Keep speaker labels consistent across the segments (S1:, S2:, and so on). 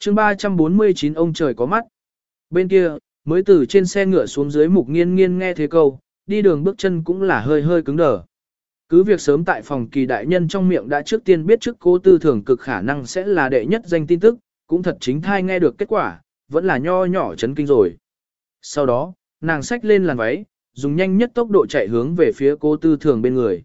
S1: chương 349 ông trời có mắt. Bên kia, mới từ trên xe ngựa xuống dưới mục nghiên nghiên nghe thế câu, đi đường bước chân cũng là hơi hơi cứng đờ. Cứ việc sớm tại phòng kỳ đại nhân trong miệng đã trước tiên biết trước cố tư thường cực khả năng sẽ là đệ nhất danh tin tức, cũng thật chính thai nghe được kết quả, vẫn là nho nhỏ chấn kinh rồi. Sau đó, nàng xách lên làn váy, dùng nhanh nhất tốc độ chạy hướng về phía cố tư thường bên người.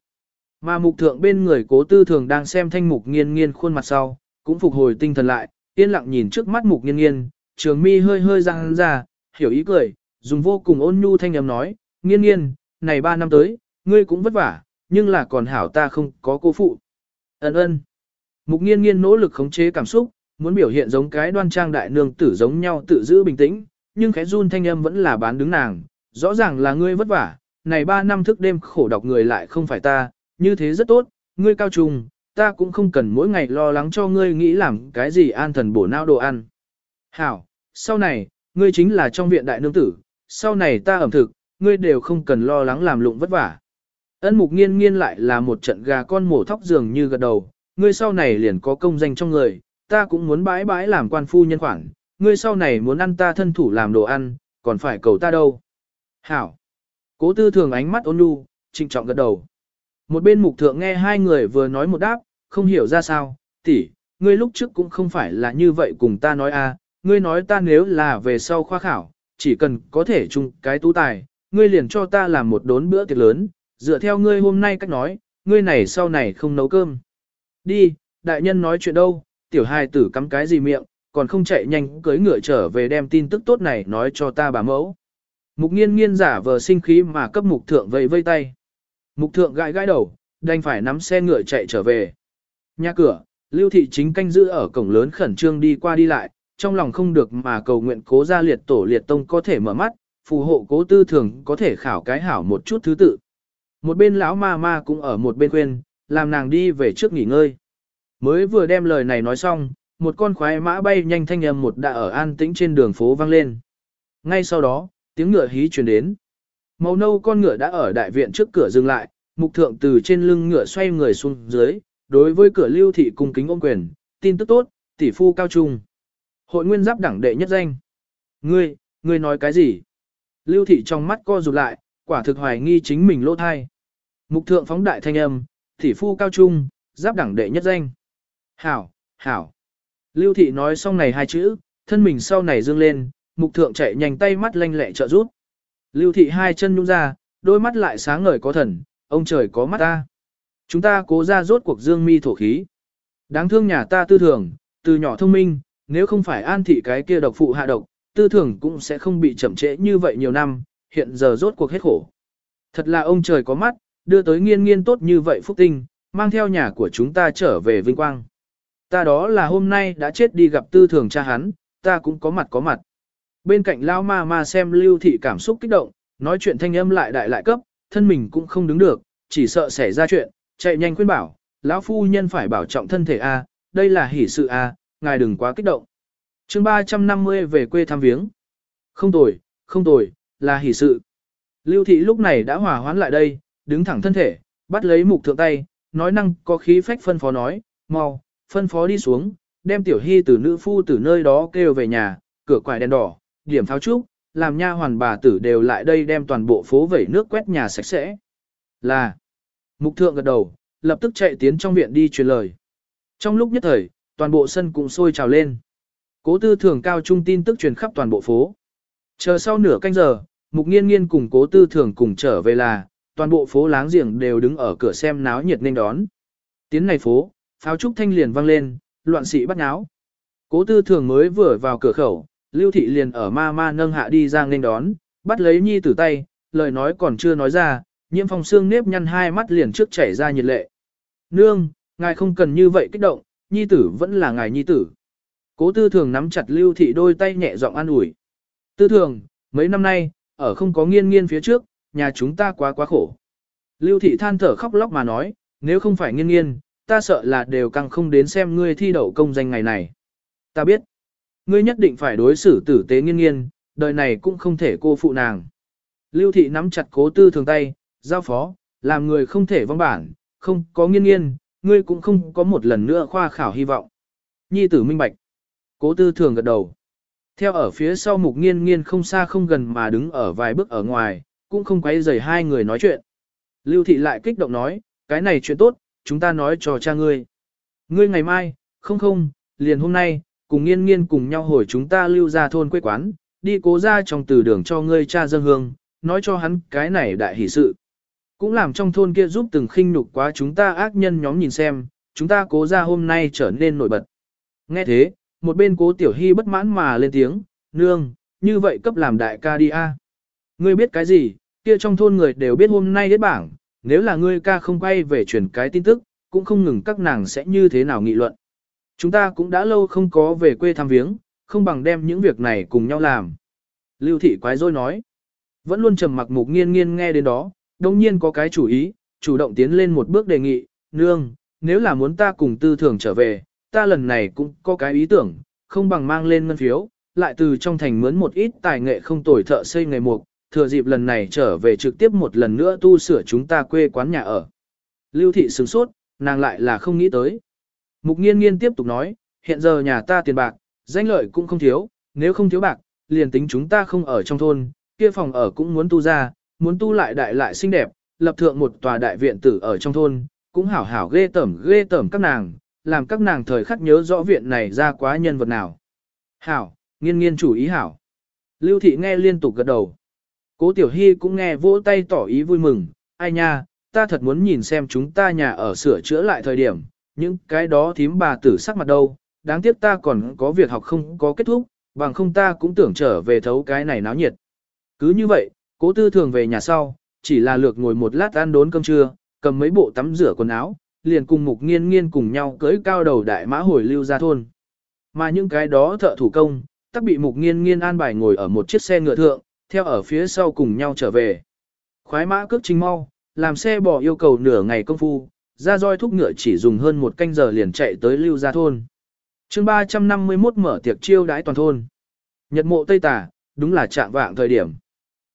S1: Mà mục thượng bên người cố tư thường đang xem thanh mục nghiên nghiên khuôn mặt sau, cũng phục hồi tinh thần lại, yên lặng nhìn trước mắt mục nghiên nghiên, trường mi hơi hơi răng ra, hiểu ý cười, dùng vô cùng ôn nhu thanh âm nói, nghiên nghiên, này ba năm tới, ngươi cũng vất vả, nhưng là còn hảo ta không có cô phụ. Ấn ơn. Mục nghiên nghiên nỗ lực khống chế cảm xúc, muốn biểu hiện giống cái đoan trang đại nương tử giống nhau tự giữ bình tĩnh, nhưng khẽ run thanh âm vẫn là bán đứng nàng, rõ ràng là ngươi vất vả, này ba năm thức đêm khổ đọc người lại không phải ta, như thế rất tốt, ngươi cao trùng, ta cũng không cần mỗi ngày lo lắng cho ngươi nghĩ làm cái gì an thần bổ não đồ ăn. Hảo, sau này, ngươi chính là trong viện đại nương tử, sau này ta ẩm thực, ngươi đều không cần lo lắng làm lụng vất vả. Ân mục nghiên nghiên lại là một trận gà con mổ thóc dường như gật đầu, ngươi sau này liền có công danh trong người, ta cũng muốn bãi bãi làm quan phu nhân khoản, ngươi sau này muốn ăn ta thân thủ làm đồ ăn, còn phải cầu ta đâu. Hảo. Cố tư thường ánh mắt ôn nhu, trịnh trọng gật đầu. Một bên mục thượng nghe hai người vừa nói một đáp, không hiểu ra sao, tỷ, ngươi lúc trước cũng không phải là như vậy cùng ta nói a, ngươi nói ta nếu là về sau khoa khảo, chỉ cần có thể chung cái tú tài, ngươi liền cho ta làm một đốn bữa tiệc lớn, dựa theo ngươi hôm nay cách nói, ngươi này sau này không nấu cơm. Đi, đại nhân nói chuyện đâu, tiểu hài tử cắm cái gì miệng, còn không chạy nhanh cưới ngựa trở về đem tin tức tốt này nói cho ta bà mẫu. Mục nghiên nghiên giả vờ sinh khí mà cấp mục thượng vây vây tay. Mục thượng gãi gãi đầu, đành phải nắm xe ngựa chạy trở về. Nhà cửa, lưu thị chính canh giữ ở cổng lớn khẩn trương đi qua đi lại, trong lòng không được mà cầu nguyện cố gia liệt tổ liệt tông có thể mở mắt, phù hộ cố tư thường có thể khảo cái hảo một chút thứ tự. Một bên lão ma ma cũng ở một bên khuyên, làm nàng đi về trước nghỉ ngơi. Mới vừa đem lời này nói xong, một con khoái mã bay nhanh thanh âm một đã ở an tĩnh trên đường phố vang lên. Ngay sau đó, tiếng ngựa hí truyền đến. Màu nâu con ngựa đã ở đại viện trước cửa dừng lại, mục thượng từ trên lưng ngựa xoay người xuống dưới, đối với cửa lưu thị cung kính ôm quyền, tin tức tốt, tỷ phu cao trung. Hội nguyên giáp đẳng đệ nhất danh. Ngươi, ngươi nói cái gì? Lưu thị trong mắt co rụt lại, quả thực hoài nghi chính mình lỗ thai. Mục thượng phóng đại thanh âm, tỷ phu cao trung, giáp đẳng đệ nhất danh. Hảo, hảo. Lưu thị nói xong này hai chữ, thân mình sau này dương lên, mục thượng chạy nhanh tay mắt lanh lẹ trợ rút. Lưu thị hai chân nhung ra, đôi mắt lại sáng ngời có thần, ông trời có mắt ta. Chúng ta cố ra rốt cuộc dương mi thổ khí. Đáng thương nhà ta tư thường, từ nhỏ thông minh, nếu không phải an thị cái kia độc phụ hạ độc, tư thường cũng sẽ không bị chậm trễ như vậy nhiều năm, hiện giờ rốt cuộc hết khổ. Thật là ông trời có mắt, đưa tới nghiên nghiên tốt như vậy phúc tinh, mang theo nhà của chúng ta trở về vinh quang. Ta đó là hôm nay đã chết đi gặp tư thường cha hắn, ta cũng có mặt có mặt. Bên cạnh lao ma ma xem lưu thị cảm xúc kích động, nói chuyện thanh âm lại đại lại cấp, thân mình cũng không đứng được, chỉ sợ xảy ra chuyện, chạy nhanh khuyên bảo, lão phu nhân phải bảo trọng thân thể a, đây là hỷ sự a, ngài đừng quá kích động. Chương 350 về quê thăm viếng. Không tồi, không tồi, là hỷ sự. Lưu thị lúc này đã hòa hoãn lại đây, đứng thẳng thân thể, bắt lấy mục thượng tay, nói năng có khí phách phân phó nói, mau, phân phó đi xuống, đem tiểu hy từ nữ phu từ nơi đó kêu về nhà, cửa quải đèn đỏ, điểm tháo trúc, làm nha hoàn bà tử đều lại đây đem toàn bộ phố vẩy nước quét nhà sạch sẽ. Là, mục thượng gật đầu, lập tức chạy tiến trong viện đi truyền lời. Trong lúc nhất thời, toàn bộ sân cũng sôi trào lên. Cố tư thường cao trung tin tức truyền khắp toàn bộ phố. Chờ sau nửa canh giờ, mục nghiên nghiên cùng cố tư thường cùng trở về là, toàn bộ phố láng giềng đều đứng ở cửa xem náo nhiệt nên đón. Tiến này phố, pháo trúc thanh liền vang lên, loạn sĩ bắt náo. Cố tư thường mới vừa vào cửa khẩu, lưu thị liền ở ma ma nâng hạ đi ra nên đón, bắt lấy nhi tử tay, lời nói còn chưa nói ra, nhiễm phong xương nếp nhăn hai mắt liền trước chảy ra nhiệt lệ. Nương, ngài không cần như vậy kích động, nhi tử vẫn là ngài nhi tử. Cố tư thường nắm chặt lưu thị đôi tay nhẹ giọng an ủi. Tư thường, mấy năm nay, ở không có nghiên nghiên phía trước, nhà chúng ta quá quá khổ. Lưu thị than thở khóc lóc mà nói, nếu không phải nghiên nghiên, ta sợ là đều càng không đến xem ngươi thi đậu công danh ngày này. Ta biết, ngươi nhất định phải đối xử tử tế nghiên nghiên, đời này cũng không thể cô phụ nàng. Lưu thị nắm chặt cố tư thường tay, giao phó, làm người không thể vong bản, không có nghiên nghiên, ngươi cũng không có một lần nữa khoa khảo hy vọng. Nhi tử minh bạch. Cố tư thường gật đầu. Theo ở phía sau mục nghiên nghiên không xa không gần mà đứng ở vài bước ở ngoài, cũng không quấy rầy hai người nói chuyện. Lưu thị lại kích động nói, cái này chuyện tốt, chúng ta nói cho cha ngươi. Ngươi ngày mai, không không, liền hôm nay, cùng nghiên nghiên cùng nhau hồi chúng ta lưu ra thôn quê quán, đi cố ra trong từ đường cho ngươi cha dân hương, nói cho hắn cái này đại hỷ sự. Cũng làm trong thôn kia giúp từng khinh nhục quá chúng ta ác nhân nhóm nhìn xem, chúng ta cố ra hôm nay trở nên nổi bật. Nghe thế, một bên cố tiểu hy bất mãn mà lên tiếng, nương, như vậy cấp làm đại ca đi a. Ngươi biết cái gì, kia trong thôn người đều biết hôm nay đến bảng, nếu là ngươi ca không quay về truyền cái tin tức, cũng không ngừng các nàng sẽ như thế nào nghị luận. Chúng ta cũng đã lâu không có về quê thăm viếng, không bằng đem những việc này cùng nhau làm. Lưu thị quái rối nói. Vẫn luôn trầm mặc mục nghiên nghiên nghe đến đó, đông nhiên có cái chủ ý, chủ động tiến lên một bước đề nghị, nương, nếu là muốn ta cùng tư thường trở về, ta lần này cũng có cái ý tưởng, không bằng mang lên ngân phiếu, lại từ trong thành mướn một ít tài nghệ không tồi thợ xây nghề mục, thừa dịp lần này trở về trực tiếp một lần nữa tu sửa chúng ta quê quán nhà ở. Lưu thị sửng sốt, nàng lại là không nghĩ tới. Mục nghiên nghiên tiếp tục nói, hiện giờ nhà ta tiền bạc, danh lợi cũng không thiếu, nếu không thiếu bạc, liền tính chúng ta không ở trong thôn, kia phòng ở cũng muốn tu ra, muốn tu lại đại lại xinh đẹp, lập thượng một tòa đại viện tử ở trong thôn, cũng hảo hảo ghê tẩm ghê tẩm các nàng, làm các nàng thời khắc nhớ rõ viện này ra quá nhân vật nào. Hảo, nghiên nghiên chủ ý hảo. Lưu thị nghe liên tục gật đầu. Cố tiểu hy cũng nghe vỗ tay tỏ ý vui mừng, ai nha, ta thật muốn nhìn xem chúng ta nhà ở sửa chữa lại thời điểm, những cái đó thím bà tử sắc mặt đâu, đáng tiếc ta còn có việc học không có kết thúc, bằng không ta cũng tưởng trở về thấu cái này náo nhiệt. Cứ như vậy, cố tư thường về nhà sau, chỉ là lược ngồi một lát ăn đốn cơm trưa, cầm mấy bộ tắm rửa quần áo, liền cùng mục nghiên nghiên cùng nhau cưỡi cao đầu đại mã hồi lưu ra thôn. Mà những cái đó thợ thủ công, tắc bị mục nghiên nghiên an bài ngồi ở một chiếc xe ngựa thượng, theo ở phía sau cùng nhau trở về. Khoái mã cước trình mau, làm xe bò yêu cầu nửa ngày công phu, ra roi thúc ngựa chỉ dùng hơn một canh giờ liền chạy tới lưu gia thôn. chương 351 mở tiệc chiêu đãi toàn thôn. Nhật mộ Tây Tà, đúng là trạng vạng thời điểm.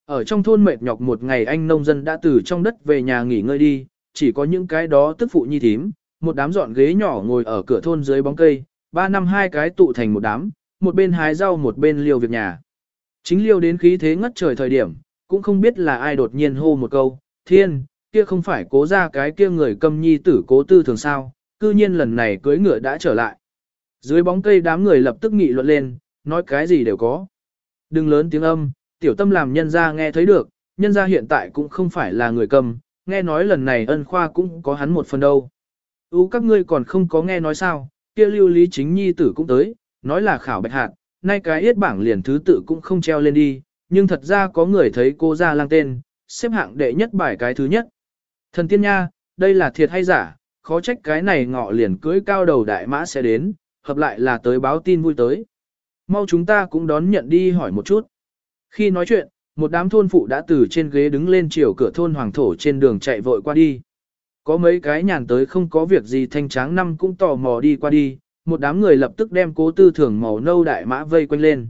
S1: Ở trong thôn mệt nhọc một ngày anh nông dân đã từ trong đất về nhà nghỉ ngơi đi, chỉ có những cái đó tức phụ nhi thím, một đám dọn ghế nhỏ ngồi ở cửa thôn dưới bóng cây, ba năm hai cái tụ thành một đám, một bên hái rau một bên liều việc nhà. Chính liều đến khí thế ngất trời thời điểm, cũng không biết là ai đột nhiên hô một câu, thiên, kia không phải cố ra cái kia người câm nhi tử cố tư thường sao, cư nhiên lần này cưới ngựa đã trở lại. Dưới bóng cây đám người lập tức nghị luận lên, nói cái gì đều có. Đừng lớn tiếng âm, tiểu tâm làm nhân gia nghe thấy được, nhân gia hiện tại cũng không phải là người cầm, nghe nói lần này ân khoa cũng có hắn một phần đâu. Ú các ngươi còn không có nghe nói sao, kia lưu lý chính nhi tử cũng tới, nói là khảo bạch hạt, nay cái yết bảng liền thứ tự cũng không treo lên đi, nhưng thật ra có người thấy cô ra lang tên, xếp hạng đệ nhất bài cái thứ nhất. Thần tiên nha, đây là thiệt hay giả, khó trách cái này ngọ liền cưới cao đầu đại mã sẽ đến, hợp lại là tới báo tin vui tới. Mau chúng ta cũng đón nhận đi hỏi một chút. Khi nói chuyện, một đám thôn phụ đã từ trên ghế đứng lên chiều cửa thôn hoàng thổ trên đường chạy vội qua đi. Có mấy cái nhàn tới không có việc gì thanh tráng năm cũng tò mò đi qua đi, một đám người lập tức đem cố tư thường màu nâu đại mã vây quanh lên.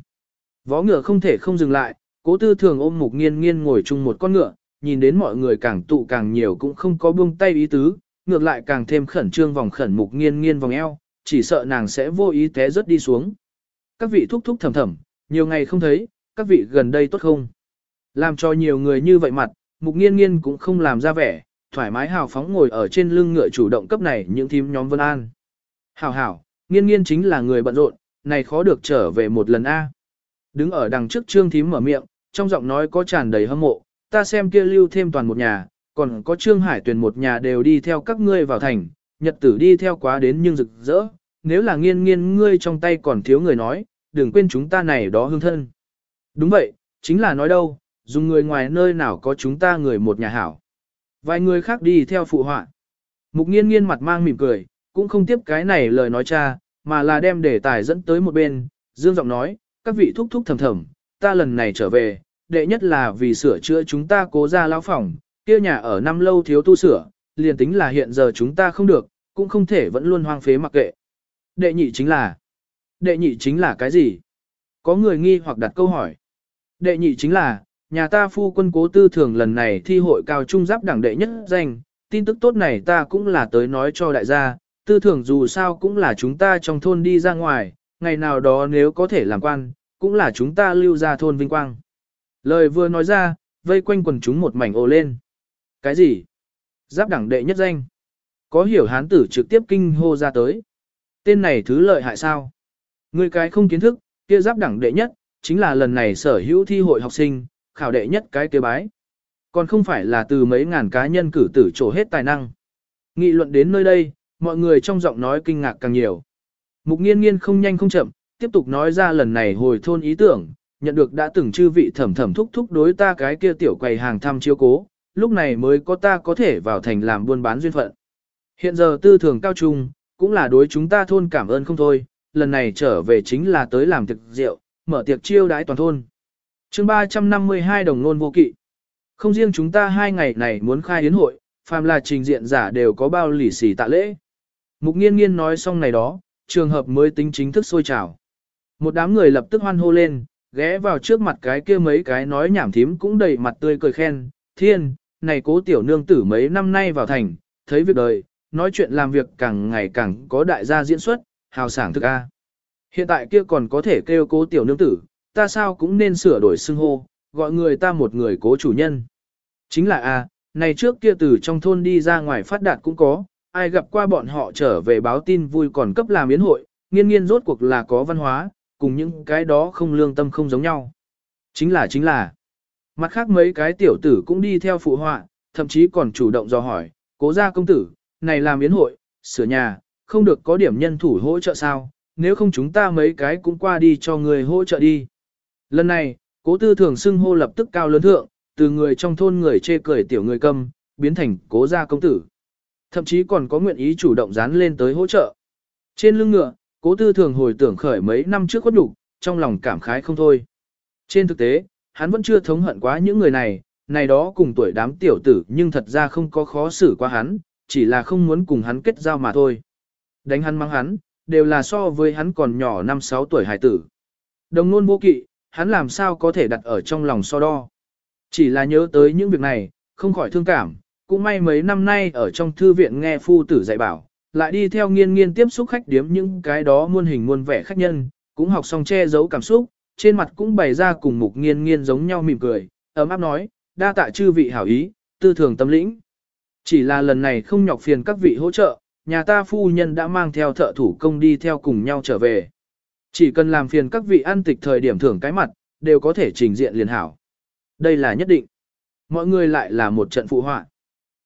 S1: Vó ngựa không thể không dừng lại, cố tư thường ôm mục nghiên nghiên ngồi chung một con ngựa, nhìn đến mọi người càng tụ càng nhiều cũng không có buông tay ý tứ, ngược lại càng thêm khẩn trương vòng khẩn mục nghiên nghiên vòng eo, chỉ sợ nàng sẽ vô ý té rớt đi xuống. Các vị thúc thúc thầm thầm, nhiều ngày không thấy, các vị gần đây tốt không? Làm cho nhiều người như vậy mặt, mục nghiên nghiên cũng không làm ra vẻ, thoải mái hào phóng ngồi ở trên lưng ngựa chủ động cấp này những thím nhóm vân an. Hảo hảo, nghiên nghiên chính là người bận rộn, này khó được trở về một lần A. Đứng ở đằng trước trương thím mở miệng, trong giọng nói có tràn đầy hâm mộ, ta xem kia lưu thêm toàn một nhà, còn có trương hải tuyển một nhà đều đi theo các ngươi vào thành, nhật tử đi theo quá đến nhưng rực rỡ, nếu là nghiên nghiên ngươi trong tay còn thiếu người nói, đừng quên chúng ta này đó hương thân. Đúng vậy, chính là nói đâu, dùng người ngoài nơi nào có chúng ta người một nhà hảo. Vài người khác đi theo phụ họa. Mục nghiên nghiên mặt mang mỉm cười, cũng không tiếp cái này lời nói cha, mà là đem đề tài dẫn tới một bên, dương giọng nói, các vị thúc thúc thầm thầm, ta lần này trở về, đệ nhất là vì sửa chữa chúng ta cố ra lão phòng, kia nhà ở năm lâu thiếu tu sửa, liền tính là hiện giờ chúng ta không được, cũng không thể vẫn luôn hoang phế mặc kệ. Đệ nhị chính là, đệ nhị chính là cái gì? Có người nghi hoặc đặt câu hỏi. Đệ nhị chính là, nhà ta phu quân cố tư thường lần này thi hội cao trung giáp đẳng đệ nhất danh, tin tức tốt này ta cũng là tới nói cho đại gia, tư thường dù sao cũng là chúng ta trong thôn đi ra ngoài, ngày nào đó nếu có thể làm quan, cũng là chúng ta lưu ra thôn vinh quang. Lời vừa nói ra, vây quanh quần chúng một mảnh ồ lên. Cái gì? Giáp đẳng đệ nhất danh. Có hiểu hán tử trực tiếp kinh hô ra tới. Tên này thứ lợi hại sao? Người cái không kiến thức, kia giáp đẳng đệ nhất, chính là lần này sở hữu thi hội học sinh, khảo đệ nhất cái kế bái. Còn không phải là từ mấy ngàn cá nhân cử tử trổ hết tài năng. Nghị luận đến nơi đây, mọi người trong giọng nói kinh ngạc càng nhiều. Mục nghiên nghiên không nhanh không chậm, tiếp tục nói ra lần này hồi thôn ý tưởng, nhận được đã từng chư vị thẩm thẩm thúc thúc đối ta cái kia tiểu quầy hàng thăm chiếu cố, lúc này mới có ta có thể vào thành làm buôn bán duyên phận. Hiện giờ tư thường cao trung, cũng là đối chúng ta thôn cảm ơn không thôi, lần này trở về chính là tới làm thực rượu, mở tiệc chiêu đãi toàn thôn. chương 352 đồng nôn vô kỵ. Không riêng chúng ta hai ngày này muốn khai yến hội, phàm là trình diện giả đều có bao lì xì tạ lễ. Mục nghiên nghiên nói xong này đó, trường hợp mới tính chính thức sôi trào. Một đám người lập tức hoan hô lên, ghé vào trước mặt cái kia mấy cái nói nhảm thím cũng đầy mặt tươi cười khen, thiên, này cố tiểu nương tử mấy năm nay vào thành, thấy việc đời, nói chuyện làm việc càng ngày càng có đại gia diễn xuất, hào sảng thực a. Hiện tại kia còn có thể kêu cố tiểu nương tử, ta sao cũng nên sửa đổi xưng hô, gọi người ta một người cố chủ nhân. Chính là a, này trước kia từ trong thôn đi ra ngoài phát đạt cũng có, ai gặp qua bọn họ trở về báo tin vui còn cấp làm yến hội, nghiên nghiên rốt cuộc là có văn hóa, cùng những cái đó không lương tâm không giống nhau. Chính là chính là, mặt khác mấy cái tiểu tử cũng đi theo phụ họa, thậm chí còn chủ động dò hỏi, cố gia công tử, này làm yến hội, sửa nhà, không được có điểm nhân thủ hỗ trợ sao, nếu không chúng ta mấy cái cũng qua đi cho người hỗ trợ đi. Lần này, cố tư thường xưng hô lập tức cao lớn thượng, từ người trong thôn người chê cười tiểu người câm, biến thành cố gia công tử. Thậm chí còn có nguyện ý chủ động dán lên tới hỗ trợ. Trên lưng ngựa, cố tư thường hồi tưởng khởi mấy năm trước khuất đủ, trong lòng cảm khái không thôi. Trên thực tế, hắn vẫn chưa thống hận quá những người này, này đó cùng tuổi đám tiểu tử nhưng thật ra không có khó xử qua hắn, chỉ là không muốn cùng hắn kết giao mà thôi. Đánh hắn mắng hắn, đều là so với hắn còn nhỏ 5-6 tuổi hải tử. Đồng nôn vô kỵ, hắn làm sao có thể đặt ở trong lòng so đo. Chỉ là nhớ tới những việc này, không khỏi thương cảm, cũng may mấy năm nay ở trong thư viện nghe phu tử dạy bảo, lại đi theo nghiên nghiên tiếp xúc khách điếm những cái đó muôn hình muôn vẻ khách nhân, cũng học xong che giấu cảm xúc, trên mặt cũng bày ra cùng mục nghiên nghiên giống nhau mỉm cười, ấm áp nói, đa tạ chư vị hảo ý, tư thường tâm lĩnh. Chỉ là lần này không nhọc phiền các vị hỗ trợ, nhà ta phu nhân đã mang theo thợ thủ công đi theo cùng nhau trở về. Chỉ cần làm phiền các vị ăn tịch thời điểm thưởng cái mặt, đều có thể trình diện liền hảo. Đây là nhất định. Mọi người lại là một trận phụ họa.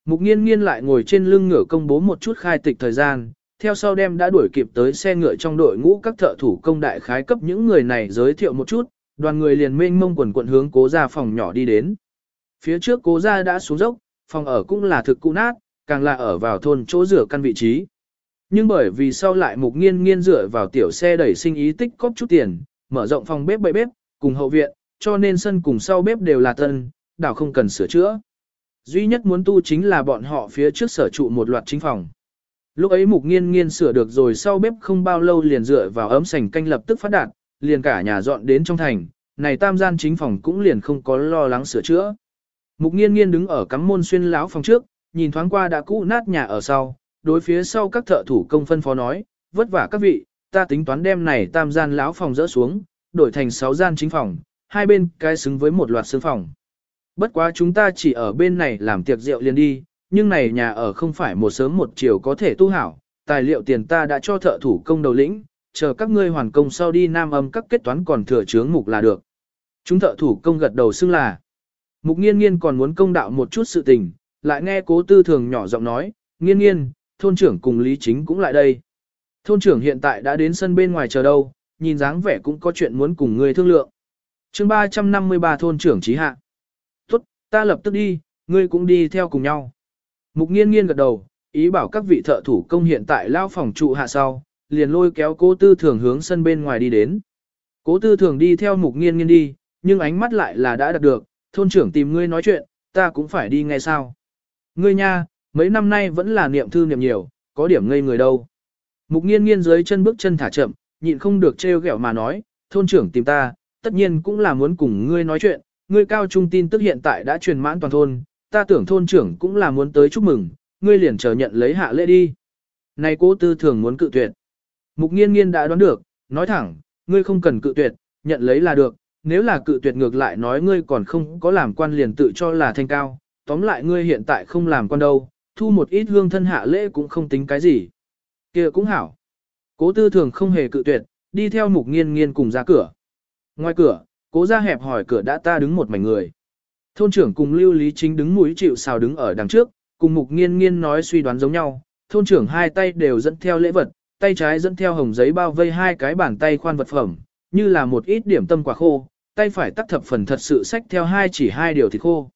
S1: Mục nghiên nghiên lại ngồi trên lưng ngựa công bố một chút khai tịch thời gian, theo sau đem đã đuổi kịp tới xe ngựa trong đội ngũ các thợ thủ công đại khái cấp những người này giới thiệu một chút, đoàn người liền mênh mông quần quận hướng cố ra phòng nhỏ đi đến. Phía trước cố ra đã xuống dốc, phòng ở cũng là thực cũ nát, càng là ở vào thôn chỗ rửa căn vị trí. Nhưng bởi vì sau lại mục nghiên nghiên rửa vào tiểu xe đẩy sinh ý tích cóp chút tiền, mở rộng phòng bếp bậy bếp, cùng hậu viện, cho nên sân cùng sau bếp đều là tân, đảo không cần sửa chữa. Duy nhất muốn tu chính là bọn họ phía trước sở trụ một loạt chính phòng. Lúc ấy mục nghiên nghiên sửa được rồi sau bếp không bao lâu liền dựa vào ấm sành canh lập tức phát đạt, liền cả nhà dọn đến trong thành, này tam gian chính phòng cũng liền không có lo lắng sửa chữa. Mục nghiên nghiên đứng ở cắm môn xuyên láo phòng trước, nhìn thoáng qua đã cũ nát nhà ở sau, đối phía sau các thợ thủ công phân phó nói, vất vả các vị, ta tính toán đem này tam gian lão phòng dỡ xuống, đổi thành sáu gian chính phòng, hai bên cái xứng với một loạt xương phòng. Bất quá chúng ta chỉ ở bên này làm tiệc rượu liền đi, nhưng này nhà ở không phải một sớm một chiều có thể tu hảo, tài liệu tiền ta đã cho thợ thủ công đầu lĩnh, chờ các ngươi hoàn công sau đi nam âm các kết toán còn thừa chướng mục là được. Chúng thợ thủ công gật đầu xưng là. Mục nghiên nghiên còn muốn công đạo một chút sự tình, lại nghe cố tư thường nhỏ giọng nói, nghiên nghiên, thôn trưởng cùng lý chính cũng lại đây. Thôn trưởng hiện tại đã đến sân bên ngoài chờ đâu, nhìn dáng vẻ cũng có chuyện muốn cùng ngươi thương lượng. chương 353 thôn trưởng trí hạ. Tốt, ta lập tức đi, ngươi cũng đi theo cùng nhau. Mục nghiên nghiên gật đầu, ý bảo các vị thợ thủ công hiện tại lao phòng trụ hạ sau, liền lôi kéo cố tư thường hướng sân bên ngoài đi đến. Cố tư thường đi theo mục nghiên nghiên đi, nhưng ánh mắt lại là đã đạt được, thôn trưởng tìm ngươi nói chuyện, ta cũng phải đi ngay sao. Ngươi nha, mấy năm nay vẫn là niệm thư niệm nhiều, có điểm ngây người đâu. Mục nghiên nghiên dưới chân bước chân thả chậm, nhịn không được trêu ghẹo mà nói, thôn trưởng tìm ta, tất nhiên cũng là muốn cùng ngươi nói chuyện, ngươi cao trung tin tức hiện tại đã truyền mãn toàn thôn, ta tưởng thôn trưởng cũng là muốn tới chúc mừng, ngươi liền chờ nhận lấy hạ lễ đi. Này cố tư thường muốn cự tuyệt. Mục nghiên nghiên đã đoán được, nói thẳng, ngươi không cần cự tuyệt, nhận lấy là được, nếu là cự tuyệt ngược lại nói ngươi còn không có làm quan liền tự cho là thanh cao, tóm lại ngươi hiện tại không làm quan đâu, thu một ít hương thân hạ lễ cũng không tính cái gì. kia cũng hảo. Cố tư thường không hề cự tuyệt, đi theo mục nghiên nghiên cùng ra cửa. Ngoài cửa, cố ra hẹp hỏi cửa đã ta đứng một mảnh người. Thôn trưởng cùng lưu lý chính đứng mũi chịu xào đứng ở đằng trước, cùng mục nghiên nghiên nói suy đoán giống nhau. Thôn trưởng hai tay đều dẫn theo lễ vật, tay trái dẫn theo hồng giấy bao vây hai cái bàn tay khoan vật phẩm, như là một ít điểm tâm quả khô, tay phải tắt thập phần thật sự xách theo hai chỉ hai điều thịt khô.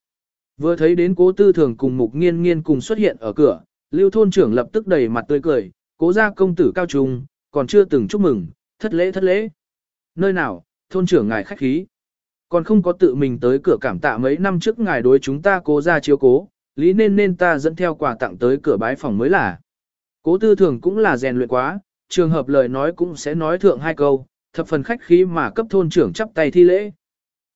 S1: Vừa thấy đến cố tư thường cùng mục nghiên nghiên cùng xuất hiện ở cửa, lưu thôn trưởng lập tức đầy mặt tươi cười, cố gia công tử cao trung, còn chưa từng chúc mừng, thất lễ thất lễ. Nơi nào, thôn trưởng ngài khách khí. Còn không có tự mình tới cửa cảm tạ mấy năm trước ngài đối chúng ta cố gia chiếu cố, lý nên nên ta dẫn theo quà tặng tới cửa bái phòng mới là. Cố tư thường cũng là rèn luyện quá, trường hợp lời nói cũng sẽ nói thượng hai câu, thập phần khách khí mà cấp thôn trưởng chắp tay thi lễ.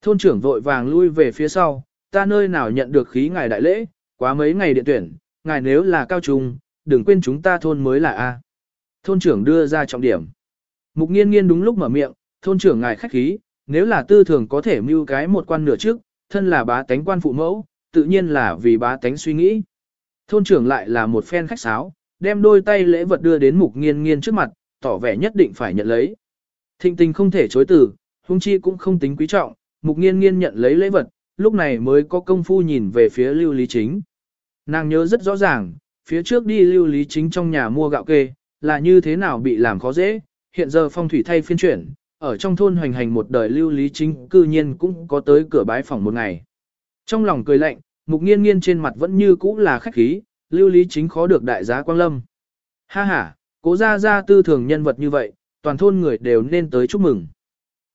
S1: Thôn trưởng vội vàng lui về phía sau, ta nơi nào nhận được khí ngài đại lễ, quá mấy ngày điện tuyển, ngài nếu là cao trung, đừng quên chúng ta thôn mới là A. Thôn trưởng đưa ra trọng điểm. Mục nghiên nghiên đúng lúc mở miệng, thôn trưởng ngài khách khí, nếu là tư thường có thể mưu cái một quan nửa trước, thân là bá tánh quan phụ mẫu, tự nhiên là vì bá tánh suy nghĩ. Thôn trưởng lại là một phen khách sáo, đem đôi tay lễ vật đưa đến mục nghiên nghiên trước mặt, tỏ vẻ nhất định phải nhận lấy. Thịnh tình không thể chối từ, hung chi cũng không tính quý trọng, mục nghiên nghiên nhận lấy lễ vật, lúc này mới có công phu nhìn về phía lưu lý chính. Nàng nhớ rất rõ ràng, phía trước đi lưu lý chính trong nhà mua gạo kê, là như thế nào bị làm khó dễ, hiện giờ phong thủy thay phiên chuyển, ở trong thôn hoành hành một đời lưu lý chính cư nhiên cũng có tới cửa bái phòng một ngày. Trong lòng cười lạnh, mục nghiên nghiên trên mặt vẫn như cũ là khách khí, lưu lý chính khó được đại giá quang lâm. Ha ha, cố ra ra tư thường nhân vật như vậy, toàn thôn người đều nên tới chúc mừng.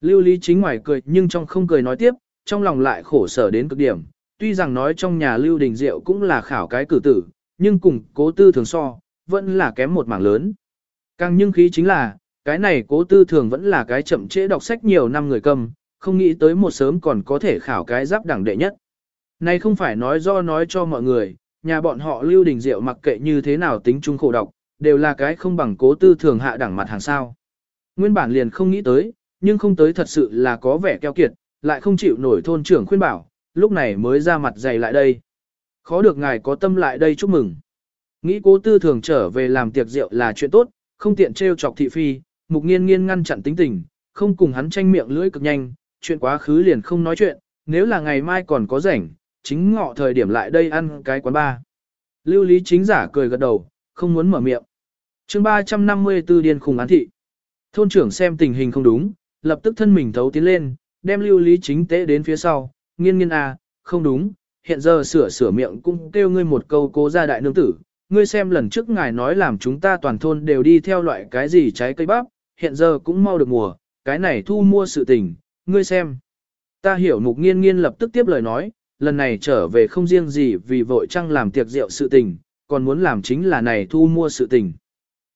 S1: Lưu lý chính ngoài cười nhưng trong không cười nói tiếp, trong lòng lại khổ sở đến cực điểm. Tuy rằng nói trong nhà lưu đình diệu cũng là khảo cái cử tử, nhưng cùng cố tư thường so, vẫn là kém một mảng lớn. Càng nhưng khí chính là, cái này cố tư thường vẫn là cái chậm trễ đọc sách nhiều năm người cầm, không nghĩ tới một sớm còn có thể khảo cái giáp đẳng đệ nhất. Này không phải nói do nói cho mọi người, nhà bọn họ lưu đình diệu mặc kệ như thế nào tính trung khổ đọc, đều là cái không bằng cố tư thường hạ đẳng mặt hàng sao. Nguyên bản liền không nghĩ tới, nhưng không tới thật sự là có vẻ keo kiệt, lại không chịu nổi thôn trưởng khuyên bảo, lúc này mới ra mặt dày lại đây. Khó được ngài có tâm lại đây chúc mừng. Nghĩ cố tư thường trở về làm tiệc rượu là chuyện tốt, không tiện trêu chọc thị phi, mục nghiên nghiên ngăn chặn tính tình, không cùng hắn tranh miệng lưỡi cực nhanh, chuyện quá khứ liền không nói chuyện, nếu là ngày mai còn có rảnh, chính ngọ thời điểm lại đây ăn cái quán ba. Lưu lý chính giả cười gật đầu, không muốn mở miệng. chương 354 điên khùng án thị. Thôn trưởng xem tình hình không đúng, lập tức thân mình thấu tiến lên, đem lưu lý chính tế đến phía sau, nghiên nghiên à, không đúng, hiện giờ sửa sửa miệng cũng kêu ngươi một câu cố gia đại nương tử, ngươi xem lần trước ngài nói làm chúng ta toàn thôn đều đi theo loại cái gì trái cây bắp, hiện giờ cũng mau được mùa, cái này thu mua sự tình, ngươi xem. Ta hiểu mục nghiên nghiên lập tức tiếp lời nói, lần này trở về không riêng gì vì vội trăng làm tiệc rượu sự tình, còn muốn làm chính là này thu mua sự tình.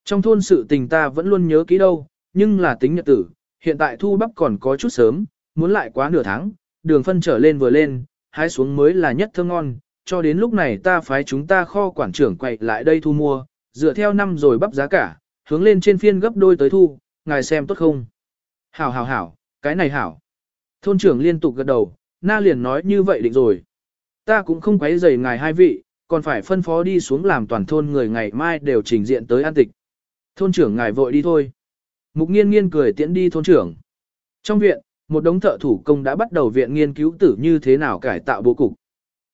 S1: Trong thôn sự tình ta vẫn luôn nhớ kỹ đâu, nhưng là tính nhật tử, hiện tại thu bắp còn có chút sớm, muốn lại quá nửa tháng, đường phân trở lên vừa lên, hái xuống mới là nhất thơm ngon, cho đến lúc này ta phái chúng ta kho quản trưởng quậy lại đây thu mua, dựa theo năm rồi bắp giá cả, hướng lên trên phiên gấp đôi tới thu, ngài xem tốt không? Hảo hảo hảo, cái này hảo. Thôn trưởng liên tục gật đầu, na liền nói như vậy định rồi. Ta cũng không quấy rầy ngài hai vị, còn phải phân phó đi xuống làm toàn thôn người ngày mai đều trình diện tới an tịch. Thôn trưởng ngài vội đi thôi. Mục nghiên nghiên cười tiễn đi thôn trưởng. Trong viện, một đống thợ thủ công đã bắt đầu viện nghiên cứu tử như thế nào cải tạo bố cục.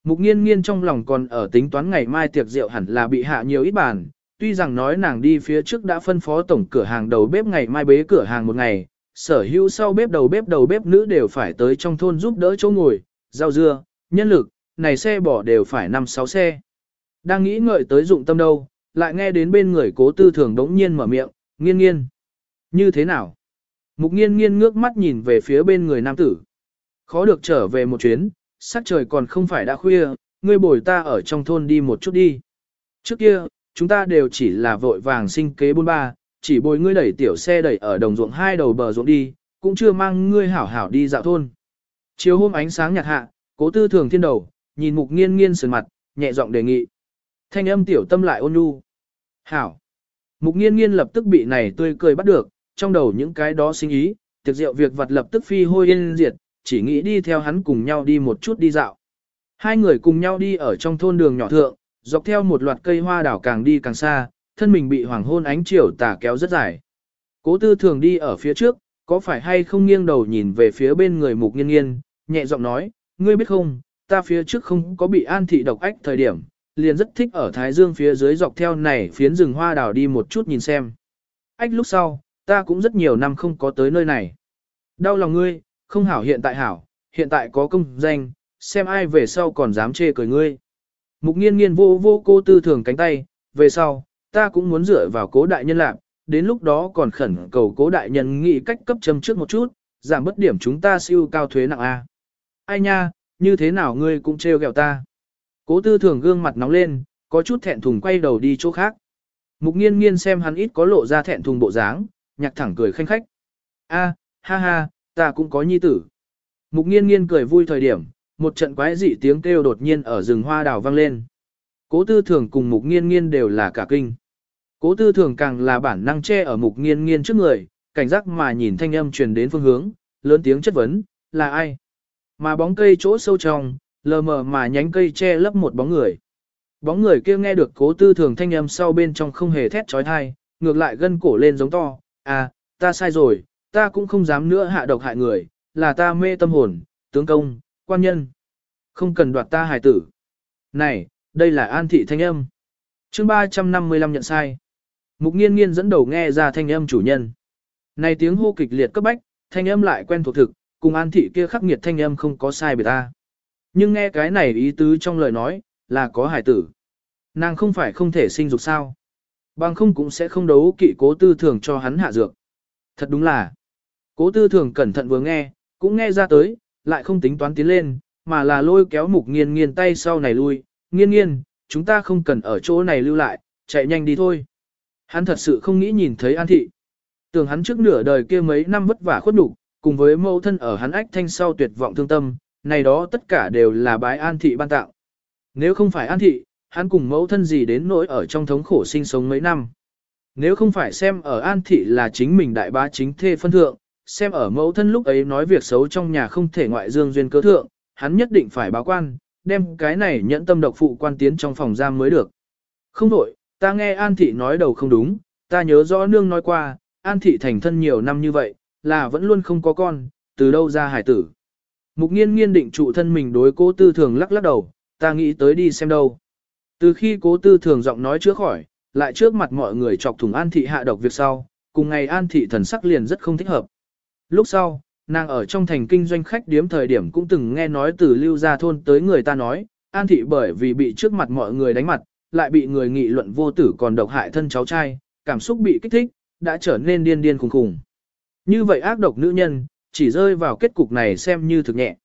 S1: Mục nghiên nghiên trong lòng còn ở tính toán ngày mai tiệc rượu hẳn là bị hạ nhiều ít bàn, tuy rằng nói nàng đi phía trước đã phân phó tổng cửa hàng đầu bếp ngày mai bế cửa hàng một ngày, sở hữu sau bếp đầu bếp đầu bếp nữ đều phải tới trong thôn giúp đỡ chỗ ngồi, rau dưa, nhân lực, này xe bỏ đều phải 5-6 xe. Đang nghĩ ngợi tới dụng tâm đâu, lại nghe đến bên người cố tư thường đống nhiên mở miệng, nghiên nghiên. Như thế nào? Mục nghiên nghiên ngước mắt nhìn về phía bên người nam tử. Khó được trở về một chuyến, sắc trời còn không phải đã khuya, ngươi bồi ta ở trong thôn đi một chút đi. Trước kia, chúng ta đều chỉ là vội vàng sinh kế bôn ba, chỉ bồi ngươi đẩy tiểu xe đẩy ở đồng ruộng hai đầu bờ ruộng đi, cũng chưa mang ngươi hảo hảo đi dạo thôn. Chiều hôm ánh sáng nhạt hạ, cố tư thường thiên đầu, nhìn mục nghiên nghiên sườn mặt, nhẹ giọng đề nghị. Thanh âm tiểu tâm lại ôn nhu. Hảo. Mục nghiên nghiên lập tức bị này tươi cười bắt được, trong đầu những cái đó sinh ý, tiệc rượu việc vật lập tức phi hôi yên diệt, chỉ nghĩ đi theo hắn cùng nhau đi một chút đi dạo. Hai người cùng nhau đi ở trong thôn đường nhỏ thượng, dọc theo một loạt cây hoa đảo càng đi càng xa, thân mình bị hoàng hôn ánh chiều tà kéo rất dài. Cố tư thường đi ở phía trước, có phải hay không nghiêng đầu nhìn về phía bên người mục nghiên nghiên, nhẹ giọng nói, ngươi biết không, ta phía trước không có bị an thị độc ách thời điểm, liền rất thích ở Thái Dương phía dưới dọc theo này phiến rừng hoa đào đi một chút nhìn xem. Ách lúc sau, ta cũng rất nhiều năm không có tới nơi này. Đau lòng ngươi, không hảo hiện tại hảo, hiện tại có công danh, xem ai về sau còn dám chê cười ngươi. Mục nghiên nghiên vô vô cô tư thường cánh tay, về sau, ta cũng muốn dựa vào cố đại nhân lạc, đến lúc đó còn khẩn cầu cố đại nhân nghĩ cách cấp châm trước một chút, giảm bất điểm chúng ta siêu cao thuế nặng A. Ai nha, như thế nào ngươi cũng trêu ghẹo ta. Cố tư thường gương mặt nóng lên, có chút thẹn thùng quay đầu đi chỗ khác. Mục nghiên nghiên xem hắn ít có lộ ra thẹn thùng bộ dáng, nhạc thẳng cười khanh khách. A, ha ha, ta cũng có nhi tử. Mục nghiên nghiên cười vui thời điểm, một trận quái dị tiếng kêu đột nhiên ở rừng hoa đào vang lên. Cố tư thường cùng mục nghiên nghiên đều là cả kinh. Cố tư thường càng là bản năng che ở mục nghiên nghiên trước người, cảnh giác mà nhìn thanh âm truyền đến phương hướng, lớn tiếng chất vấn, là ai? Mà bóng cây chỗ sâu trong, lờ mờ mà nhánh cây che lấp một bóng người. Bóng người kia nghe được cố tư thường thanh âm sau bên trong không hề thét trói thai, ngược lại gân cổ lên giống to, à, ta sai rồi, ta cũng không dám nữa hạ độc hại người, là ta mê tâm hồn, tướng công, quan nhân. Không cần đoạt ta hài tử. Này, đây là an thị thanh âm. chương 355 nhận sai. Mục nghiên nghiên dẫn đầu nghe ra thanh âm chủ nhân. Này tiếng hô kịch liệt cấp bách, thanh âm lại quen thuộc thực, cùng an thị kia khắc nghiệt thanh âm không có sai biệt ta. Nhưng nghe cái này ý tứ trong lời nói, là có hải tử. Nàng không phải không thể sinh dục sao. Bằng không cũng sẽ không đấu kỵ cố tư thường cho hắn hạ dược. Thật đúng là, cố tư thường cẩn thận vừa nghe, cũng nghe ra tới, lại không tính toán tiến lên, mà là lôi kéo mục nghiên nghiên tay sau này lui, nghiên nghiên, chúng ta không cần ở chỗ này lưu lại, chạy nhanh đi thôi. Hắn thật sự không nghĩ nhìn thấy An Thị. Tưởng hắn trước nửa đời kia mấy năm vất vả khuất đủ, cùng với mâu thân ở hắn ách thanh sau tuyệt vọng thương tâm, này đó tất cả đều là bái An Thị ban tạo. Nếu không phải An Thị, hắn cùng mẫu thân gì đến nỗi ở trong thống khổ sinh sống mấy năm. Nếu không phải xem ở An Thị là chính mình đại bá chính thê phân thượng, xem ở mẫu thân lúc ấy nói việc xấu trong nhà không thể ngoại dương duyên cớ thượng, hắn nhất định phải báo quan, đem cái này nhẫn tâm độc phụ quan tiến trong phòng giam mới được. Không đổi, ta nghe An Thị nói đầu không đúng, ta nhớ rõ nương nói qua, An Thị thành thân nhiều năm như vậy, là vẫn luôn không có con, từ đâu ra hải tử. Mục nghiên nghiên định trụ thân mình đối cố tư thường lắc lắc đầu, ta nghĩ tới đi xem đâu. Từ khi cố tư thường giọng nói chữa khỏi, lại trước mặt mọi người chọc thủng An Thị hạ độc việc sau, cùng ngày An Thị thần sắc liền rất không thích hợp. Lúc sau, nàng ở trong thành kinh doanh khách điếm thời điểm cũng từng nghe nói từ lưu gia thôn tới người ta nói, An Thị bởi vì bị trước mặt mọi người đánh mặt, lại bị người nghị luận vô tử còn độc hại thân cháu trai, cảm xúc bị kích thích, đã trở nên điên điên khùng khùng. Như vậy ác độc nữ nhân, chỉ rơi vào kết cục này xem như thực nhẹ.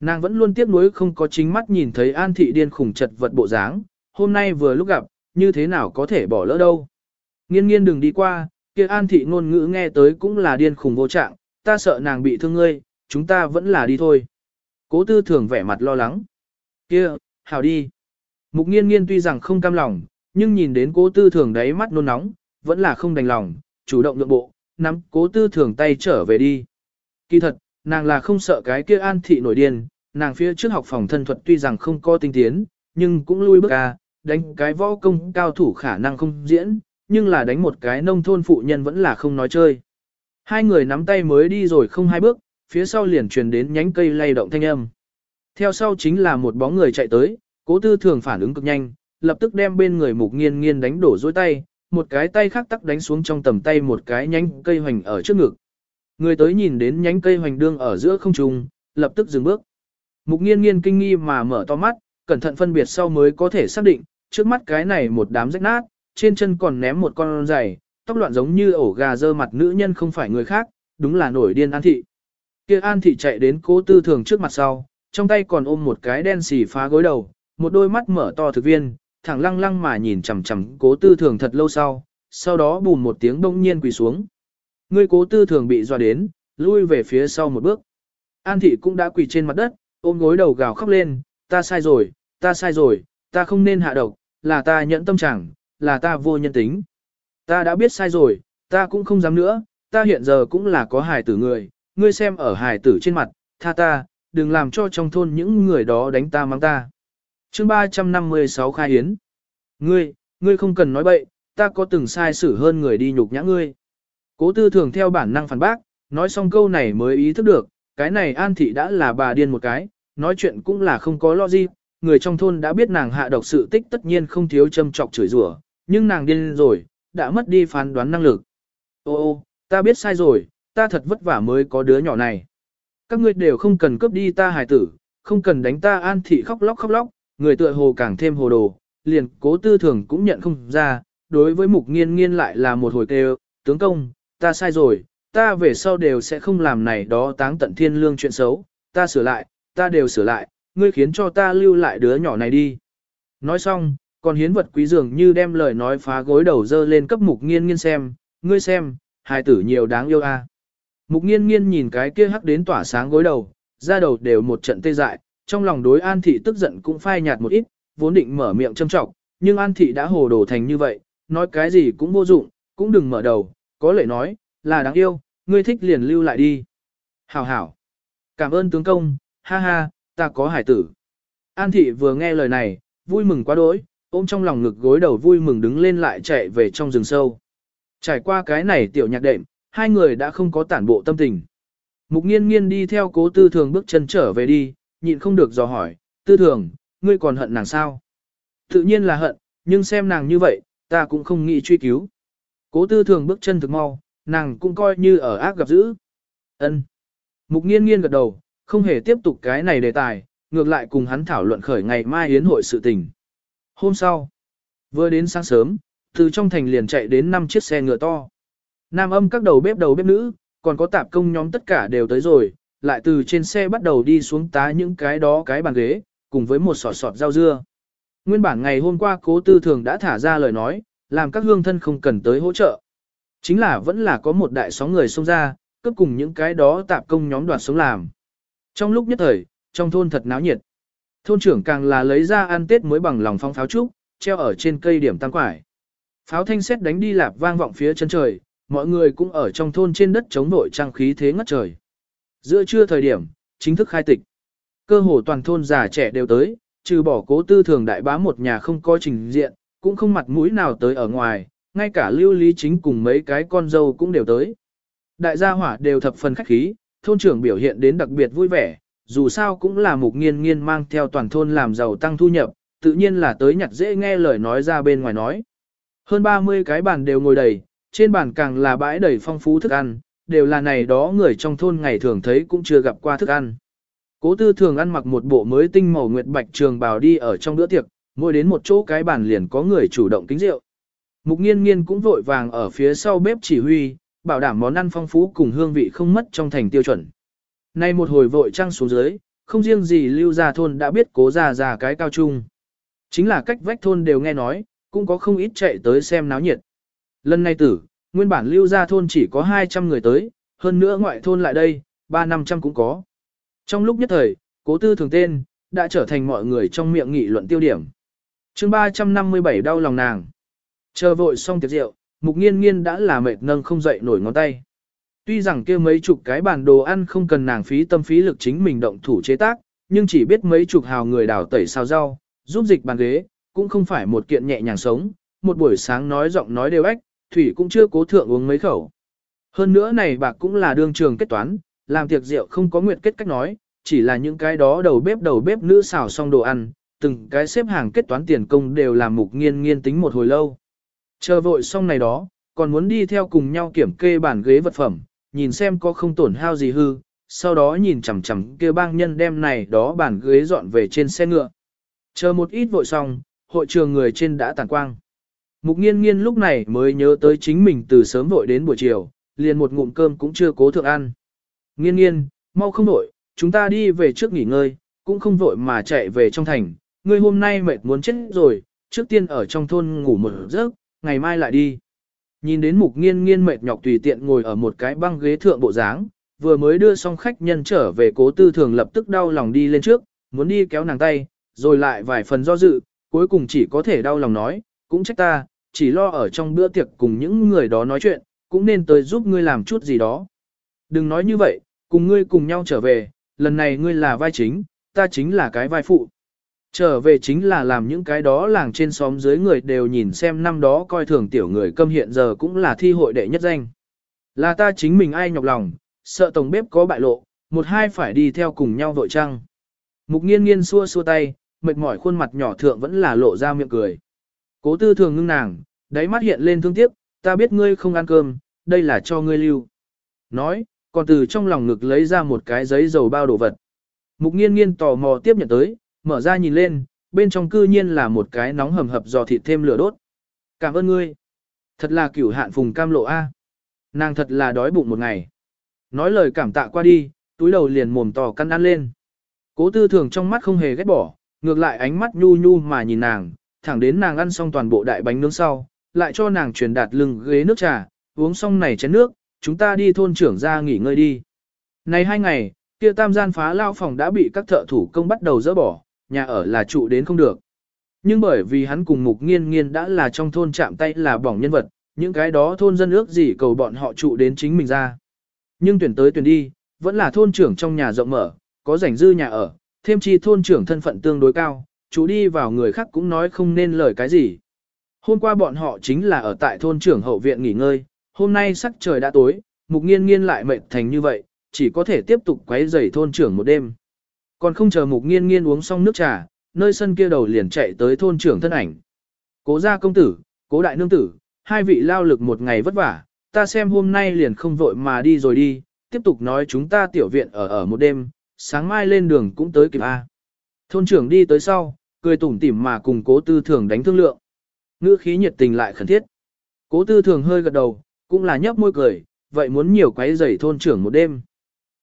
S1: Nàng vẫn luôn tiếc nuối không có chính mắt nhìn thấy An Thị điên khùng chật vật bộ dáng, hôm nay vừa lúc gặp, như thế nào có thể bỏ lỡ đâu. Nghiên nghiên đừng đi qua, kia An Thị ngôn ngữ nghe tới cũng là điên khùng vô trạng, ta sợ nàng bị thương ngươi, chúng ta vẫn là đi thôi. Cố tư thường vẻ mặt lo lắng. Kia, hảo đi. Mục nghiên nghiên tuy rằng không cam lòng, nhưng nhìn đến cố tư thường đáy mắt nôn nóng, vẫn là không đành lòng, chủ động nhượng bộ, nắm cố tư thường tay trở về đi. Kỳ thật, nàng là không sợ cái kia an thị nổi điên, nàng phía trước học phòng thân thuật tuy rằng không có tinh tiến, nhưng cũng lui bước à, đánh cái võ công cao thủ khả năng không diễn, nhưng là đánh một cái nông thôn phụ nhân vẫn là không nói chơi. Hai người nắm tay mới đi rồi không hai bước, phía sau liền truyền đến nhánh cây lay động thanh âm. Theo sau chính là một bóng người chạy tới, cố tư thường phản ứng cực nhanh, lập tức đem bên người mục nghiên nghiên đánh đổ dối tay, một cái tay khác tắc đánh xuống trong tầm tay một cái nhánh cây hoành ở trước ngực. Người tới nhìn đến nhánh cây hoành đương ở giữa không trung, lập tức dừng bước. Mục nghiên nghiên kinh nghi mà mở to mắt, cẩn thận phân biệt sau mới có thể xác định, trước mắt cái này một đám rách nát, trên chân còn ném một con giày, tóc loạn giống như ổ gà dơ mặt nữ nhân không phải người khác, đúng là nổi điên An Thị. Kia An Thị chạy đến cố tư thường trước mặt sau, trong tay còn ôm một cái đen xì phá gối đầu, một đôi mắt mở to thực viên, thẳng lăng lăng mà nhìn chằm chằm cố tư thường thật lâu sau, sau đó bùm một tiếng đông nhiên quỳ xuống. Người cố tư thường bị dọa đến, lui về phía sau một bước. An Thị cũng đã quỳ trên mặt đất, ôm gối đầu gào khóc lên, ta sai rồi, ta sai rồi, ta không nên hạ độc, là ta nhẫn tâm chẳng, là ta vô nhân tính. Ta đã biết sai rồi, ta cũng không dám nữa, ta hiện giờ cũng là có hài tử người, ngươi xem ở hài tử trên mặt, tha ta, đừng làm cho trong thôn những người đó đánh ta mắng ta. chương 356 khai hiến. Ngươi, ngươi không cần nói bậy, ta có từng sai xử hơn người đi nhục nhã ngươi. Cố tư thường theo bản năng phản bác, nói xong câu này mới ý thức được, cái này an thị đã là bà điên một cái, nói chuyện cũng là không có logic người trong thôn đã biết nàng hạ độc sự tích tất nhiên không thiếu châm trọc chửi rủa, nhưng nàng điên rồi, đã mất đi phán đoán năng lực. Ô ô, ta biết sai rồi, ta thật vất vả mới có đứa nhỏ này. Các ngươi đều không cần cướp đi ta hài tử, không cần đánh ta an thị khóc lóc khóc lóc, người tựa hồ càng thêm hồ đồ, liền cố tư thường cũng nhận không ra, đối với mục nghiên nghiên lại là một hồi kêu, tướng công, ta sai rồi, ta về sau đều sẽ không làm này đó táng tận thiên lương chuyện xấu, ta sửa lại, ta đều sửa lại, ngươi khiến cho ta lưu lại đứa nhỏ này đi. Nói xong, còn hiến vật quý dường như đem lời nói phá gối đầu dơ lên cấp mục nghiên nghiên xem, ngươi xem, hài tử nhiều đáng yêu a. Mục nghiên nghiên nhìn cái kia hắc đến tỏa sáng gối đầu, ra đầu đều một trận tê dại, trong lòng đối an thị tức giận cũng phai nhạt một ít, vốn định mở miệng châm trọng, nhưng an thị đã hồ đồ thành như vậy, nói cái gì cũng vô dụng, cũng đừng mở đầu, có lệ nói, là đáng yêu, ngươi thích liền lưu lại đi. Hảo hảo. Cảm ơn tướng công, ha ha, ta có hải tử. An thị vừa nghe lời này, vui mừng quá đỗi, ôm trong lòng ngực gối đầu vui mừng đứng lên lại chạy về trong rừng sâu. Trải qua cái này tiểu nhạc đệm, hai người đã không có tản bộ tâm tình. Mục nghiên nghiên đi theo cố tư thường bước chân trở về đi, nhịn không được dò hỏi, tư thường, ngươi còn hận nàng sao? Tự nhiên là hận, nhưng xem nàng như vậy, ta cũng không nghĩ truy cứu. Cố tư thường bước chân thực mau, nàng cũng coi như ở ác gặp dữ. ân Mục nghiên nghiên gật đầu, không hề tiếp tục cái này đề tài, ngược lại cùng hắn thảo luận khởi ngày mai yến hội sự tình. Hôm sau, vừa đến sáng sớm, từ trong thành liền chạy đến 5 chiếc xe ngựa to. Nam âm các đầu bếp đầu bếp nữ, còn có tạp công nhóm tất cả đều tới rồi, lại từ trên xe bắt đầu đi xuống tá những cái đó cái bàn ghế, cùng với một sọt sọt rau dưa. Nguyên bản ngày hôm qua cố tư thường đã thả ra lời nói, làm các hương thân không cần tới hỗ trợ. Chính là vẫn là có một đại sóng người xông ra, cấp cùng những cái đó tạp công nhóm đoạt sống làm. Trong lúc nhất thời, trong thôn thật náo nhiệt. Thôn trưởng càng là lấy ra ăn tết mới bằng lòng phong pháo trúc, treo ở trên cây điểm tăng quải. Pháo thanh xét đánh đi lạp vang vọng phía chân trời, mọi người cũng ở trong thôn trên đất chống nội trang khí thế ngất trời. Giữa trưa thời điểm, chính thức khai tịch. Cơ hồ toàn thôn già trẻ đều tới, trừ bỏ cố tư thường đại bá một nhà không có trình diện, cũng không mặt mũi nào tới ở ngoài, ngay cả lưu lý chính cùng mấy cái con dâu cũng đều tới. Đại gia hỏa đều thập phần khách khí, thôn trưởng biểu hiện đến đặc biệt vui vẻ, dù sao cũng là mục nghiên nghiên mang theo toàn thôn làm giàu tăng thu nhập, tự nhiên là tới nhặt dễ nghe lời nói ra bên ngoài nói. Hơn 30 cái bàn đều ngồi đầy, trên bàn càng là bãi đầy phong phú thức ăn, đều là này đó người trong thôn ngày thường thấy cũng chưa gặp qua thức ăn. Cố tư thường ăn mặc một bộ mới tinh màu nguyệt bạch trường bào đi ở trong bữa tiệc, ngồi đến một chỗ cái bàn liền có người chủ động kính rượu. Mục nghiên nghiên cũng vội vàng ở phía sau bếp chỉ huy, bảo đảm món ăn phong phú cùng hương vị không mất trong thành tiêu chuẩn. Nay một hồi vội trăng xuống dưới, không riêng gì lưu gia thôn đã biết cố ra ra cái cao trung. Chính là cách vách thôn đều nghe nói, cũng có không ít chạy tới xem náo nhiệt. Lần này tử, nguyên bản lưu gia thôn chỉ có 200 người tới, hơn nữa ngoại thôn lại đây, 3-500 cũng có. Trong lúc nhất thời, cố tư thường tên, đã trở thành mọi người trong miệng nghị luận tiêu điểm. chương 357 đau lòng nàng. Chờ vội xong tiệc rượu, mục nghiên nghiên đã là mệt nâng không dậy nổi ngón tay. Tuy rằng kia mấy chục cái bản đồ ăn không cần nàng phí tâm phí lực chính mình động thủ chế tác, nhưng chỉ biết mấy chục hào người đào tẩy sao rau, giúp dịch bàn ghế, cũng không phải một kiện nhẹ nhàng sống, một buổi sáng nói giọng nói đều ếch, thủy cũng chưa cố thượng uống mấy khẩu. Hơn nữa này bạc cũng là đương trường kết toán, làm tiệc rượu không có nguyện kết cách nói, chỉ là những cái đó đầu bếp đầu bếp nữ xào xong đồ ăn, từng cái xếp hàng kết toán tiền công đều làm mục nghiên nghiên tính một hồi lâu. Chờ vội xong này đó, còn muốn đi theo cùng nhau kiểm kê bản ghế vật phẩm, nhìn xem có không tổn hao gì hư, sau đó nhìn chằm chằm kia bang nhân đem này đó bản ghế dọn về trên xe ngựa. Chờ một ít vội xong, hội trường người trên đã tàn quang. Mục nghiên nghiên lúc này mới nhớ tới chính mình từ sớm vội đến buổi chiều, liền một ngụm cơm cũng chưa cố thượng ăn. Nghiên nghiên, mau không vội, chúng ta đi về trước nghỉ ngơi, cũng không vội mà chạy về trong thành. Ngươi hôm nay mệt muốn chết rồi, trước tiên ở trong thôn ngủ một giấc, ngày mai lại đi. Nhìn đến mục nghiên nghiên mệt nhọc tùy tiện ngồi ở một cái băng ghế thượng bộ dáng, vừa mới đưa xong khách nhân trở về cố tư thường lập tức đau lòng đi lên trước, muốn đi kéo nàng tay, rồi lại vài phần do dự, cuối cùng chỉ có thể đau lòng nói, cũng trách ta, chỉ lo ở trong bữa tiệc cùng những người đó nói chuyện, cũng nên tới giúp ngươi làm chút gì đó. Đừng nói như vậy, cùng ngươi cùng nhau trở về, lần này ngươi là vai chính, ta chính là cái vai phụ. Trở về chính là làm những cái đó làng trên xóm dưới người đều nhìn xem năm đó coi thường tiểu người câm hiện giờ cũng là thi hội đệ nhất danh. Là ta chính mình ai nhọc lòng, sợ tổng bếp có bại lộ, một hai phải đi theo cùng nhau vội trăng. Mục nghiên nghiên xua xua tay, mệt mỏi khuôn mặt nhỏ thượng vẫn là lộ ra miệng cười. Cố tư thường ngưng nàng, đáy mắt hiện lên thương tiếc, ta biết ngươi không ăn cơm, đây là cho ngươi lưu. Nói, còn từ trong lòng ngực lấy ra một cái giấy dầu bao đồ vật. Mục nghiên nghiên tò mò tiếp nhận tới, mở ra nhìn lên, bên trong cư nhiên là một cái nóng hầm hập giò thịt thêm lửa đốt. Cảm ơn ngươi. Thật là cửu hạn phùng cam lộ A. Nàng thật là đói bụng một ngày. Nói lời cảm tạ qua đi, túi đầu liền mồm to căn ăn lên. Cố tư thường trong mắt không hề ghét bỏ, ngược lại ánh mắt nhu nhu mà nhìn nàng, thẳng đến nàng ăn xong toàn bộ đại bánh nướng sau, lại cho nàng truyền đạt lưng ghế nước trà, uống xong này chén nước, chúng ta đi thôn trưởng ra nghỉ ngơi đi. Này hai ngày, kia tam gian phá lao phòng đã bị các thợ thủ công bắt đầu dỡ bỏ, nhà ở là trụ đến không được. Nhưng bởi vì hắn cùng mục nghiên nghiên đã là trong thôn chạm tay là bỏng nhân vật, những cái đó thôn dân ước gì cầu bọn họ trụ đến chính mình ra. Nhưng tuyển tới tuyển đi, vẫn là thôn trưởng trong nhà rộng mở, có rảnh dư nhà ở, thêm chi thôn trưởng thân phận tương đối cao, chú đi vào người khác cũng nói không nên lời cái gì. Hôm qua bọn họ chính là ở tại thôn trưởng hậu viện nghỉ ngơi, hôm nay sắc trời đã tối, mục nghiên nghiên lại mệt thành như vậy, chỉ có thể tiếp tục quấy rầy thôn trưởng một đêm. Còn không chờ mục nghiên nghiên uống xong nước trà, nơi sân kia đầu liền chạy tới thôn trưởng thân ảnh. Cố gia công tử, cố đại nương tử, hai vị lao lực một ngày vất vả, ta xem hôm nay liền không vội mà đi rồi đi, tiếp tục nói chúng ta tiểu viện ở ở một đêm, sáng mai lên đường cũng tới kịp A. Thôn trưởng đi tới sau, cười tủm tỉm mà cùng cố tư thường đánh thương lượng. Ngữ khí nhiệt tình lại khẩn thiết. Cố tư thường hơi gật đầu, cũng là nhấp môi cười, vậy muốn nhiều quấy rầy thôn trưởng một đêm.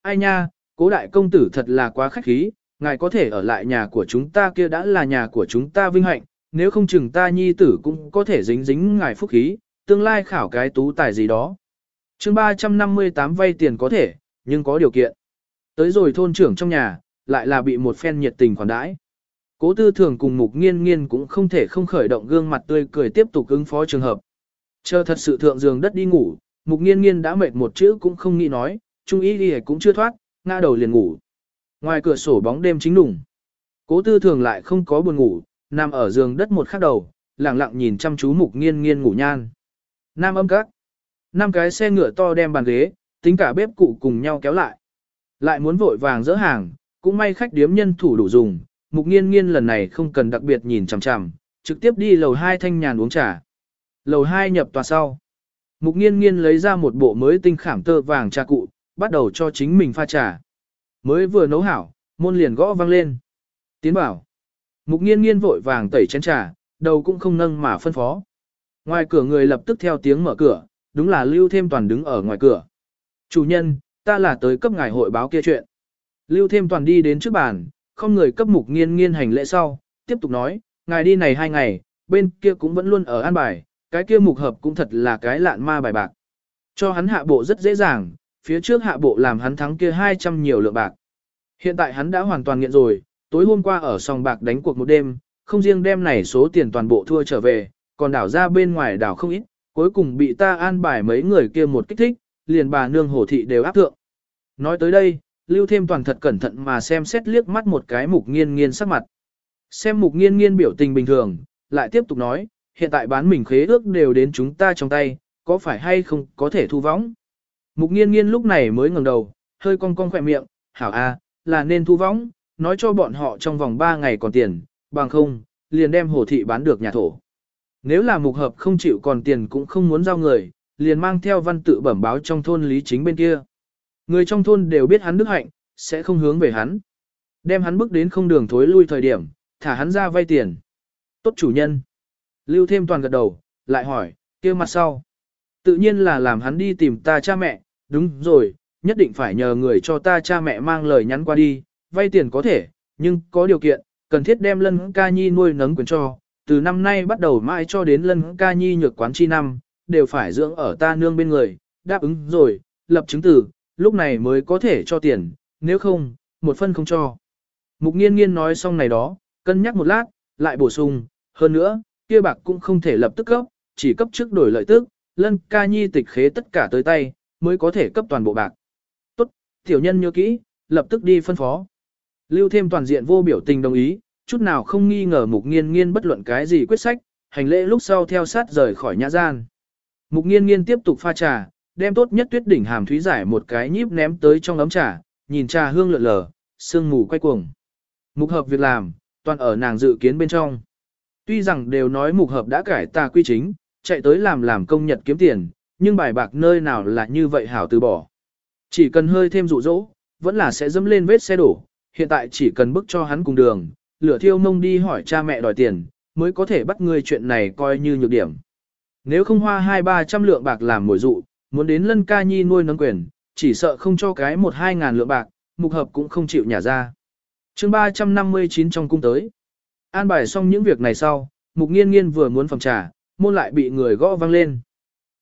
S1: Ai nha, cố đại công tử thật là quá khách khí, ngài có thể ở lại nhà của chúng ta kia đã là nhà của chúng ta vinh hạnh, nếu không chừng ta nhi tử cũng có thể dính dính ngài phúc khí, tương lai khảo cái tú tài gì đó. chương 358 vay tiền có thể, nhưng có điều kiện. Tới rồi thôn trưởng trong nhà, lại là bị một phen nhiệt tình khoản đãi. Cố tư thường cùng mục nghiên nghiên cũng không thể không khởi động gương mặt tươi cười tiếp tục ứng phó trường hợp. Chờ thật sự thượng giường đất đi ngủ, mục nghiên nghiên đã mệt một chữ cũng không nghĩ nói, trung ý đi cũng chưa thoát, ngã đầu liền ngủ. Ngoài cửa sổ bóng đêm chính đủng. Cố tư thường lại không có buồn ngủ, nằm ở giường đất một khắc đầu, lặng lặng nhìn chăm chú mục nghiên nghiên ngủ nhan. Nam âm các. Năm cái xe ngựa to đem bàn ghế, tính cả bếp cụ cùng nhau kéo lại. Lại muốn vội vàng dỡ hàng, cũng may khách điếm nhân thủ đủ dùng, mục nghiên nghiên lần này không cần đặc biệt nhìn chằm chằm, trực tiếp đi lầu 2 thanh nhàn uống trà. Lầu 2 nhập tòa sau. Mục nghiên nghiên lấy ra một bộ mới tinh khảm tơ vàng trà cụ, bắt đầu cho chính mình pha trà. Mới vừa nấu hảo, môn liền gõ vang lên. Tiến bảo. Mục nghiên nghiên vội vàng tẩy chén trà, đầu cũng không nâng mà phân phó. Ngoài cửa người lập tức theo tiếng mở cửa, đúng là Lưu Thêm Toàn đứng ở ngoài cửa. Chủ nhân, ta là tới cấp ngài hội báo kia chuyện. Lưu Thêm Toàn đi đến trước bàn, không người cấp mục nghiên nghiên hành lễ sau, tiếp tục nói, ngài đi này hai ngày, bên kia cũng vẫn luôn ở an bài, cái kia mục hợp cũng thật là cái lạn ma bài bạc. Cho hắn hạ bộ rất dễ dàng, phía trước hạ bộ làm hắn thắng kia 200 nhiều lượng bạc. Hiện tại hắn đã hoàn toàn nghiện rồi, tối hôm qua ở sòng bạc đánh cuộc một đêm, không riêng đem này số tiền toàn bộ thua trở về, còn đảo ra bên ngoài đảo không ít, cuối cùng bị ta an bài mấy người kia một kích thích, liền bà nương hồ thị đều áp thượng. Nói tới đây, lưu thêm toàn thật cẩn thận mà xem xét liếc mắt một cái mục nghiên nghiên sắc mặt. Xem mục nghiên nghiên biểu tình bình thường, lại tiếp tục nói, hiện tại bán mình khế ước đều đến chúng ta trong tay, có phải hay không có thể thu võng. Mục nghiên nghiên lúc này mới ngẩng đầu, hơi cong cong khỏe miệng, hảo a, là nên thu võng, nói cho bọn họ trong vòng 3 ngày còn tiền, bằng không, liền đem hồ thị bán được nhà thổ. Nếu là mục hợp không chịu còn tiền cũng không muốn giao người, liền mang theo văn tự bẩm báo trong thôn lý chính bên kia. Người trong thôn đều biết hắn đức hạnh, sẽ không hướng về hắn. Đem hắn bước đến không đường thối lui thời điểm, thả hắn ra vay tiền. Tốt chủ nhân. Lưu thêm toàn gật đầu, lại hỏi, kia mặt sau. Tự nhiên là làm hắn đi tìm ta cha mẹ, đúng rồi, nhất định phải nhờ người cho ta cha mẹ mang lời nhắn qua đi, vay tiền có thể, nhưng có điều kiện, cần thiết đem lân ca nhi nuôi nấng quyền cho, từ năm nay bắt đầu mãi cho đến lân ca nhi nhược quán chi năm, đều phải dưỡng ở ta nương bên người, đáp ứng rồi, lập chứng tử, lúc này mới có thể cho tiền, nếu không, một phân không cho. Mục nghiên nghiên nói xong này đó, cân nhắc một lát, lại bổ sung, hơn nữa, kia bạc cũng không thể lập tức cấp, chỉ cấp trước đổi lợi tức, lân ca nhi tịch khế tất cả tới tay, mới có thể cấp toàn bộ bạc. Tốt, tiểu nhân nhớ kỹ, lập tức đi phân phó. Lưu thêm toàn diện vô biểu tình đồng ý, chút nào không nghi ngờ mục nghiên nghiên bất luận cái gì quyết sách, hành lễ lúc sau theo sát rời khỏi nhã gian. Mục nghiên nghiên tiếp tục pha trà, đem tốt nhất tuyết đỉnh hàm thúy giải một cái nhíp ném tới trong ấm trà, nhìn trà hương lượn lờ, sương mù quay cuồng. Mục hợp việc làm, toàn ở nàng dự kiến bên trong. Tuy rằng đều nói mục hợp đã cải tà quy chính, chạy tới làm làm công nhật kiếm tiền, nhưng bài bạc nơi nào là như vậy hảo từ bỏ. Chỉ cần hơi thêm dụ dỗ, vẫn là sẽ dẫm lên vết xe đổ, hiện tại chỉ cần bức cho hắn cùng đường, lửa thiêu mông đi hỏi cha mẹ đòi tiền, mới có thể bắt người chuyện này coi như nhược điểm. Nếu không hoa hai ba trăm lượng bạc làm mồi dụ, muốn đến lân ca nhi nuôi nâng quyền, chỉ sợ không cho cái một hai ngàn lượng bạc, mục hợp cũng không chịu nhả ra. chương 359 trong cung tới. An bài xong những việc này sau, mục nghiên nghiên vừa muốn phòng trà, môn lại bị người gõ vang lên.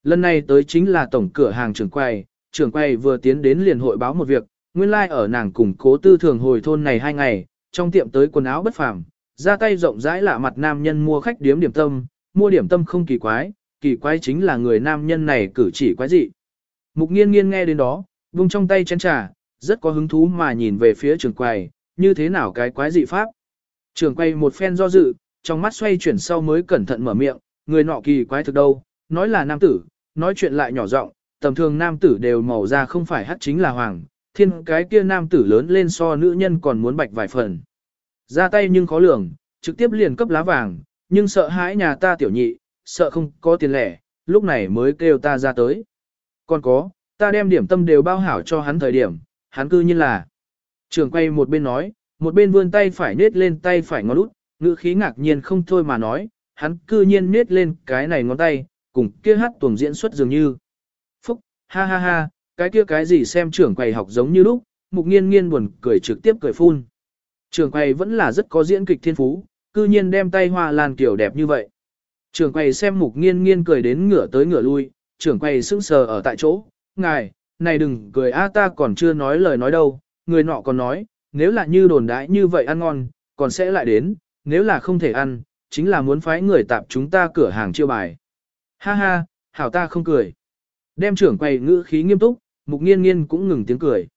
S1: Lần này tới chính là tổng cửa hàng trưởng quầy, trưởng quầy vừa tiến đến liền hội báo một việc, nguyên lai like ở nàng cùng cố tư thường hồi thôn này hai ngày, trong tiệm tới quần áo bất phàm, ra tay rộng rãi lạ mặt nam nhân mua khách điếm điểm tâm, mua điểm tâm không kỳ quái, kỳ quái chính là người nam nhân này cử chỉ quái dị. Mục nghiên nghiên nghe đến đó, vung trong tay chén trà, rất có hứng thú mà nhìn về phía trường quầy, như thế nào cái quái dị pháp. Trường quầy một phen do dự, trong mắt xoay chuyển sau mới cẩn thận mở miệng, người nọ kỳ quái thực đâu, nói là nam tử, nói chuyện lại nhỏ giọng, tầm thường nam tử đều màu da không phải hắt chính là hoàng, thiên cái kia nam tử lớn lên so nữ nhân còn muốn bạch vài phần. Ra tay nhưng khó lường, trực tiếp liền cấp lá vàng, nhưng sợ hãi nhà ta tiểu nhị, sợ không có tiền lẻ, lúc này mới kêu ta ra tới. Còn có, ta đem điểm tâm đều bao hảo cho hắn thời điểm, hắn cư nhiên là. Trường quay một bên nói, một bên vươn tay phải nết lên tay phải ngón lút, ngữ khí ngạc nhiên không thôi mà nói, hắn cư nhiên nết lên cái này ngón tay, cùng kia hát tuồng diễn xuất dường như. Phúc, ha ha ha, cái kia cái gì xem trưởng quầy học giống như lúc, mục nghiên nghiên buồn cười trực tiếp cười phun. Trưởng quầy vẫn là rất có diễn kịch thiên phú, cư nhiên đem tay hoa lan kiểu đẹp như vậy. Trưởng quầy xem mục nghiên nghiên cười đến ngửa tới ngửa lui, trưởng quầy sững sờ ở tại chỗ, ngài, này đừng cười a ta còn chưa nói lời nói đâu, người nọ còn nói, nếu là như đồn đãi như vậy ăn ngon, còn sẽ lại đến, nếu là không thể ăn, chính là muốn phái người tạp chúng ta cửa hàng chiêu bài. Ha ha, hảo ta không cười. Đem trưởng quầy ngữ khí nghiêm túc, mục nghiên nghiên cũng ngừng tiếng cười.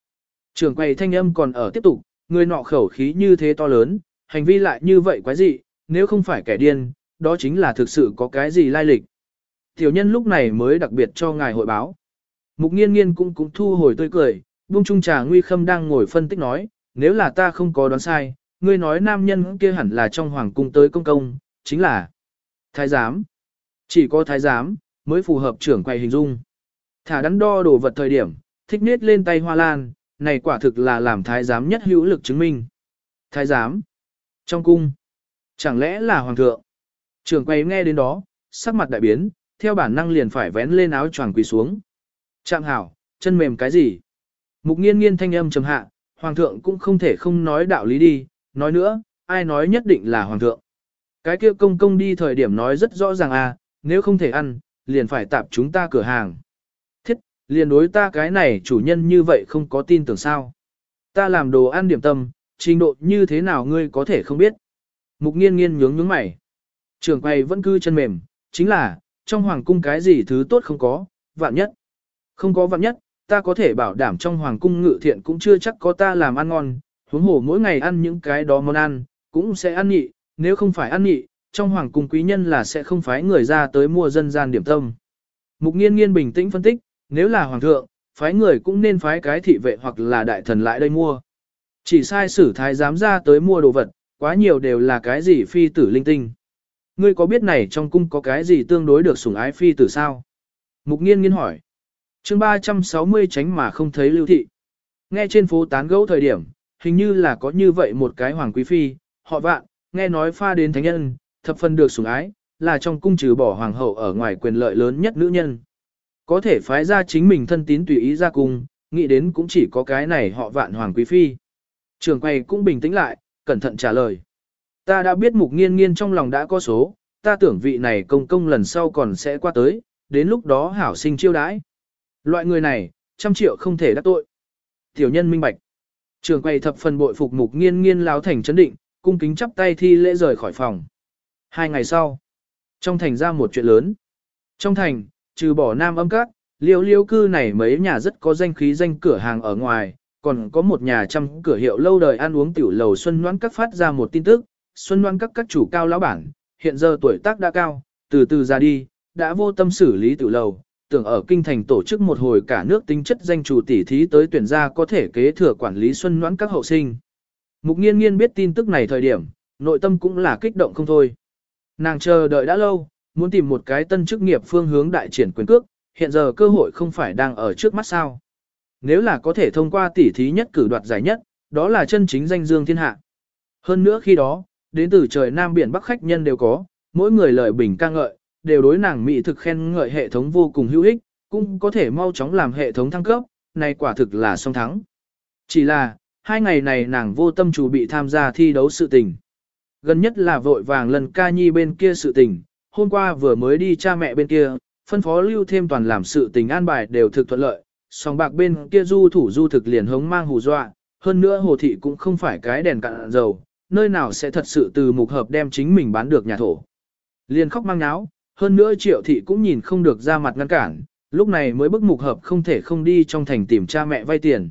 S1: Trưởng quầy thanh âm còn ở tiếp tục, người nọ khẩu khí như thế to lớn, hành vi lại như vậy quái dị, nếu không phải kẻ điên, đó chính là thực sự có cái gì lai lịch. Tiểu nhân lúc này mới đặc biệt cho ngài hội báo. Mục nghiên nghiên cũng cũng thu hồi tươi cười, buông trung trà nguy khâm đang ngồi phân tích nói, nếu là ta không có đoán sai, ngươi nói nam nhân kia hẳn là trong hoàng cung tới công công, chính là thái giám. Chỉ có thái giám, mới phù hợp trưởng quầy hình dung. Thả đắn đo đồ vật thời điểm, thích nết lên tay hoa lan, này quả thực là làm thái giám nhất hữu lực chứng minh. Thái giám. Trong cung. Chẳng lẽ là hoàng thượng? Trưởng quầy nghe đến đó, sắc mặt đại biến, theo bản năng liền phải vén lên áo choàng quỳ xuống. Chạm hảo, chân mềm cái gì? Mục nghiên nghiên thanh âm trầm hạ, hoàng thượng cũng không thể không nói đạo lý đi, nói nữa, ai nói nhất định là hoàng thượng. Cái kia công công đi thời điểm nói rất rõ ràng à, nếu không thể ăn, liền phải tạp chúng ta cửa hàng. Thiết, liền đối ta cái này chủ nhân như vậy không có tin tưởng sao. Ta làm đồ ăn điểm tâm, trình độ như thế nào ngươi có thể không biết. Mục nghiên nghiên nhướng nhướng mày. Trường quay vẫn cư chân mềm, chính là, trong hoàng cung cái gì thứ tốt không có, vạn nhất. Không có vạn nhất, ta có thể bảo đảm trong hoàng cung ngự thiện cũng chưa chắc có ta làm ăn ngon, huống hồ mỗi ngày ăn những cái đó món ăn, cũng sẽ ăn nhị, nếu không phải ăn nhị, trong hoàng cung quý nhân là sẽ không phái người ra tới mua dân gian điểm tâm. Mục nghiên nghiên bình tĩnh phân tích, nếu là hoàng thượng, phái người cũng nên phái cái thị vệ hoặc là đại thần lại đây mua. Chỉ sai sử thái dám ra tới mua đồ vật, quá nhiều đều là cái gì phi tử linh tinh. Ngươi có biết này trong cung có cái gì tương đối được sủng ái phi tử sao? Mục nghiên nghiên hỏi. chương 360 tránh mà không thấy lưu thị. Nghe trên phố tán gẫu thời điểm, hình như là có như vậy một cái hoàng quý phi, họ vạn, nghe nói pha đến thánh nhân, thập phần được sủng ái, là trong cung trừ bỏ hoàng hậu ở ngoài quyền lợi lớn nhất nữ nhân. Có thể phái ra chính mình thân tín tùy ý ra cung, nghĩ đến cũng chỉ có cái này họ vạn hoàng quý phi. Trường quay cũng bình tĩnh lại, cẩn thận trả lời. Ta đã biết mục nghiên nghiên trong lòng đã có số, ta tưởng vị này công công lần sau còn sẽ qua tới, đến lúc đó hảo sinh chiêu đãi. Loại người này, trăm triệu không thể đắc tội. Tiểu nhân minh bạch. Trường quay thập phần bội phục mục nghiên nghiên láo thành chấn định, cung kính chắp tay thi lễ rời khỏi phòng. Hai ngày sau, trong thành ra một chuyện lớn. Trong thành, trừ bỏ nam âm các, liêu liêu cư này mấy nhà rất có danh khí danh cửa hàng ở ngoài, còn có một nhà trăm cửa hiệu lâu đời ăn uống tiểu lầu Xuân Noãn các phát ra một tin tức, Xuân Noãn các các chủ cao lão bản, hiện giờ tuổi tác đã cao, từ từ ra đi, đã vô tâm xử lý tiểu lầu, tưởng ở kinh thành tổ chức một hồi cả nước tính chất danh chủ tỷ thí tới tuyển ra có thể kế thừa quản lý Xuân Noãn các hậu sinh. Mục nghiên nghiên biết tin tức này thời điểm, nội tâm cũng là kích động không thôi. Nàng chờ đợi đã lâu, muốn tìm một cái tân chức nghiệp phương hướng đại triển quyền cước, hiện giờ cơ hội không phải đang ở trước mắt sao. Nếu là có thể thông qua tỷ thí nhất cử đoạt giải nhất, đó là chân chính danh dương thiên hạ. Hơn nữa khi đó, đến từ trời Nam Biển Bắc khách nhân đều có, mỗi người lời bình ca ngợi, đều đối nàng mỹ thực khen ngợi hệ thống vô cùng hữu ích, cũng có thể mau chóng làm hệ thống thăng cấp, này quả thực là song thắng. Chỉ là, hai ngày này nàng vô tâm chủ bị tham gia thi đấu sự tình. Gần nhất là vội vàng lần ca nhi bên kia sự tình, hôm qua vừa mới đi cha mẹ bên kia, phân phó lưu thêm toàn làm sự tình an bài đều thực thuận lợi, song bạc bên kia du thủ du thực liền hống mang hù dọa, hơn nữa hồ thị cũng không phải cái đèn cạn dầu, nơi nào sẽ thật sự từ mục hợp đem chính mình bán được nhà thổ. Liền khóc mang náo, hơn nữa triệu thị cũng nhìn không được ra mặt ngăn cản, lúc này mới bức mục hợp không thể không đi trong thành tìm cha mẹ vay tiền.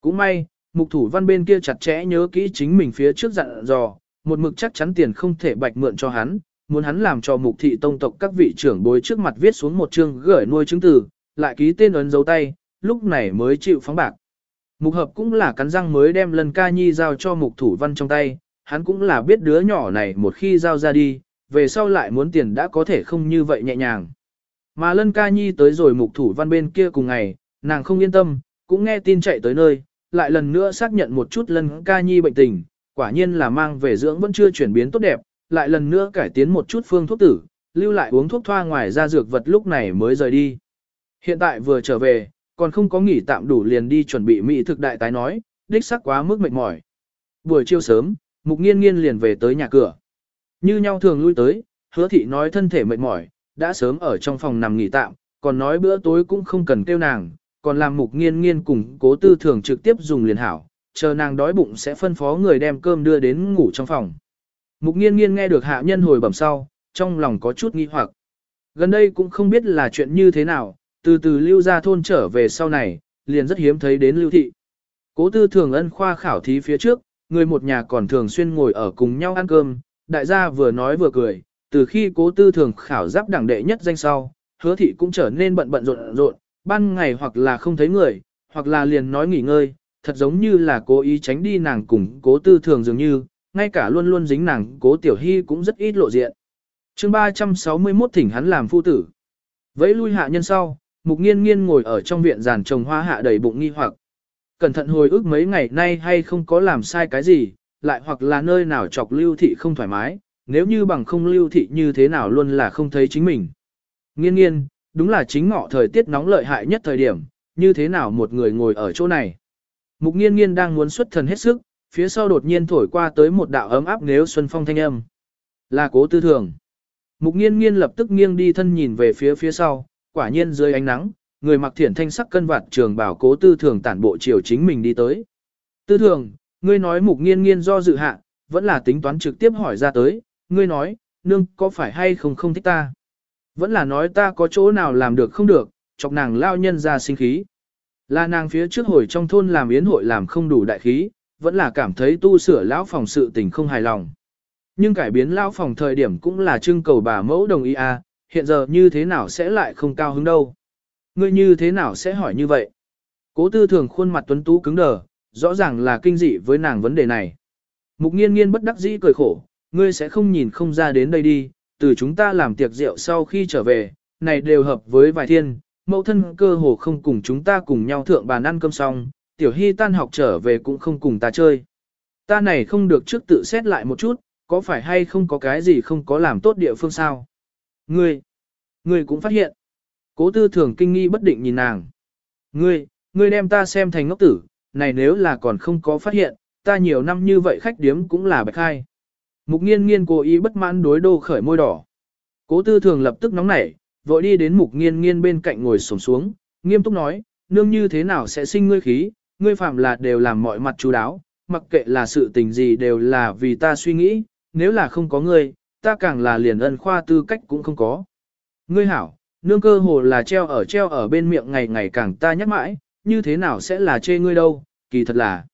S1: Cũng may, mục thủ văn bên kia chặt chẽ nhớ kỹ chính mình phía trước dặn dò, một mực chắc chắn tiền không thể bạch mượn cho hắn, muốn hắn làm cho mục thị tông tộc các vị trưởng bối trước mặt viết xuống một chương gửi nuôi chứng từ, lại ký tên ấn dấu tay, lúc này mới chịu phóng bạc. Mục hợp cũng là cắn răng mới đem lần ca nhi giao cho mục thủ văn trong tay, hắn cũng là biết đứa nhỏ này một khi giao ra đi, về sau lại muốn tiền đã có thể không như vậy nhẹ nhàng. Mà lân ca nhi tới rồi mục thủ văn bên kia cùng ngày, nàng không yên tâm, cũng nghe tin chạy tới nơi, lại lần nữa xác nhận một chút lân ca nhi bệnh tình, quả nhiên là mang về dưỡng vẫn chưa chuyển biến tốt đẹp, lại lần nữa cải tiến một chút phương thuốc tử, lưu lại uống thuốc thoa ngoài ra dược vật lúc này mới rời đi. Hiện tại vừa trở về, còn không có nghỉ tạm đủ liền đi chuẩn bị mỹ thực đại tái nói, đích sắc quá mức mệt mỏi. Buổi chiều sớm, mục nghiên nghiên liền về tới nhà cửa. Như nhau thường lui tới, hứa thị nói thân thể mệt mỏi, đã sớm ở trong phòng nằm nghỉ tạm, còn nói bữa tối cũng không cần kêu nàng, còn làm mục nghiên nghiên cùng cố tư thường trực tiếp dùng liền hảo, chờ nàng đói bụng sẽ phân phó người đem cơm đưa đến ngủ trong phòng. Mục nghiên nghiên nghe được hạ nhân hồi bẩm sau, trong lòng có chút nghi hoặc. Gần đây cũng không biết là chuyện như thế nào, từ từ lưu ra thôn trở về sau này, liền rất hiếm thấy đến lưu thị. Cố tư thường ân khoa khảo thí phía trước, người một nhà còn thường xuyên ngồi ở cùng nhau ăn cơm, đại gia vừa nói vừa cười, từ khi cố tư thường khảo giáp đẳng đệ nhất danh sau, hứa thị cũng trở nên bận bận rộn rộn, ban ngày hoặc là không thấy người, hoặc là liền nói nghỉ ngơi, thật giống như là cố ý tránh đi nàng cùng cố tư thường dường như, ngay cả luôn luôn dính nàng cố tiểu hy cũng rất ít lộ diện. chương 361 thỉnh hắn làm phu tử. Vẫy lui hạ nhân sau, mục nghiên nghiên ngồi ở trong viện giàn trồng hoa hạ đầy bụng nghi hoặc. Cẩn thận hồi ức mấy ngày nay hay không có làm sai cái gì, lại hoặc là nơi nào chọc lưu thị không thoải mái, nếu như bằng không lưu thị như thế nào luôn là không thấy chính mình. Nghiên nghiên, đúng là chính ngọ thời tiết nóng lợi hại nhất thời điểm, như thế nào một người ngồi ở chỗ này. Mục nghiên nghiên đang muốn xuất thần hết sức, phía sau đột nhiên thổi qua tới một đạo ấm áp nếu xuân phong thanh âm. Là cố tư thường. Mục nghiên nghiên lập tức nghiêng đi thân nhìn về phía phía sau, quả nhiên dưới ánh nắng, người mặc thiển thanh sắc cân vạt trường bảo cố tư thường tản bộ chiều chính mình đi tới. Tư thường, ngươi nói mục nghiên nghiên do dự hạ, vẫn là tính toán trực tiếp hỏi ra tới, ngươi nói, nương có phải hay không không thích ta? Vẫn là nói ta có chỗ nào làm được không được, chọc nàng lao nhân ra sinh khí. Là nàng phía trước hồi trong thôn làm yến hội làm không đủ đại khí, vẫn là cảm thấy tu sửa lão phòng sự tình không hài lòng. Nhưng cải biến lão phòng thời điểm cũng là trưng cầu bà mẫu đồng ý à, hiện giờ như thế nào sẽ lại không cao hứng đâu. Ngươi như thế nào sẽ hỏi như vậy? Cố tư thường khuôn mặt tuấn tú cứng đờ, rõ ràng là kinh dị với nàng vấn đề này. Mục nghiên nghiên bất đắc dĩ cười khổ, ngươi sẽ không nhìn không ra đến đây đi, từ chúng ta làm tiệc rượu sau khi trở về, này đều hợp với vài thiên, mẫu thân cơ hồ không cùng chúng ta cùng nhau thượng bàn ăn cơm xong, tiểu hy tan học trở về cũng không cùng ta chơi. Ta này không được trước tự xét lại một chút, có phải hay không có cái gì không có làm tốt địa phương sao? Ngươi, ngươi cũng phát hiện. Cố tư thường kinh nghi bất định nhìn nàng. Ngươi, ngươi đem ta xem thành ngốc tử, này nếu là còn không có phát hiện, ta nhiều năm như vậy khách điếm cũng là bạch khai. Mục nghiên nghiên cố ý bất mãn đối đô khởi môi đỏ. Cố tư thường lập tức nóng nảy, vội đi đến mục nghiên nghiên bên cạnh ngồi sổm xuống, nghiêm túc nói, nương như thế nào sẽ sinh ngươi khí, ngươi phạm là đều làm mọi mặt chú đáo, mặc kệ là sự tình gì đều là vì ta suy nghĩ, nếu là không có ngươi, ta càng là liền ân khoa tư cách cũng không có. Ngươi hảo, nương cơ hồ là treo ở treo ở bên miệng ngày ngày càng ta nhắc mãi, như thế nào sẽ là chê ngươi đâu, kỳ thật là.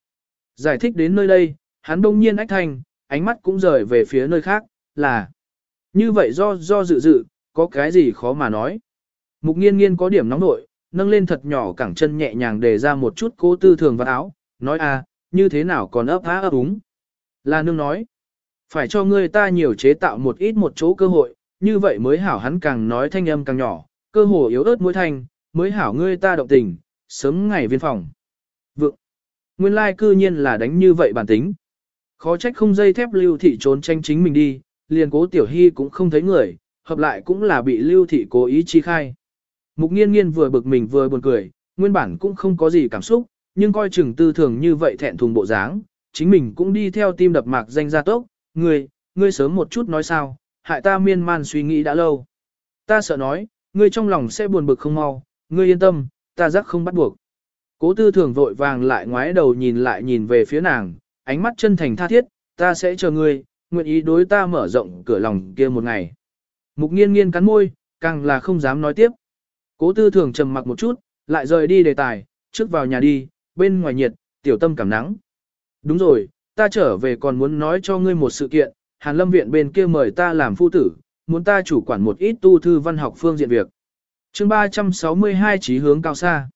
S1: Giải thích đến nơi đây, hắn đông nhiên ách thành ánh mắt cũng rời về phía nơi khác, là. Như vậy do do dự dự, có cái gì khó mà nói. Mục nghiên nghiên có điểm nóng nội, nâng lên thật nhỏ cẳng chân nhẹ nhàng để ra một chút cố tư thường vào áo, nói à, như thế nào còn ấp há ấp úng. Là nương nói, phải cho ngươi ta nhiều chế tạo một ít một chỗ cơ hội, như vậy mới hảo hắn càng nói thanh âm càng nhỏ, cơ hồ yếu ớt mũi thanh, mới hảo ngươi ta động tình, sớm ngày viên phòng. Vượng, nguyên lai cư nhiên là đánh như vậy bản tính. Khó trách không dây thép lưu thị trốn tranh chính mình đi, liền cố tiểu hy cũng không thấy người, hợp lại cũng là bị lưu thị cố ý chi khai. Mục nghiên nghiên vừa bực mình vừa buồn cười, nguyên bản cũng không có gì cảm xúc, nhưng coi chừng tư thường như vậy thẹn thùng bộ dáng, chính mình cũng đi theo tim đập mạc danh gia tốc, ngươi, ngươi sớm một chút nói sao, hại ta miên man suy nghĩ đã lâu. Ta sợ nói, ngươi trong lòng sẽ buồn bực không mau, ngươi yên tâm, ta giác không bắt buộc. Cố tư thường vội vàng lại ngoái đầu nhìn lại nhìn về phía nàng, ánh mắt chân thành tha thiết, ta sẽ chờ ngươi, nguyện ý đối ta mở rộng cửa lòng kia một ngày. Mục nghiên nghiên cắn môi, càng là không dám nói tiếp. Cố tư thường trầm mặc một chút, lại rời đi đề tài, trước vào nhà đi, bên ngoài nhiệt, tiểu tâm cảm nắng. Đúng rồi, ta trở về còn muốn nói cho ngươi một sự kiện, Hàn Lâm Viện bên kia mời ta làm phu tử, muốn ta chủ quản một ít tu thư văn học phương diện việc. chương 362 trí hướng cao xa.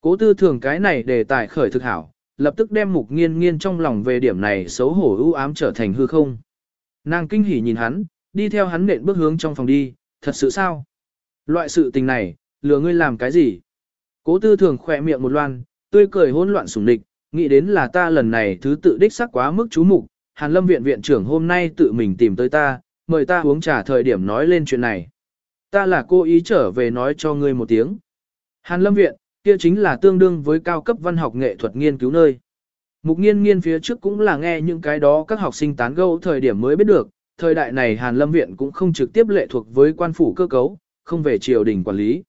S1: Cố tư thường cái này đề tài khởi thực hảo, lập tức đem mục nghiên nghiên trong lòng về điểm này xấu hổ ưu ám trở thành hư không. Nàng kinh hỉ nhìn hắn, đi theo hắn nện bước hướng trong phòng đi, thật sự sao? Loại sự tình này, lừa ngươi làm cái gì? Cố tư thường khỏe miệng một loan, tươi cười hỗn loạn sủng địch, nghĩ đến là ta lần này thứ tự đích sắc quá mức chú mục, Hàn Lâm viện viện trưởng hôm nay tự mình tìm tới ta, mời ta uống trà thời điểm nói lên chuyện này. Ta là cô ý trở về nói cho ngươi một tiếng. Hàn Lâm viện, kia chính là tương đương với cao cấp văn học nghệ thuật nghiên cứu nơi. Mục nghiên nghiên phía trước cũng là nghe những cái đó các học sinh tán gẫu thời điểm mới biết được, thời đại này Hàn Lâm viện cũng không trực tiếp lệ thuộc với quan phủ cơ cấu, không về triều đình quản lý.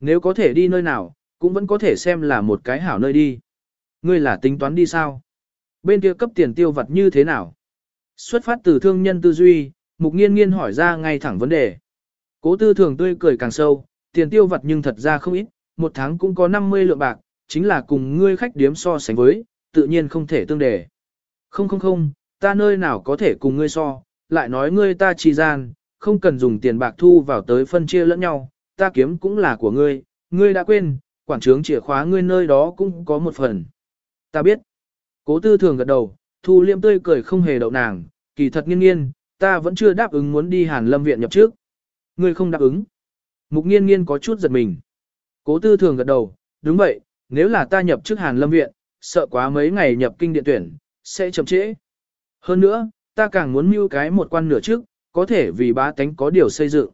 S1: Nếu có thể đi nơi nào, cũng vẫn có thể xem là một cái hảo nơi đi. Ngươi là tính toán đi sao? Bên kia cấp tiền tiêu vặt như thế nào? Xuất phát từ thương nhân tư duy, mục nghiên nghiên hỏi ra ngay thẳng vấn đề. Cố tư thường tươi cười càng sâu, tiền tiêu vặt nhưng thật ra không ít, một tháng cũng có 50 lượng bạc, chính là cùng ngươi khách điếm so sánh với, tự nhiên không thể tương đề. Không không không, ta nơi nào có thể cùng ngươi so, lại nói ngươi ta trì gian, không cần dùng tiền bạc thu vào tới phân chia lẫn nhau, ta kiếm cũng là của ngươi, ngươi đã quên, quản trướng chìa khóa ngươi nơi đó cũng có một phần. Ta biết. Cố tư thường gật đầu, thu liêm tươi cười không hề đậu nàng, kỳ thật nghiên nghiên, ta vẫn chưa đáp ứng muốn đi hàn lâm viện nhập trước. Ngươi không đáp ứng. Mục nghiên nghiên có chút giật mình. Cố tư thường gật đầu, đúng vậy, nếu là ta nhập trước hàn lâm viện, sợ quá mấy ngày nhập kinh điện tuyển, sẽ chậm trễ. Hơn nữa, ta càng muốn mưu cái một quan nửa trước, có thể vì bá tánh có điều xây dựng.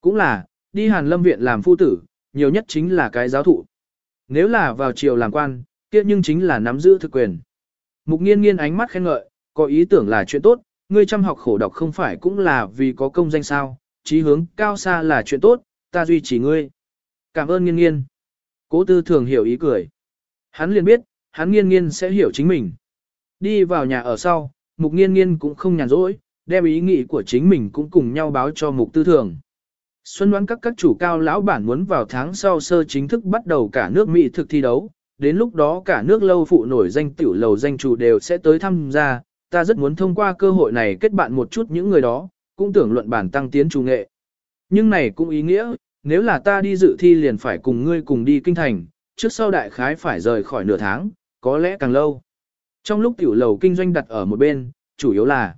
S1: Cũng là, đi hàn lâm viện làm phu tử, nhiều nhất chính là cái giáo thụ. Nếu là vào triều làm quan, kia nhưng chính là nắm giữ thực quyền. Mục nghiên nghiên ánh mắt khen ngợi, có ý tưởng là chuyện tốt, ngươi chăm học khổ đọc không phải cũng là vì có công danh sao, chí hướng cao xa là chuyện tốt, ta duy trì ngươi. Cảm ơn nghiên nghiên. Cố tư thường hiểu ý cười. Hắn liền biết, hắn nghiên nghiên sẽ hiểu chính mình. Đi vào nhà ở sau, mục nghiên nghiên cũng không nhàn rỗi, đem ý nghĩ của chính mình cũng cùng nhau báo cho mục tư thường. Xuân đoán các các chủ cao lão bản muốn vào tháng sau sơ chính thức bắt đầu cả nước Mỹ thực thi đấu, đến lúc đó cả nước lâu phụ nổi danh tiểu lầu danh chủ đều sẽ tới tham gia, ta rất muốn thông qua cơ hội này kết bạn một chút những người đó, cũng tưởng luận bản tăng tiến chủ nghệ. Nhưng này cũng ý nghĩa, nếu là ta đi dự thi liền phải cùng ngươi cùng đi kinh thành, trước sau đại khái phải rời khỏi nửa tháng, có lẽ càng lâu. Trong lúc tiểu lầu kinh doanh đặt ở một bên, chủ yếu là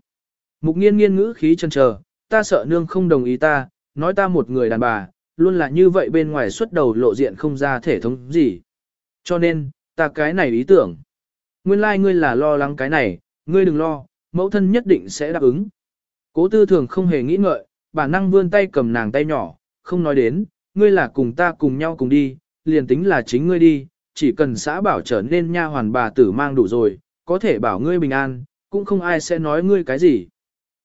S1: mục nghiên nghiên ngữ khí chân chờ, ta sợ nương không đồng ý ta, nói ta một người đàn bà, luôn là như vậy bên ngoài xuất đầu lộ diện không ra thể thống gì. Cho nên, ta cái này ý tưởng. Nguyên lai like ngươi là lo lắng cái này, ngươi đừng lo, mẫu thân nhất định sẽ đáp ứng. Cố tư thường không hề nghĩ ngợi, bản năng vươn tay cầm nàng tay nhỏ, không nói đến, ngươi là cùng ta cùng nhau cùng đi, liền tính là chính ngươi đi, chỉ cần xã bảo trở nên nha hoàn bà tử mang đủ rồi, có thể bảo ngươi bình an, cũng không ai sẽ nói ngươi cái gì.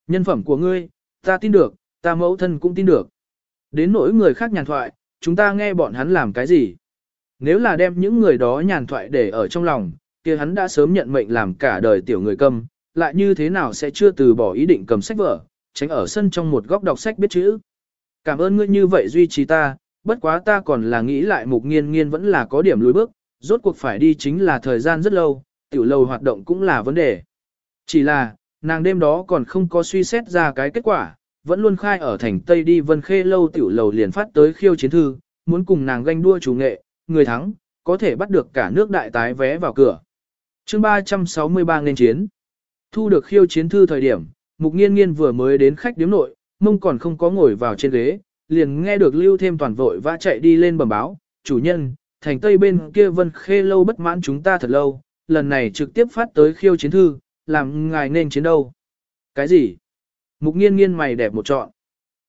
S1: Nhân phẩm của ngươi, ta tin được, ta mẫu thân cũng tin được. Đến nỗi người khác nhàn thoại, chúng ta nghe bọn hắn làm cái gì. Nếu là đem những người đó nhàn thoại để ở trong lòng, kia hắn đã sớm nhận mệnh làm cả đời tiểu người câm, lại như thế nào sẽ chưa từ bỏ ý định cầm sách vở, tránh ở sân trong một góc đọc sách biết chữ. Cảm ơn ngươi như vậy duy trì ta, bất quá ta còn là nghĩ lại mục nghiên nghiên vẫn là có điểm lùi bước, rốt cuộc phải đi chính là thời gian rất lâu, tiểu lầu hoạt động cũng là vấn đề. Chỉ là, nàng đêm đó còn không có suy xét ra cái kết quả, vẫn luôn khai ở thành Tây đi vân khê lâu tiểu lầu liền phát tới khiêu chiến thư, muốn cùng nàng ganh đua chủ nghệ, người thắng, có thể bắt được cả nước đại tái vé vào cửa. chương 363 nên chiến. Thu được khiêu chiến thư thời điểm, mục nghiên nghiên vừa mới đến khách điếm nội, mông còn không có ngồi vào trên ghế, liền nghe được lưu thêm toàn vội vã chạy đi lên bẩm báo, chủ nhân, thành tây bên kia vân khê lâu bất mãn chúng ta thật lâu, lần này trực tiếp phát tới khiêu chiến thư, làm ngài nên chiến đâu. Cái gì? Mục nghiên nghiên mày đẹp một trọn.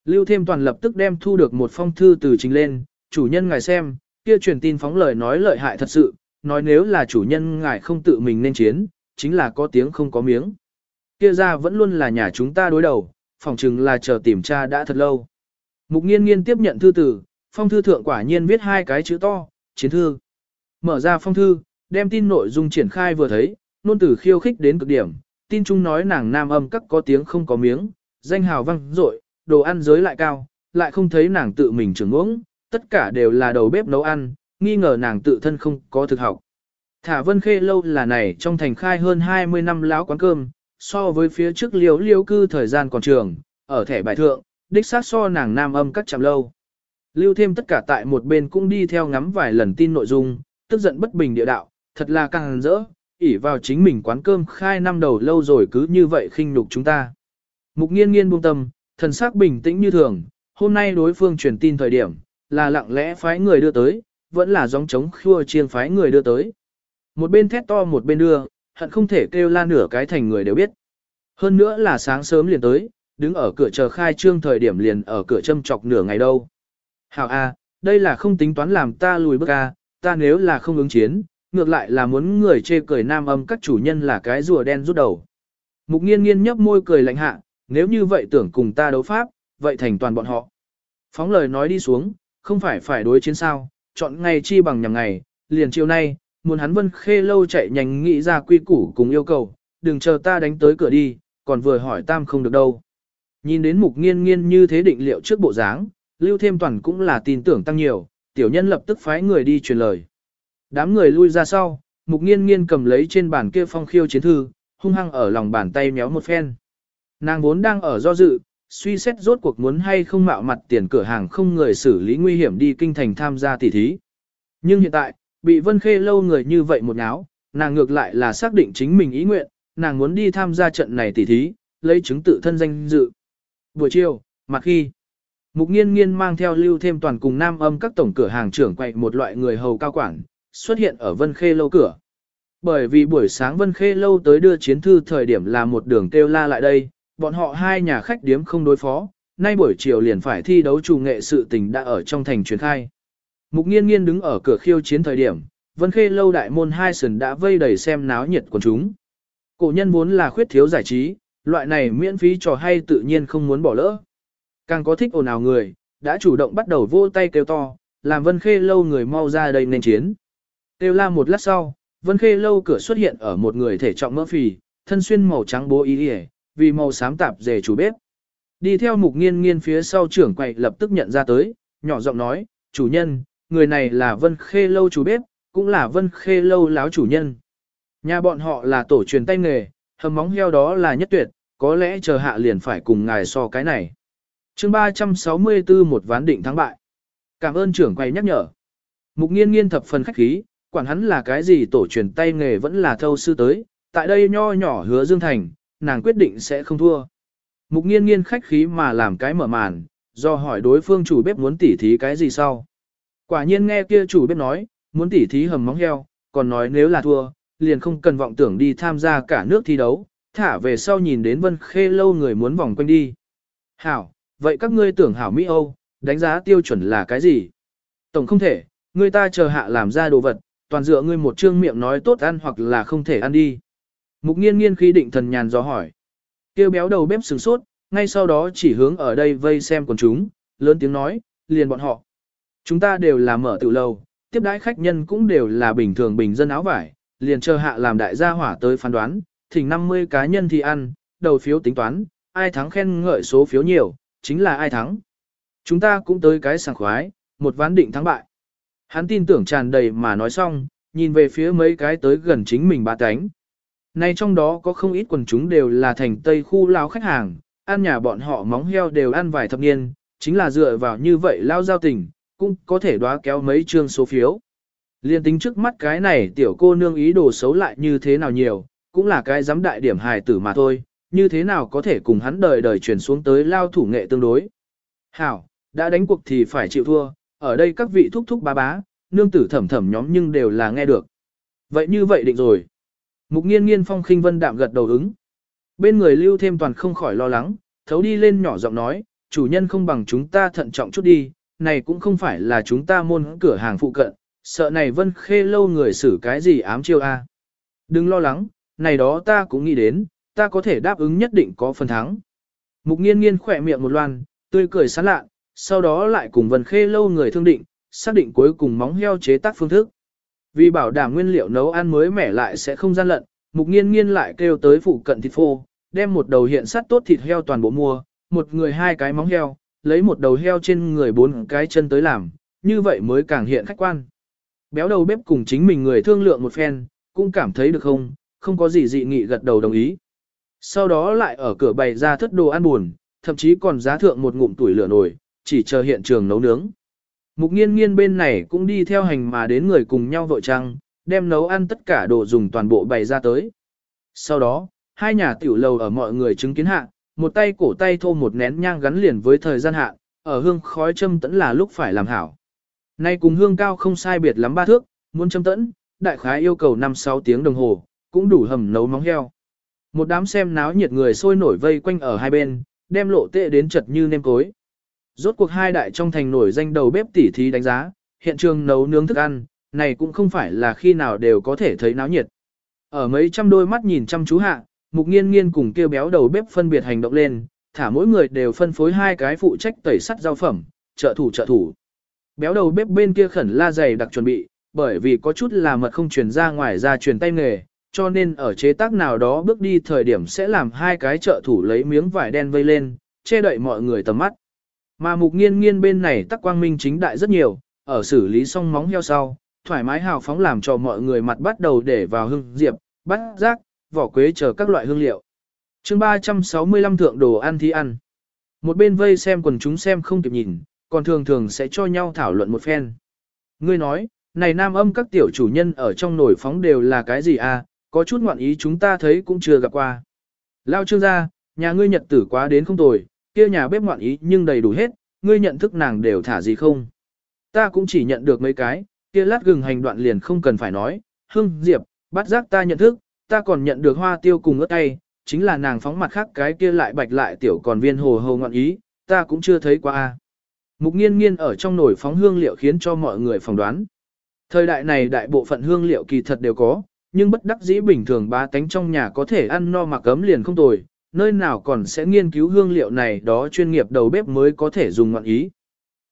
S1: Lưu thêm toàn lập tức đem thu được một phong thư từ trình lên, chủ nhân ngài xem, kia truyền tin phóng lời nói lợi hại thật sự, nói nếu là chủ nhân ngài không tự mình nên chiến, chính là có tiếng không có miếng. Kia ra vẫn luôn là nhà chúng ta đối đầu, phòng chừng là chờ tìm tra đã thật lâu. Mục nghiên nghiên tiếp nhận thư tử, phong thư thượng quả nhiên viết hai cái chữ to, chiến thư. Mở ra phong thư, đem tin nội dung triển khai vừa thấy, nôn tử khiêu khích đến cực điểm, tin chung nói nàng nam âm các có tiếng không có miếng, danh hào văng dội, đồ ăn giới lại cao, lại không thấy nàng tự mình trưởng uống, tất cả đều là đầu bếp nấu ăn, nghi ngờ nàng tự thân không có thực học. Thả Vân Khê lâu là này trong thành khai hơn 20 năm láo quán cơm, so với phía trước liễu liễu cư thời gian còn trường, ở thẻ bài thượng, đích xác so nàng nam âm các chạm lâu. Lưu thêm tất cả tại một bên cũng đi theo ngắm vài lần tin nội dung, tức giận bất bình địa đạo, thật là càng rỡ, ỉ vào chính mình quán cơm khai năm đầu lâu rồi cứ như vậy khinh nhục chúng ta. Mục nghiên nghiên buông tâm, thần sắc bình tĩnh như thường, hôm nay đối phương truyền tin thời điểm, là lặng lẽ phái người đưa tới, vẫn là gióng trống khua chiên phái người đưa tới. Một bên thét to một bên đưa, hận không thể kêu la nửa cái thành người đều biết. Hơn nữa là sáng sớm liền tới, đứng ở cửa chờ khai trương thời điểm liền ở cửa châm chọc nửa ngày đâu. Hảo A, đây là không tính toán làm ta lùi bước A, ta nếu là không ứng chiến, ngược lại là muốn người chê cười nam âm các chủ nhân là cái rùa đen rút đầu. Mục nghiên nghiên nhấp môi cười lạnh hạ, nếu như vậy tưởng cùng ta đấu pháp, vậy thành toàn bọn họ. Phóng lời nói đi xuống, không phải phải đối chiến sao, chọn ngày chi bằng nhằm ngày, liền chiều nay, muốn hắn vân khê lâu chạy nhanh nghĩ ra quy củ cùng yêu cầu, đừng chờ ta đánh tới cửa đi, còn vừa hỏi tam không được đâu. Nhìn đến mục nghiên nghiên như thế định liệu trước bộ dáng, lưu thêm toàn cũng là tin tưởng tăng nhiều, tiểu nhân lập tức phái người đi truyền lời. Đám người lui ra sau, mục nghiên nghiên cầm lấy trên bàn kia phong khiêu chiến thư, hung hăng ở lòng bàn tay méo một phen. Nàng vốn đang ở do dự, suy xét rốt cuộc muốn hay không mạo mặt tiền cửa hàng không người xử lý nguy hiểm đi kinh thành tham gia tỉ thí. Nhưng hiện tại, bị Vân Khê lâu người như vậy một áo, nàng ngược lại là xác định chính mình ý nguyện, nàng muốn đi tham gia trận này tỉ thí, lấy chứng tự thân danh dự. Buổi chiều, mặt khi, Mục Nghiên Nghiên mang theo lưu thêm toàn cùng nam âm các tổng cửa hàng trưởng quậy một loại người hầu cao quản, xuất hiện ở Vân Khê lâu cửa. Bởi vì buổi sáng Vân Khê lâu tới đưa chiến thư thời điểm là một đường kêu la lại đây, bọn họ hai nhà khách điếm không đối phó, nay buổi chiều liền phải thi đấu chủ nghệ sự tình đã ở trong thành truyền khai. Mục nghiên nghiên đứng ở cửa khiêu chiến thời điểm, Vân Khê lâu đại môn hai sườn đã vây đầy xem náo nhiệt của chúng. Cổ nhân muốn là khuyết thiếu giải trí, loại này miễn phí trò hay tự nhiên không muốn bỏ lỡ. Càng có thích ồn ào người, đã chủ động bắt đầu vô tay kêu to, làm Vân Khê lâu người mau ra đây nên chiến. Kêu la một lát sau, Vân Khê lâu cửa xuất hiện ở một người thể trọng mỡ phì, thân xuyên màu trắng bố ý hề, vì màu xám tạp dề chủ bếp. Đi theo mục nghiên nghiên phía sau trưởng quầy lập tức nhận ra tới, nhỏ giọng nói, chủ nhân, người này là Vân Khê lâu chủ bếp, cũng là Vân Khê lâu láo chủ nhân. Nhà bọn họ là tổ truyền tay nghề, hầm móng heo đó là nhất tuyệt, có lẽ chờ hạ liền phải cùng ngài so cái này. chương 364 một ván định thắng bại. Cảm ơn trưởng quầy nhắc nhở. Mục nghiên nghiên thập phần khách khí, quản hắn là cái gì tổ truyền tay nghề vẫn là thâu sư tới, tại đây nho nhỏ hứa Dương Thành, nàng quyết định sẽ không thua. Mục nghiên nghiên khách khí mà làm cái mở màn, do hỏi đối phương chủ bếp muốn tỉ thí cái gì sau. Quả nhiên nghe kia chủ bếp nói, muốn tỉ thí hầm móng heo, còn nói nếu là thua, liền không cần vọng tưởng đi tham gia cả nước thi đấu, thả về sau nhìn đến vân khê lâu người muốn vòng quanh đi. Hảo, vậy các ngươi tưởng hảo Mỹ Âu, đánh giá tiêu chuẩn là cái gì? Tổng không thể, người ta chờ hạ làm ra đồ vật, toàn dựa ngươi một trương miệng nói tốt ăn hoặc là không thể ăn đi. Mục nghiên nghiên khí định thần nhàn do hỏi. Kêu béo đầu bếp sừng sốt, ngay sau đó chỉ hướng ở đây vây xem quần chúng, lớn tiếng nói, liền bọn họ. Chúng ta đều là mở tự lâu, tiếp đãi khách nhân cũng đều là bình thường bình dân áo vải, liền chờ hạ làm đại gia hỏa tới phán đoán, thỉnh 50 cá nhân thì ăn, đầu phiếu tính toán, ai thắng khen ngợi số phiếu nhiều, chính là ai thắng. Chúng ta cũng tới cái sảng khoái, một ván định thắng bại. Hắn tin tưởng tràn đầy mà nói xong, nhìn về phía mấy cái tới gần chính mình ba cánh. Này trong đó có không ít quần chúng đều là thành tây khu lao khách hàng, ăn nhà bọn họ móng heo đều ăn vài thập niên, chính là dựa vào như vậy lao giao tình, cũng có thể đoá kéo mấy chương số phiếu. Liên tính trước mắt cái này tiểu cô nương ý đồ xấu lại như thế nào nhiều, cũng là cái giám đại điểm hài tử mà thôi, như thế nào có thể cùng hắn đời đời truyền xuống tới lao thủ nghệ tương đối. Hảo, đã đánh cuộc thì phải chịu thua, ở đây các vị thúc thúc bá bá, nương tử thẩm thẩm nhóm nhưng đều là nghe được. Vậy như vậy định rồi. Mục nghiên nghiên phong khinh vân đạm gật đầu ứng. Bên người lưu thêm toàn không khỏi lo lắng, thấu đi lên nhỏ giọng nói, chủ nhân không bằng chúng ta thận trọng chút đi, này cũng không phải là chúng ta môn cửa hàng phụ cận, sợ này vân khê lâu người xử cái gì ám chiêu a. Đừng lo lắng, này đó ta cũng nghĩ đến, ta có thể đáp ứng nhất định có phần thắng. Mục nghiên nghiên khỏe miệng một loan, tươi cười sán lạ, sau đó lại cùng vân khê lâu người thương định, xác định cuối cùng móng heo chế tác phương thức. Vì bảo đảm nguyên liệu nấu ăn mới mẻ lại sẽ không gian lận, mục nghiên nghiên lại kêu tới phụ cận thịt phô, đem một đầu hiện sắt tốt thịt heo toàn bộ mua, một người hai cái móng heo, lấy một đầu heo trên người bốn cái chân tới làm, như vậy mới càng hiện khách quan. Béo đầu bếp cùng chính mình người thương lượng một phen, cũng cảm thấy được không, không có gì dị nghị gật đầu đồng ý. Sau đó lại ở cửa bày ra thất đồ ăn buồn, thậm chí còn giá thượng một ngụm tuổi lửa nổi, chỉ chờ hiện trường nấu nướng. Mục nghiên nghiên bên này cũng đi theo hành mà đến người cùng nhau vội trăng, đem nấu ăn tất cả đồ dùng toàn bộ bày ra tới. Sau đó, hai nhà tiểu lầu ở mọi người chứng kiến hạ, một tay cổ tay thô một nén nhang gắn liền với thời gian hạ, ở hương khói châm tẫn là lúc phải làm hảo. Nay cùng hương cao không sai biệt lắm ba thước, muốn châm tẫn, đại khái yêu cầu 5-6 tiếng đồng hồ, cũng đủ hầm nấu móng heo. Một đám xem náo nhiệt người sôi nổi vây quanh ở hai bên, đem lộ tệ đến chật như nêm cối. Rốt cuộc hai đại trong thành nổi danh đầu bếp tỉ thí đánh giá, hiện trường nấu nướng thức ăn, này cũng không phải là khi nào đều có thể thấy náo nhiệt. Ở mấy trăm đôi mắt nhìn chăm chú hạ, mục nghiên nghiên cùng kêu béo đầu bếp phân biệt hành động lên, thả mỗi người đều phân phối hai cái phụ trách tẩy sắt giao phẩm, trợ thủ trợ thủ. Béo đầu bếp bên kia khẩn la dày đặc chuẩn bị, bởi vì có chút là mật không truyền ra ngoài ra truyền tay nghề, cho nên ở chế tác nào đó bước đi thời điểm sẽ làm hai cái trợ thủ lấy miếng vải đen vây lên, che đậy mọi người tầm mắt. Mà mục nghiên nghiên bên này tắc quang minh chính đại rất nhiều, ở xử lý xong móng heo sau, thoải mái hào phóng làm cho mọi người mặt bắt đầu để vào hương diệp, bắt rác, vỏ quế chờ các loại hương liệu. chương 365 thượng đồ ăn thi ăn. Một bên vây xem quần chúng xem không kịp nhìn, còn thường thường sẽ cho nhau thảo luận một phen. Ngươi nói, này nam âm các tiểu chủ nhân ở trong nổi phóng đều là cái gì à, có chút ngoạn ý chúng ta thấy cũng chưa gặp qua. Lao trương gia, nhà ngươi nhật tử quá đến không tồi, kia nhà bếp ngoạn ý nhưng đầy đủ hết, ngươi nhận thức nàng đều thả gì không. Ta cũng chỉ nhận được mấy cái, kia lát gừng hành đoạn liền không cần phải nói, hương, diệp, bắt giác ta nhận thức, ta còn nhận được hoa tiêu cùng ớt tay, chính là nàng phóng mặt khác cái kia lại bạch lại tiểu còn viên hồ hồ ngọn ý, ta cũng chưa thấy qua. a. Mục nghiên nghiên ở trong nồi phóng hương liệu khiến cho mọi người phỏng đoán. Thời đại này đại bộ phận hương liệu kỳ thật đều có, nhưng bất đắc dĩ bình thường ba tánh trong nhà có thể ăn no mặc cấm liền không tồi, nơi nào còn sẽ nghiên cứu hương liệu này đó chuyên nghiệp đầu bếp mới có thể dùng ngọn ý.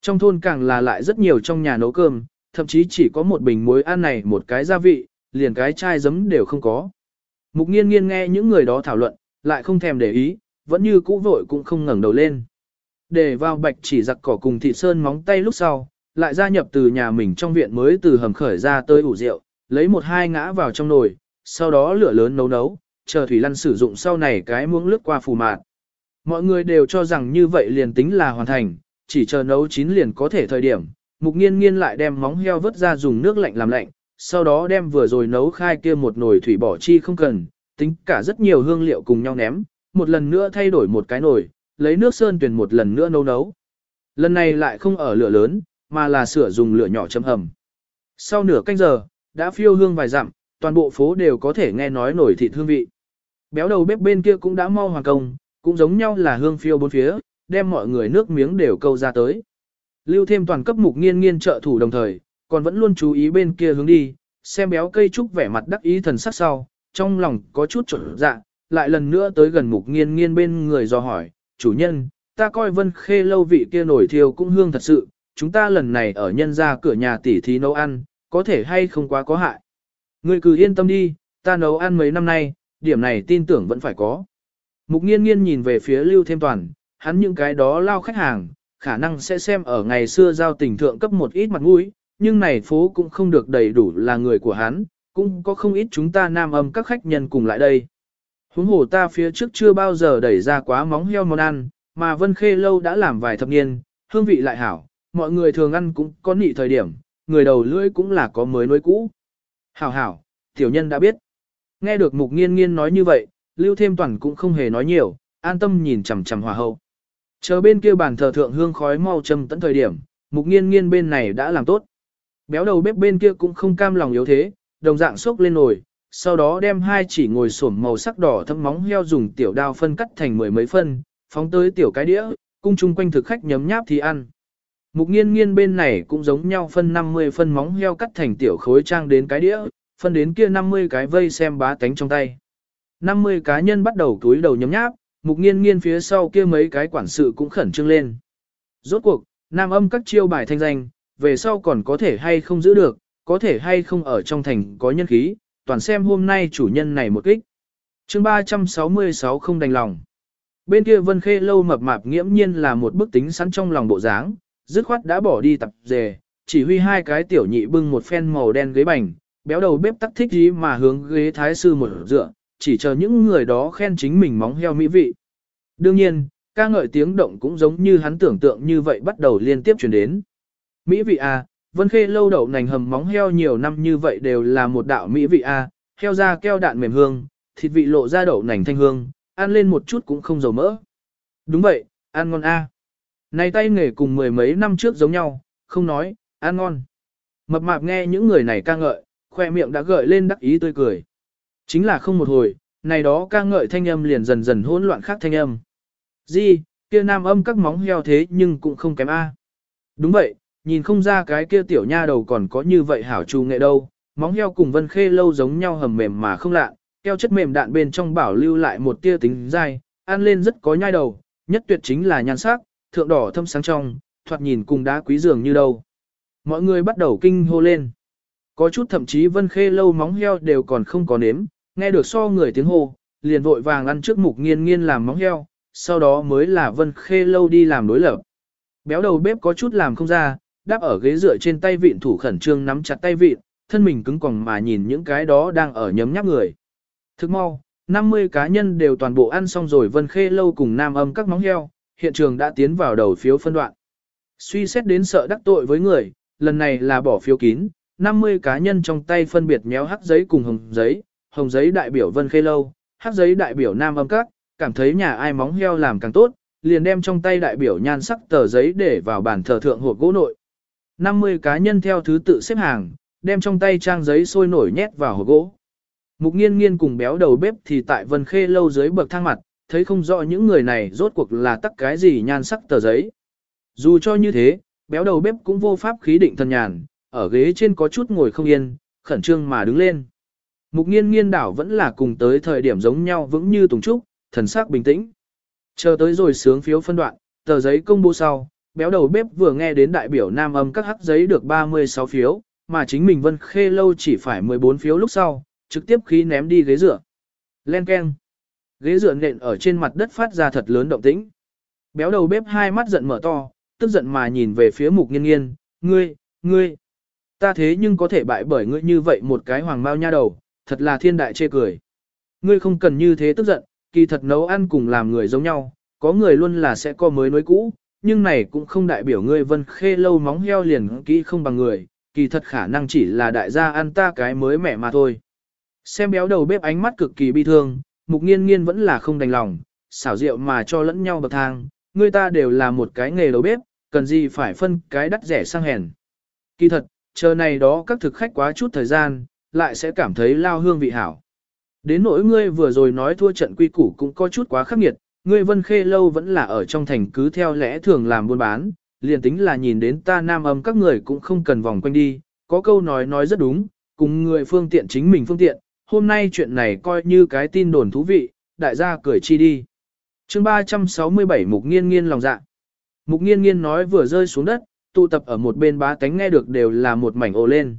S1: Trong thôn càng là lại rất nhiều trong nhà nấu cơm, thậm chí chỉ có một bình muối ăn này một cái gia vị, liền cái chai giấm đều không có. Mục nghiên nghiên nghe những người đó thảo luận, lại không thèm để ý, vẫn như cũ vội cũng không ngẩng đầu lên. Để vào bạch chỉ giặc cỏ cùng thị sơn móng tay lúc sau, lại gia nhập từ nhà mình trong viện mới từ hầm khởi ra tới ủ rượu, lấy một hai ngã vào trong nồi, sau đó lửa lớn nấu nấu, chờ thủy lăn sử dụng sau này cái muỗng lướt qua phù mạt. Mọi người đều cho rằng như vậy liền tính là hoàn thành, chỉ chờ nấu chín liền có thể thời điểm, mục nghiên nghiên lại đem móng heo vớt ra dùng nước lạnh làm lạnh, sau đó đem vừa rồi nấu khai kia một nồi thủy bỏ chi không cần, tính cả rất nhiều hương liệu cùng nhau ném, một lần nữa thay đổi một cái nồi, lấy nước sơn tuyển một lần nữa nấu nấu. Lần này lại không ở lửa lớn, mà là sửa dùng lửa nhỏ chấm hầm. Sau nửa canh giờ, đã phiêu hương vài dặm, toàn bộ phố đều có thể nghe nói nổi thịt hương vị. Béo đầu bếp bên kia cũng đã mau hoàn công, cũng giống nhau là hương phiêu bốn phía, đem mọi người nước miếng đều câu ra tới. Lưu thêm toàn cấp mục nghiên nghiên trợ thủ đồng thời, còn vẫn luôn chú ý bên kia hướng đi, xem béo cây trúc vẻ mặt đắc ý thần sắc sau, trong lòng có chút trộn dạ, lại lần nữa tới gần mục nghiên nghiên bên người do hỏi, chủ nhân, ta coi vân khê lâu vị kia nổi thiêu cũng hương thật sự, chúng ta lần này ở nhân ra cửa nhà tỉ thí nấu ăn, có thể hay không quá có hại. người cứ yên tâm đi, ta nấu ăn mấy năm nay, điểm này tin tưởng vẫn phải có. Mục nghiên nghiên nhìn về phía lưu thêm toàn, hắn những cái đó lao khách hàng, khả năng sẽ xem ở ngày xưa giao tình thượng cấp một ít mặt mũi, nhưng này phố cũng không được đầy đủ là người của hắn, cũng có không ít chúng ta nam âm các khách nhân cùng lại đây. Huống hồ ta phía trước chưa bao giờ đẩy ra quá móng heo món ăn, mà Vân Khê lâu đã làm vài thập niên, hương vị lại hảo, mọi người thường ăn cũng có nị thời điểm, người đầu lưỡi cũng là có mới nuôi cũ. Hảo hảo, tiểu nhân đã biết. Nghe được mục nghiên nghiên nói như vậy, Lưu Thêm Toàn cũng không hề nói nhiều, an tâm nhìn chằm chằm hòa hậu. Chờ bên kia bàn thờ thượng hương khói mau châm tận thời điểm, mục nghiên nghiên bên này đã làm tốt. Béo đầu bếp bên kia cũng không cam lòng yếu thế, đồng dạng sốc lên nồi, sau đó đem hai chỉ ngồi xổm màu sắc đỏ thâm móng heo dùng tiểu đao phân cắt thành mười mấy phân, phóng tới tiểu cái đĩa, cung chung quanh thực khách nhấm nháp thì ăn. Mục nghiên nghiên bên này cũng giống nhau phân 50 phân móng heo cắt thành tiểu khối trang đến cái đĩa, phân đến kia 50 cái vây xem bá tánh trong tay. 50 cá nhân bắt đầu túi đầu nhấm nháp, mục nghiên nghiên phía sau kia mấy cái quản sự cũng khẩn trương lên. Rốt cuộc, nam âm các chiêu bài thanh danh, về sau còn có thể hay không giữ được, có thể hay không ở trong thành có nhân khí, toàn xem hôm nay chủ nhân này một kích. chương 366 không đành lòng. Bên kia vân khê lâu mập mạp nghiễm nhiên là một bức tính sẵn trong lòng bộ dáng, dứt khoát đã bỏ đi tập dề, chỉ huy hai cái tiểu nhị bưng một phen màu đen ghế bành, béo đầu bếp tắc thích gì mà hướng ghế thái sư một dựa, chỉ chờ những người đó khen chính mình móng heo mỹ vị. Đương nhiên, ca ngợi tiếng động cũng giống như hắn tưởng tượng như vậy bắt đầu liên tiếp chuyển đến. Mỹ vị A, Vân Khê lâu đậu nành hầm móng heo nhiều năm như vậy đều là một đạo Mỹ vị A, heo da keo đạn mềm hương, thịt vị lộ ra đậu nành thanh hương, ăn lên một chút cũng không dầu mỡ. Đúng vậy, ăn ngon A. Này tay nghề cùng mười mấy năm trước giống nhau, không nói, ăn ngon. Mập mạp nghe những người này ca ngợi, khoe miệng đã gợi lên đắc ý tươi cười. Chính là không một hồi, này đó ca ngợi thanh âm liền dần dần hỗn loạn khác thanh âm. Gì, kia nam âm các móng heo thế nhưng cũng không kém A. Đúng vậy, nhìn không ra cái kia tiểu nha đầu còn có như vậy hảo trù nghệ đâu. Móng heo cùng vân khê lâu giống nhau hầm mềm mà không lạ, keo chất mềm đạn bên trong bảo lưu lại một tia tính dai, ăn lên rất có nhai đầu, nhất tuyệt chính là nhan sắc, thượng đỏ thâm sáng trong, thoạt nhìn cùng đá quý dường như đâu. Mọi người bắt đầu kinh hô lên. Có chút thậm chí vân khê lâu móng heo đều còn không có nếm, nghe được so người tiếng hô, liền vội vàng ăn trước mục nghiên nghiên làm móng heo, sau đó mới là vân khê lâu đi làm đối lập. Béo đầu bếp có chút làm không ra, đáp ở ghế dựa trên tay vịn thủ khẩn trương nắm chặt tay vịn, thân mình cứng còng mà nhìn những cái đó đang ở nhấm nháp người. Thức mau, 50 cá nhân đều toàn bộ ăn xong rồi vân khê lâu cùng nam âm các móng heo, hiện trường đã tiến vào đầu phiếu phân đoạn. Suy xét đến sợ đắc tội với người, lần này là bỏ phiếu kín, 50 cá nhân trong tay phân biệt méo hắc giấy cùng hồng giấy, hồng giấy đại biểu Vân Khê Lâu, hắc giấy đại biểu Nam Âm Các, cảm thấy nhà ai móng heo làm càng tốt, liền đem trong tay đại biểu nhan sắc tờ giấy để vào bàn thờ thượng hộp gỗ nội. 50 cá nhân theo thứ tự xếp hàng, đem trong tay trang giấy sôi nổi nhét vào hộp gỗ. Mục nghiên nghiên cùng béo đầu bếp thì tại Vân Khê Lâu dưới bậc thang mặt, thấy không rõ những người này rốt cuộc là tắc cái gì nhan sắc tờ giấy. Dù cho như thế, béo đầu bếp cũng vô pháp khí định thần nhàn, ở ghế trên có chút ngồi không yên, khẩn trương mà đứng lên. Mục nghiên nghiên đảo vẫn là cùng tới thời điểm giống nhau vững như tùng trúc, thần sắc bình tĩnh. Chờ tới rồi sướng phiếu phân đoạn, tờ giấy công bố sau, béo đầu bếp vừa nghe đến đại biểu nam âm các hắc giấy được 36 phiếu, mà chính mình Vân Khê lâu chỉ phải 14 phiếu lúc sau, trực tiếp khí ném đi ghế dựa. Len keng. Ghế dựa nện ở trên mặt đất phát ra thật lớn động tĩnh. Béo đầu bếp hai mắt giận mở to, tức giận mà nhìn về phía mục nghiên nghiên, ngươi, ngươi. Ta thế nhưng có thể bại bởi ngươi như vậy một cái hoàng mao nha đầu, thật là thiên đại chê cười. Ngươi không cần như thế tức giận, kỳ thật nấu ăn cùng làm người giống nhau, có người luôn là sẽ có mới nối cũ, nhưng này cũng không đại biểu ngươi vân khê lâu móng heo liền kỹ không bằng người, kỳ thật khả năng chỉ là đại gia ăn ta cái mới mẻ mà thôi. Xem béo đầu bếp ánh mắt cực kỳ bi thương, mục nghiên nghiên vẫn là không đành lòng, xảo rượu mà cho lẫn nhau bậc thang, người ta đều là một cái nghề đầu bếp, cần gì phải phân cái đắt rẻ sang hèn. Kỳ thật, chờ này đó các thực khách quá chút thời gian, lại sẽ cảm thấy lao hương vị hảo. Đến nỗi ngươi vừa rồi nói thua trận quy củ cũng có chút quá khắc nghiệt, ngươi vân khê lâu vẫn là ở trong thành cứ theo lẽ thường làm buôn bán, liền tính là nhìn đến ta nam âm các người cũng không cần vòng quanh đi, có câu nói nói rất đúng, cùng người phương tiện chính mình phương tiện, hôm nay chuyện này coi như cái tin đồn thú vị, đại gia cười chi đi. chương 367 Mục Nghiên Nghiên lòng dạ. Mục Nghiên Nghiên nói vừa rơi xuống đất, tụ tập ở một bên bá tánh nghe được đều là một mảnh ồ lên.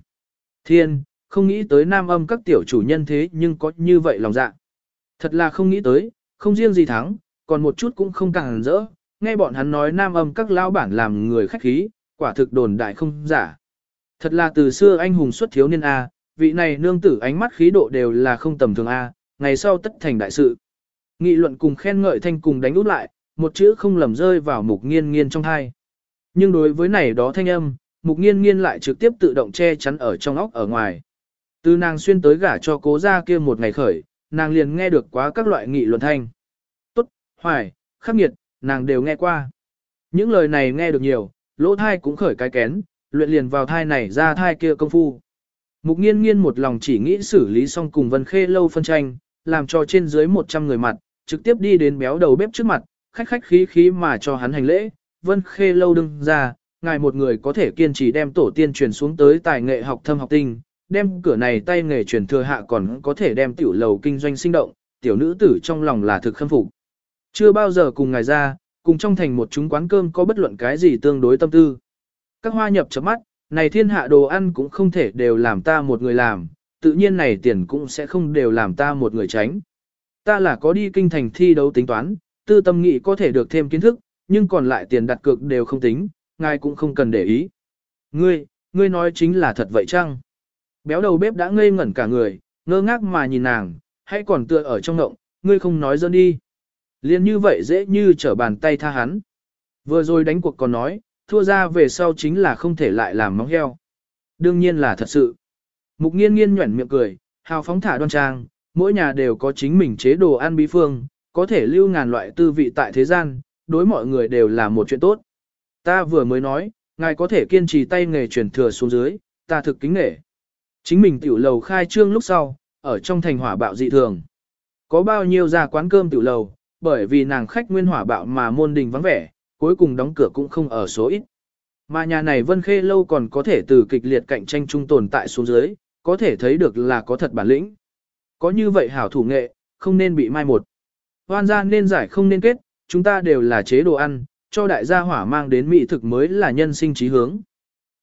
S1: Thiên, không nghĩ tới nam âm các tiểu chủ nhân thế nhưng có như vậy lòng dạ. Thật là không nghĩ tới, không riêng gì thắng, còn một chút cũng không càng rỡ, nghe bọn hắn nói nam âm các lão bản làm người khách khí, quả thực đồn đại không giả. Thật là từ xưa anh hùng xuất thiếu niên A, vị này nương tử ánh mắt khí độ đều là không tầm thường A, ngày sau tất thành đại sự. Nghị luận cùng khen ngợi thanh cùng đánh út lại, một chữ không lầm rơi vào mục nghiên nghiên trong hai. Nhưng đối với này đó thanh âm, mục nghiên nghiên lại trực tiếp tự động che chắn ở trong óc ở ngoài. Từ nàng xuyên tới gả cho cố gia kia một ngày khởi, nàng liền nghe được quá các loại nghị luận thanh. Hoài, khắc nghiệt, nàng đều nghe qua. Những lời này nghe được nhiều, lỗ thai cũng khởi cái kén, luyện liền vào thai này ra thai kia công phu. Mục nghiên nghiên một lòng chỉ nghĩ xử lý xong cùng Vân Khê lâu phân tranh, làm cho trên dưới 100 người mặt, trực tiếp đi đến béo đầu bếp trước mặt, khách khách khí khí mà cho hắn hành lễ. Vân Khê lâu đừng ra, ngài một người có thể kiên trì đem tổ tiên truyền xuống tới tài nghệ học thâm học tinh, đem cửa này tay nghề truyền thừa hạ còn có thể đem tiểu lầu kinh doanh sinh động, tiểu nữ tử trong lòng là thực khâm phục. Chưa bao giờ cùng ngài ra, cùng trong thành một chúng quán cơm có bất luận cái gì tương đối tâm tư. Các hoa nhập chớp mắt, này thiên hạ đồ ăn cũng không thể đều làm ta một người làm, tự nhiên này tiền cũng sẽ không đều làm ta một người tránh. Ta là có đi kinh thành thi đấu tính toán, tư tâm nghị có thể được thêm kiến thức, nhưng còn lại tiền đặt cược đều không tính, ngài cũng không cần để ý. Ngươi, ngươi nói chính là thật vậy chăng? Béo đầu bếp đã ngây ngẩn cả người, ngơ ngác mà nhìn nàng, hãy còn tựa ở trong ngộng, ngươi không nói dơn đi. Liên như vậy dễ như trở bàn tay tha hắn. Vừa rồi đánh cuộc còn nói, thua ra về sau chính là không thể lại làm móng heo. Đương nhiên là thật sự. Mục nghiên nghiên nhuẩn miệng cười, hào phóng thả đoan trang, mỗi nhà đều có chính mình chế đồ ăn bí phương, có thể lưu ngàn loại tư vị tại thế gian, đối mọi người đều là một chuyện tốt. Ta vừa mới nói, ngài có thể kiên trì tay nghề truyền thừa xuống dưới, ta thực kính nể. Chính mình tiểu lầu khai trương lúc sau, ở trong thành hỏa bạo dị thường. Có bao nhiêu ra quán cơm tiểu lầu, bởi vì nàng khách nguyên hỏa bạo mà môn đình vắng vẻ, cuối cùng đóng cửa cũng không ở số ít. Mà nhà này Vân Khê lâu còn có thể từ kịch liệt cạnh tranh trung tồn tại xuống dưới, có thể thấy được là có thật bản lĩnh. Có như vậy hảo thủ nghệ, không nên bị mai một. Hoan gia nên giải không nên kết, chúng ta đều là chế đồ ăn, cho đại gia hỏa mang đến mỹ thực mới là nhân sinh trí hướng.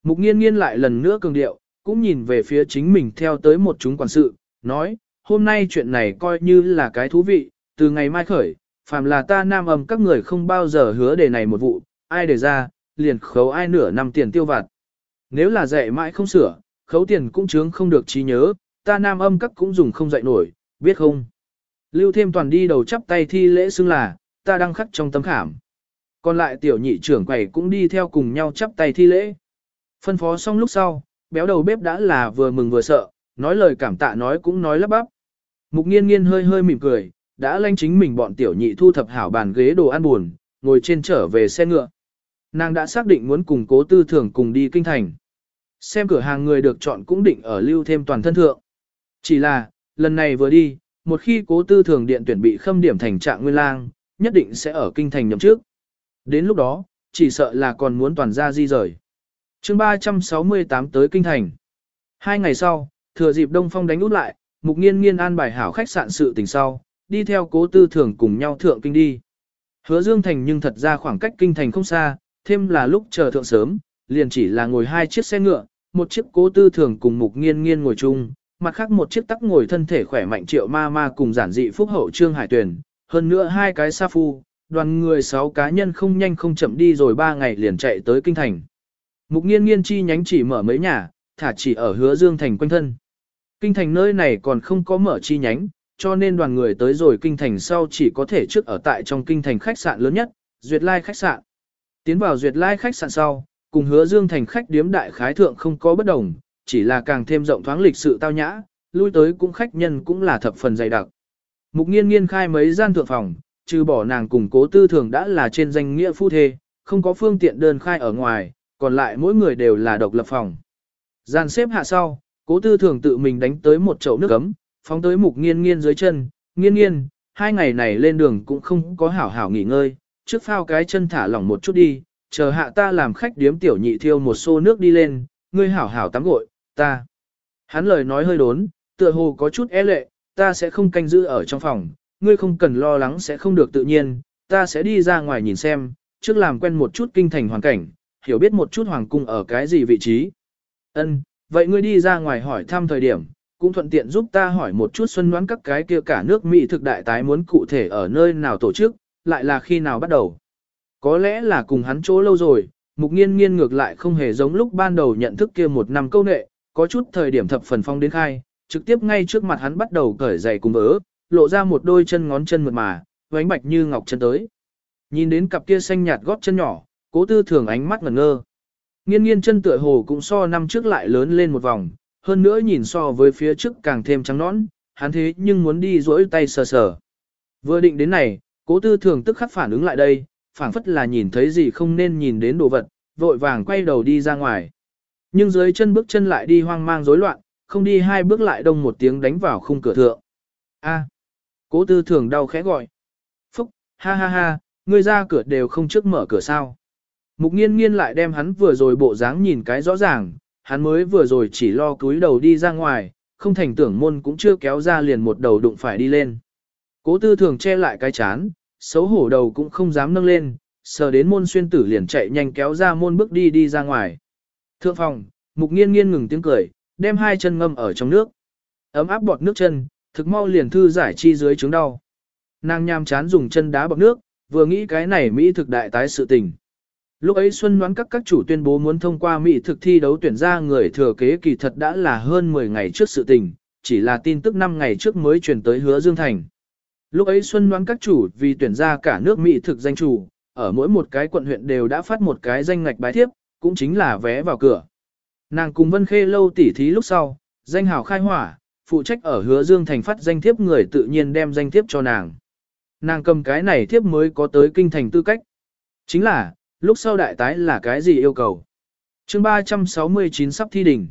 S1: Mục nghiên nghiên lại lần nữa cường điệu, cũng nhìn về phía chính mình theo tới một chúng quản sự, nói, hôm nay chuyện này coi như là cái thú vị, từ ngày mai khởi, phàm là ta nam âm các người không bao giờ hứa đề này một vụ, ai đề ra, liền khấu ai nửa năm tiền tiêu vặt. Nếu là dạy mãi không sửa, khấu tiền cũng chướng không được trí nhớ, ta nam âm các cũng dùng không dạy nổi, biết không? Lưu thêm toàn đi đầu chắp tay thi lễ xưng là, ta đang khắc trong tấm khảm. Còn lại tiểu nhị trưởng quầy cũng đi theo cùng nhau chắp tay thi lễ. Phân phó xong lúc sau, béo đầu bếp đã là vừa mừng vừa sợ, nói lời cảm tạ nói cũng nói lắp bắp. Mục nghiên nghiên hơi hơi mỉm cười, đã lanh chính mình bọn tiểu nhị thu thập hảo bàn ghế đồ ăn buồn, ngồi trên trở về xe ngựa. Nàng đã xác định muốn cùng cố tư thường cùng đi kinh thành. Xem cửa hàng người được chọn cũng định ở lưu thêm toàn thân thượng. Chỉ là, lần này vừa đi, một khi cố tư thường điện tuyển bị khâm điểm thành trạng nguyên lang, nhất định sẽ ở kinh thành nhậm trước. Đến lúc đó, chỉ sợ là còn muốn toàn ra di rời. chương 368 tới kinh thành. Hai ngày sau, thừa dịp Đông Phong đánh út lại, mục nghiên nghiên an bài hảo khách sạn sự tình sau, đi theo cố tư thường cùng nhau thượng kinh đi. Hứa Dương Thành nhưng thật ra khoảng cách kinh thành không xa, thêm là lúc chờ thượng sớm, liền chỉ là ngồi hai chiếc xe ngựa, một chiếc cố tư thường cùng mục nghiên nghiên ngồi chung, mặt khác một chiếc tắc ngồi thân thể khỏe mạnh triệu ma ma cùng giản dị phúc hậu trương hải tuyển, hơn nữa hai cái sa phu, đoàn người sáu cá nhân không nhanh không chậm đi rồi ba ngày liền chạy tới kinh thành. Mục nghiên nghiên chi nhánh chỉ mở mấy nhà, thả chỉ ở hứa dương thành quanh thân. Kinh thành nơi này còn không có mở chi nhánh, cho nên đoàn người tới rồi kinh thành sau chỉ có thể trước ở tại trong kinh thành khách sạn lớn nhất, Duyệt Lai khách sạn. Tiến vào Duyệt Lai khách sạn sau, cùng hứa dương thành khách điếm đại khái thượng không có bất đồng, chỉ là càng thêm rộng thoáng lịch sự tao nhã, lui tới cũng khách nhân cũng là thập phần dày đặc. Mục nghiên nghiên khai mấy gian thượng phòng, trừ bỏ nàng cùng cố tư thường đã là trên danh nghĩa phu thê, không có phương tiện đơn khai ở ngoài, còn lại mỗi người đều là độc lập phòng. Gian xếp hạ sau, cố tư thường tự mình đánh tới một chậu nước ấm, phóng tới mục nghiên nghiên dưới chân, nghiên nghiên, hai ngày này lên đường cũng không có hảo hảo nghỉ ngơi, trước phao cái chân thả lỏng một chút đi, chờ hạ ta làm khách điếm tiểu nhị thiêu một xô nước đi lên, ngươi hảo hảo tắm gội, ta. Hắn lời nói hơi đốn, tựa hồ có chút e lệ, ta sẽ không canh giữ ở trong phòng, ngươi không cần lo lắng sẽ không được tự nhiên, ta sẽ đi ra ngoài nhìn xem, trước làm quen một chút kinh thành hoàn cảnh, hiểu biết một chút hoàng cung ở cái gì vị trí. Ân, vậy ngươi đi ra ngoài hỏi thăm thời điểm, cũng thuận tiện giúp ta hỏi một chút xuân đoán các cái kia cả nước Mỹ thực đại tái muốn cụ thể ở nơi nào tổ chức, lại là khi nào bắt đầu. Có lẽ là cùng hắn chỗ lâu rồi, mục nghiên nghiên ngược lại không hề giống lúc ban đầu nhận thức kia một năm câu nệ, có chút thời điểm thập phần phong đến khai, trực tiếp ngay trước mặt hắn bắt đầu cởi giày cùng vỡ, lộ ra một đôi chân ngón chân mượt mà, vánh bạch như ngọc chân tới. Nhìn đến cặp kia xanh nhạt gót chân nhỏ, cố tư thường ánh mắt ngẩn ngơ. Nghiên nghiên chân tựa hồ cũng so năm trước lại lớn lên một vòng, hơn nữa nhìn so với phía trước càng thêm trắng nõn, hắn thế nhưng muốn đi rỗi tay sờ sờ. Vừa định đến này, cố tư thường tức khắc phản ứng lại đây, phản phất là nhìn thấy gì không nên nhìn đến đồ vật, vội vàng quay đầu đi ra ngoài. Nhưng dưới chân bước chân lại đi hoang mang rối loạn, không đi hai bước lại đông một tiếng đánh vào khung cửa thượng. A. cố tư thường đau khẽ gọi. Phúc, ha ha ha, ngươi ra cửa đều không trước mở cửa sao. Mục nghiên nghiên lại đem hắn vừa rồi bộ dáng nhìn cái rõ ràng, hắn mới vừa rồi chỉ lo cúi đầu đi ra ngoài, không thành tưởng môn cũng chưa kéo ra liền một đầu đụng phải đi lên. Cố tư thường che lại cái chán, xấu hổ đầu cũng không dám nâng lên, sờ đến môn xuyên tử liền chạy nhanh kéo ra môn bước đi đi ra ngoài. Thượng phòng, mục nghiên nghiên ngừng tiếng cười, đem hai chân ngâm ở trong nước. Ấm áp bọt nước chân, thực mau liền thư giải chi dưới chứng đau. Nàng nham chán dùng chân đá bọt nước, vừa nghĩ cái này Mỹ thực đại tái sự tình. Lúc ấy Xuân đoán các các chủ tuyên bố muốn thông qua Mỹ thực thi đấu tuyển ra người thừa kế kỳ thật đã là hơn 10 ngày trước sự tình, chỉ là tin tức 5 ngày trước mới truyền tới hứa Dương Thành. Lúc ấy Xuân đoán các chủ vì tuyển ra cả nước Mỹ thực danh chủ, ở mỗi một cái quận huyện đều đã phát một cái danh ngạch bái thiếp, cũng chính là vé vào cửa. Nàng cùng Vân Khê lâu tỉ thí lúc sau, danh hào khai hỏa, phụ trách ở hứa Dương Thành phát danh thiếp người tự nhiên đem danh thiếp cho nàng. Nàng cầm cái này thiếp mới có tới kinh thành tư cách. Chính là, lúc sau đại tái là cái gì yêu cầu. chương 369 sắp thi đỉnh.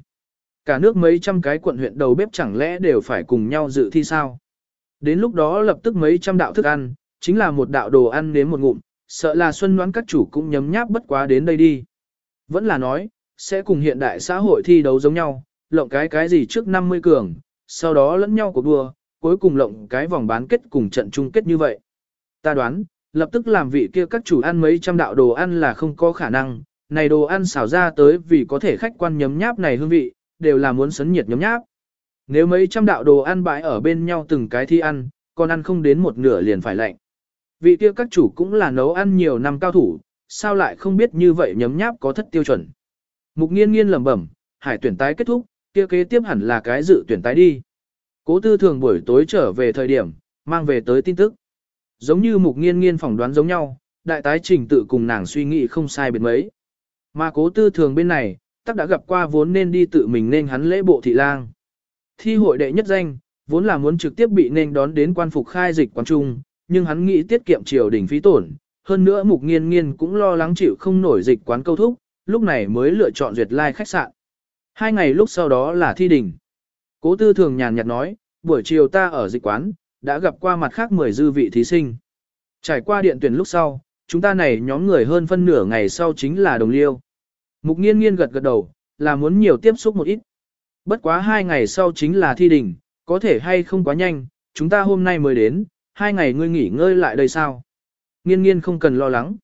S1: Cả nước mấy trăm cái quận huyện đầu bếp chẳng lẽ đều phải cùng nhau dự thi sao? Đến lúc đó lập tức mấy trăm đạo thức ăn, chính là một đạo đồ ăn đến một ngụm, sợ là xuân đoán các chủ cũng nhấm nháp bất quá đến đây đi. Vẫn là nói, sẽ cùng hiện đại xã hội thi đấu giống nhau, lộng cái cái gì trước 50 cường, sau đó lẫn nhau cuộc đua, cuối cùng lộng cái vòng bán kết cùng trận chung kết như vậy. Ta đoán, lập tức làm vị kia các chủ ăn mấy trăm đạo đồ ăn là không có khả năng, này đồ ăn xào ra tới vì có thể khách quan nhấm nháp này hương vị, đều là muốn sấn nhiệt nhấm nháp. Nếu mấy trăm đạo đồ ăn bãi ở bên nhau từng cái thi ăn, còn ăn không đến một nửa liền phải lạnh. Vị kia các chủ cũng là nấu ăn nhiều năm cao thủ, sao lại không biết như vậy nhấm nháp có thất tiêu chuẩn. Mục nghiên nghiên lẩm bẩm, hải tuyển tái kết thúc, kia kế tiếp hẳn là cái dự tuyển tái đi. Cố tư thường buổi tối trở về thời điểm, mang về tới tin tức. Giống như mục nghiên nghiên phỏng đoán giống nhau, đại tái trình tự cùng nàng suy nghĩ không sai biệt mấy. Mà cố tư thường bên này, tắc đã gặp qua vốn nên đi tự mình nên hắn lễ bộ thị lang. Thi hội đệ nhất danh, vốn là muốn trực tiếp bị nên đón đến quan phục khai dịch quán trung, nhưng hắn nghĩ tiết kiệm triều đình phí tổn. Hơn nữa mục nghiên nghiên cũng lo lắng chịu không nổi dịch quán câu thúc, lúc này mới lựa chọn duyệt lai like khách sạn. Hai ngày lúc sau đó là thi đình. Cố tư thường nhàn nhạt nói, buổi chiều ta ở dịch quán, đã gặp qua mặt khác 10 dư vị thí sinh. Trải qua điện tuyển lúc sau, chúng ta này nhóm người hơn phân nửa ngày sau chính là đồng liêu. Mục nghiên nghiên gật gật đầu, là muốn nhiều tiếp xúc một ít. Bất quá hai ngày sau chính là thi đình, có thể hay không quá nhanh, chúng ta hôm nay mới đến, hai ngày ngươi nghỉ ngơi lại đây sao? Nghiên nghiên không cần lo lắng.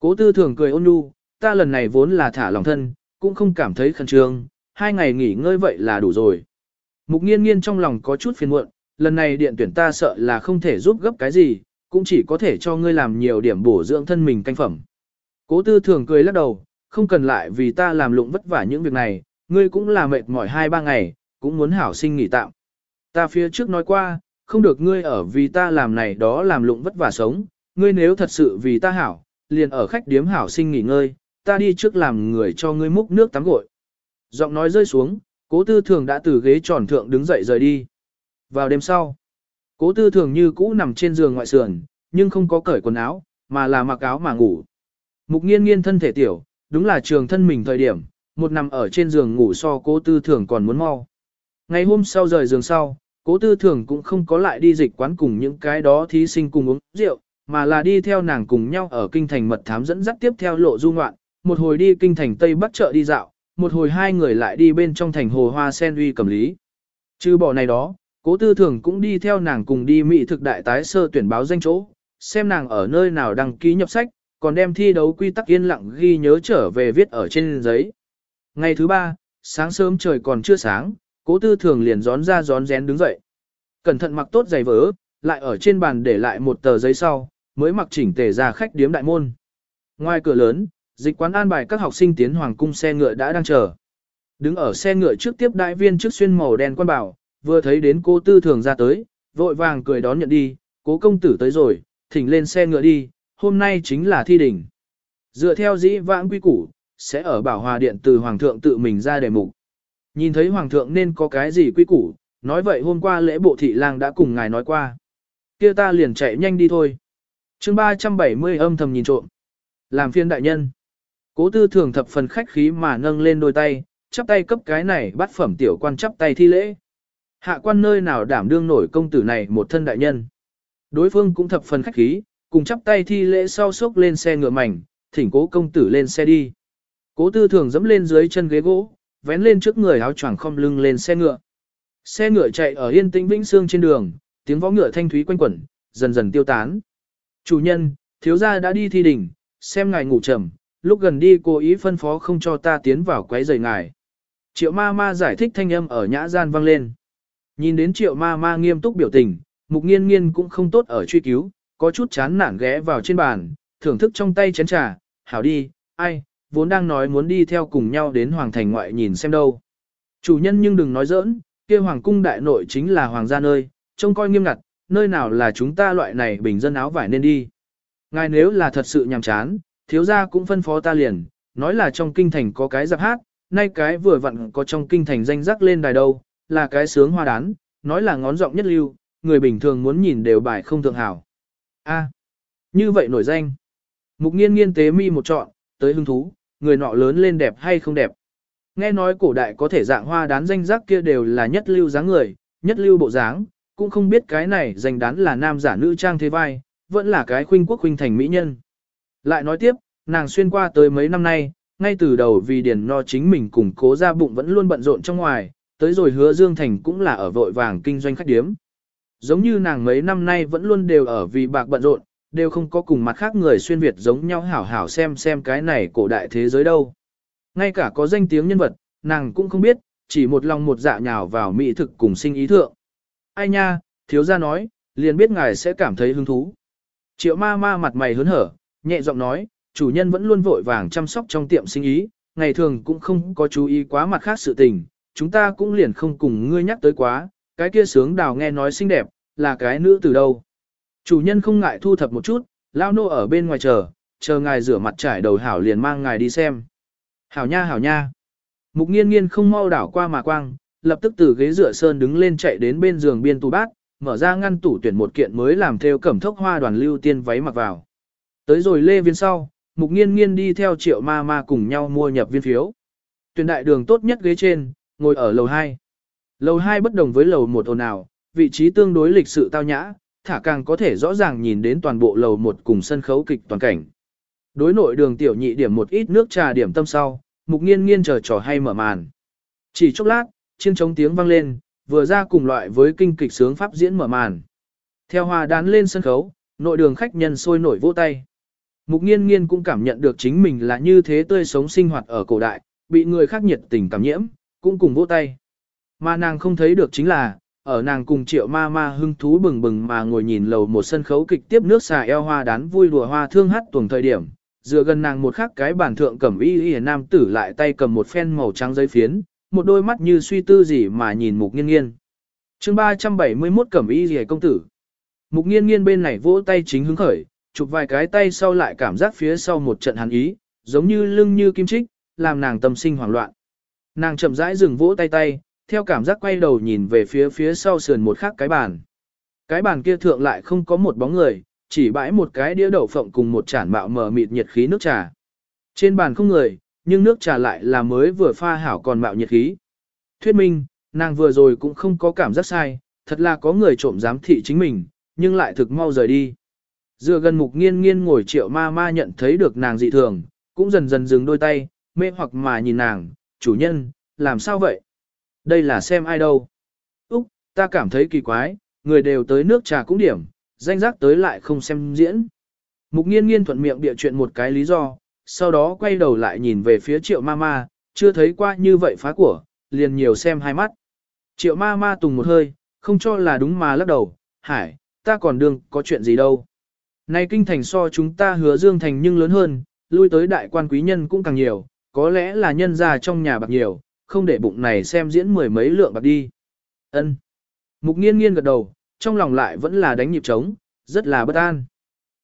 S1: Cố tư thường cười ôn nhu, ta lần này vốn là thả lòng thân, cũng không cảm thấy khẩn trương, hai ngày nghỉ ngơi vậy là đủ rồi. Mục nghiên nghiên trong lòng có chút phiền muộn, lần này điện tuyển ta sợ là không thể giúp gấp cái gì, cũng chỉ có thể cho ngươi làm nhiều điểm bổ dưỡng thân mình canh phẩm. Cố tư thường cười lắc đầu, không cần lại vì ta làm lụng vất vả những việc này, ngươi cũng là mệt mỏi hai ba ngày, cũng muốn hảo sinh nghỉ tạm. Ta phía trước nói qua, không được ngươi ở vì ta làm này đó làm lụng vất vả sống, ngươi nếu thật sự vì ta hảo, liền ở khách điếm hảo sinh nghỉ ngơi, ta đi trước làm người cho ngươi múc nước tắm gội. Giọng nói rơi xuống, cố tư thường đã từ ghế tròn thượng đứng dậy rời đi. Vào đêm sau, cố tư thường như cũ nằm trên giường ngoại sườn, nhưng không có cởi quần áo, mà là mặc áo mà ngủ. Mục nghiên nghiên thân thể tiểu, đúng là trường thân mình thời điểm, một nằm ở trên giường ngủ so cố tư thường còn muốn mau. Ngày hôm sau rời giường sau, cố tư thường cũng không có lại đi dịch quán cùng những cái đó thí sinh cùng uống rượu, mà là đi theo nàng cùng nhau ở kinh thành mật thám dẫn dắt tiếp theo lộ du ngoạn, một hồi đi kinh thành Tây Bắc chợ đi dạo, một hồi hai người lại đi bên trong thành hồ hoa sen uy cầm lý. Trừ bỏ này đó, cố tư thường cũng đi theo nàng cùng đi mỹ thực đại tái sơ tuyển báo danh chỗ, xem nàng ở nơi nào đăng ký nhập sách, còn đem thi đấu quy tắc yên lặng ghi nhớ trở về viết ở trên giấy. Ngày thứ ba, sáng sớm trời còn chưa sáng, cố tư thường liền gión ra gión rén đứng dậy. Cẩn thận mặc tốt giày vỡ, lại ở trên bàn để lại một tờ giấy sau, mới mặc chỉnh tề ra khách điếm đại môn. Ngoài cửa lớn, dịch quán an bài các học sinh tiến hoàng cung xe ngựa đã đang chờ. Đứng ở xe ngựa trước tiếp đại viên trước xuyên màu đen quan bảo, vừa thấy đến cô tư thường ra tới, vội vàng cười đón nhận đi, cố công tử tới rồi, thỉnh lên xe ngựa đi, hôm nay chính là thi đỉnh. Dựa theo dĩ vãng quy củ, sẽ ở bảo hòa điện từ hoàng thượng tự mình ra đề mục. Nhìn thấy hoàng thượng nên có cái gì quy củ, nói vậy hôm qua lễ bộ thị lang đã cùng ngài nói qua. kia ta liền chạy nhanh đi thôi. chương 370 âm thầm nhìn trộm. Làm phiên đại nhân. Cố tư thường thập phần khách khí mà nâng lên đôi tay, chắp tay cấp cái này bắt phẩm tiểu quan chắp tay thi lễ. Hạ quan nơi nào đảm đương nổi công tử này một thân đại nhân. Đối phương cũng thập phần khách khí, cùng chắp tay thi lễ sau sốc lên xe ngựa mảnh, thỉnh cố công tử lên xe đi. Cố tư thường dẫm lên dưới chân ghế gỗ, vén lên trước người áo choàng không lưng lên xe ngựa. Xe ngựa chạy ở yên tĩnh vĩnh sương trên đường, tiếng võ ngựa thanh thúy quanh quẩn, dần dần tiêu tán. Chủ nhân, thiếu gia đã đi thi đỉnh, xem ngài ngủ trầm, lúc gần đi cố ý phân phó không cho ta tiến vào quấy rầy ngài. Triệu ma ma giải thích thanh âm ở nhã gian vang lên. Nhìn đến triệu ma ma nghiêm túc biểu tình, mục nghiên nghiên cũng không tốt ở truy cứu, có chút chán nản ghé vào trên bàn, thưởng thức trong tay chén trà, hảo đi, ai, vốn đang nói muốn đi theo cùng nhau đến hoàng thành ngoại nhìn xem đâu. Chủ nhân nhưng đừng nói giỡn, kia hoàng cung đại nội chính là hoàng gia nơi, trông coi nghiêm ngặt, nơi nào là chúng ta loại này bình dân áo vải nên đi. Ngài nếu là thật sự nhàm chán, thiếu gia cũng phân phó ta liền, nói là trong kinh thành có cái giặc hát, nay cái vừa vặn có trong kinh thành danh rắc lên đài đâu, là cái sướng hoa đán, nói là ngón giọng nhất lưu, người bình thường muốn nhìn đều bài không thượng hảo. A, như vậy nổi danh. Mục nghiên nghiên tế mi một trọn, tới hứng thú, người nọ lớn lên đẹp hay không đẹp. Nghe nói cổ đại có thể dạng hoa đán danh giác kia đều là nhất lưu dáng người, nhất lưu bộ dáng, cũng không biết cái này danh đán là nam giả nữ trang thế vai, vẫn là cái khuynh quốc khuynh thành mỹ nhân. Lại nói tiếp, nàng xuyên qua tới mấy năm nay, ngay từ đầu vì điền no chính mình cùng cố ra bụng vẫn luôn bận rộn trong ngoài, tới rồi hứa Dương Thành cũng là ở vội vàng kinh doanh khách điếm. Giống như nàng mấy năm nay vẫn luôn đều ở vì bạc bận rộn, đều không có cùng mặt khác người xuyên Việt giống nhau hảo hảo xem xem cái này cổ đại thế giới đâu. Ngay cả có danh tiếng nhân vật, nàng cũng không biết, chỉ một lòng một dạ nhào vào mỹ thực cùng sinh ý thượng. Ai nha, thiếu gia nói, liền biết ngài sẽ cảm thấy hứng thú. Triệu ma ma mặt mày hớn hở, nhẹ giọng nói, chủ nhân vẫn luôn vội vàng chăm sóc trong tiệm sinh ý, ngày thường cũng không có chú ý quá mặt khác sự tình, chúng ta cũng liền không cùng ngươi nhắc tới quá, cái kia sướng đào nghe nói xinh đẹp, là cái nữ từ đâu. Chủ nhân không ngại thu thập một chút, lao nô ở bên ngoài chờ, chờ ngài rửa mặt trải đầu hảo liền mang ngài đi xem. Hảo nha hảo nha. Mục nghiên nghiên không mau đảo qua mà quang, lập tức từ ghế rửa sơn đứng lên chạy đến bên giường biên tủ bát, mở ra ngăn tủ tuyển một kiện mới làm theo cẩm thốc hoa đoàn lưu tiên váy mặc vào. Tới rồi lê viên sau, mục nghiên nghiên đi theo triệu ma ma cùng nhau mua nhập viên phiếu. Tuyển đại đường tốt nhất ghế trên, ngồi ở lầu 2. Lầu 2 bất đồng với lầu 1 ồn ào, vị trí tương đối lịch sự tao nhã, thả càng có thể rõ ràng nhìn đến toàn bộ lầu 1 cùng sân khấu kịch toàn cảnh. Đối nội đường tiểu nhị điểm một ít nước trà điểm tâm sau, mục nghiên nghiên chờ trò hay mở màn. Chỉ chốc lát, chiên trống tiếng vang lên, vừa ra cùng loại với kinh kịch sướng pháp diễn mở màn. Theo hòa đán lên sân khấu, nội đường khách nhân sôi nổi vỗ tay. Mục nghiên nghiên cũng cảm nhận được chính mình là như thế tươi sống sinh hoạt ở cổ đại, bị người khác nhiệt tình cảm nhiễm, cũng cùng vỗ tay. Mà nàng không thấy được chính là, ở nàng cùng triệu ma ma hưng thú bừng bừng mà ngồi nhìn lầu một sân khấu kịch tiếp nước xà eo hoa đán vui đùa hoa thương hát tuồng thời điểm, dựa gần nàng một khắc cái bản thượng cầm y y nam tử lại tay cầm một phen màu trắng giấy phiến, một đôi mắt như suy tư gì mà nhìn mục nghiên nghiên. chương 371 cẩm y y công tử. Mục nghiên nghiên bên này vỗ tay chính hứng khởi, chụp vài cái tay sau lại cảm giác phía sau một trận hàn ý, giống như lưng như kim trích, làm nàng tâm sinh hoảng loạn. Nàng chậm rãi dừng vỗ tay tay, theo cảm giác quay đầu nhìn về phía phía sau sườn một khắc cái bàn. Cái bàn kia thượng lại không có một bóng người, chỉ bãi một cái đĩa đậu phộng cùng một chản mạo mờ mịt nhiệt khí nước trà. Trên bàn không người, nhưng nước trà lại là mới vừa pha hảo còn mạo nhiệt khí. Thuyết minh, nàng vừa rồi cũng không có cảm giác sai, thật là có người trộm giám thị chính mình, nhưng lại thực mau rời đi. Dựa gần mục nghiên nghiên ngồi triệu ma ma nhận thấy được nàng dị thường, cũng dần dần dừng đôi tay, mê hoặc mà nhìn nàng, chủ nhân, làm sao vậy? Đây là xem ai đâu? Úc, ta cảm thấy kỳ quái, người đều tới nước trà cũng điểm, danh giác tới lại không xem diễn. Mục nghiên nghiên thuận miệng bịa chuyện một cái lý do, sau đó quay đầu lại nhìn về phía triệu ma ma, chưa thấy qua như vậy phá của, liền nhiều xem hai mắt. Triệu ma ma tùng một hơi, không cho là đúng mà lắc đầu, hải, ta còn đương có chuyện gì đâu. Này kinh thành so chúng ta hứa dương thành nhưng lớn hơn, lui tới đại quan quý nhân cũng càng nhiều, có lẽ là nhân ra trong nhà bạc nhiều, không để bụng này xem diễn mười mấy lượng bạc đi. Ân. Mục nghiên nghiên gật đầu, trong lòng lại vẫn là đánh nhịp trống, rất là bất an.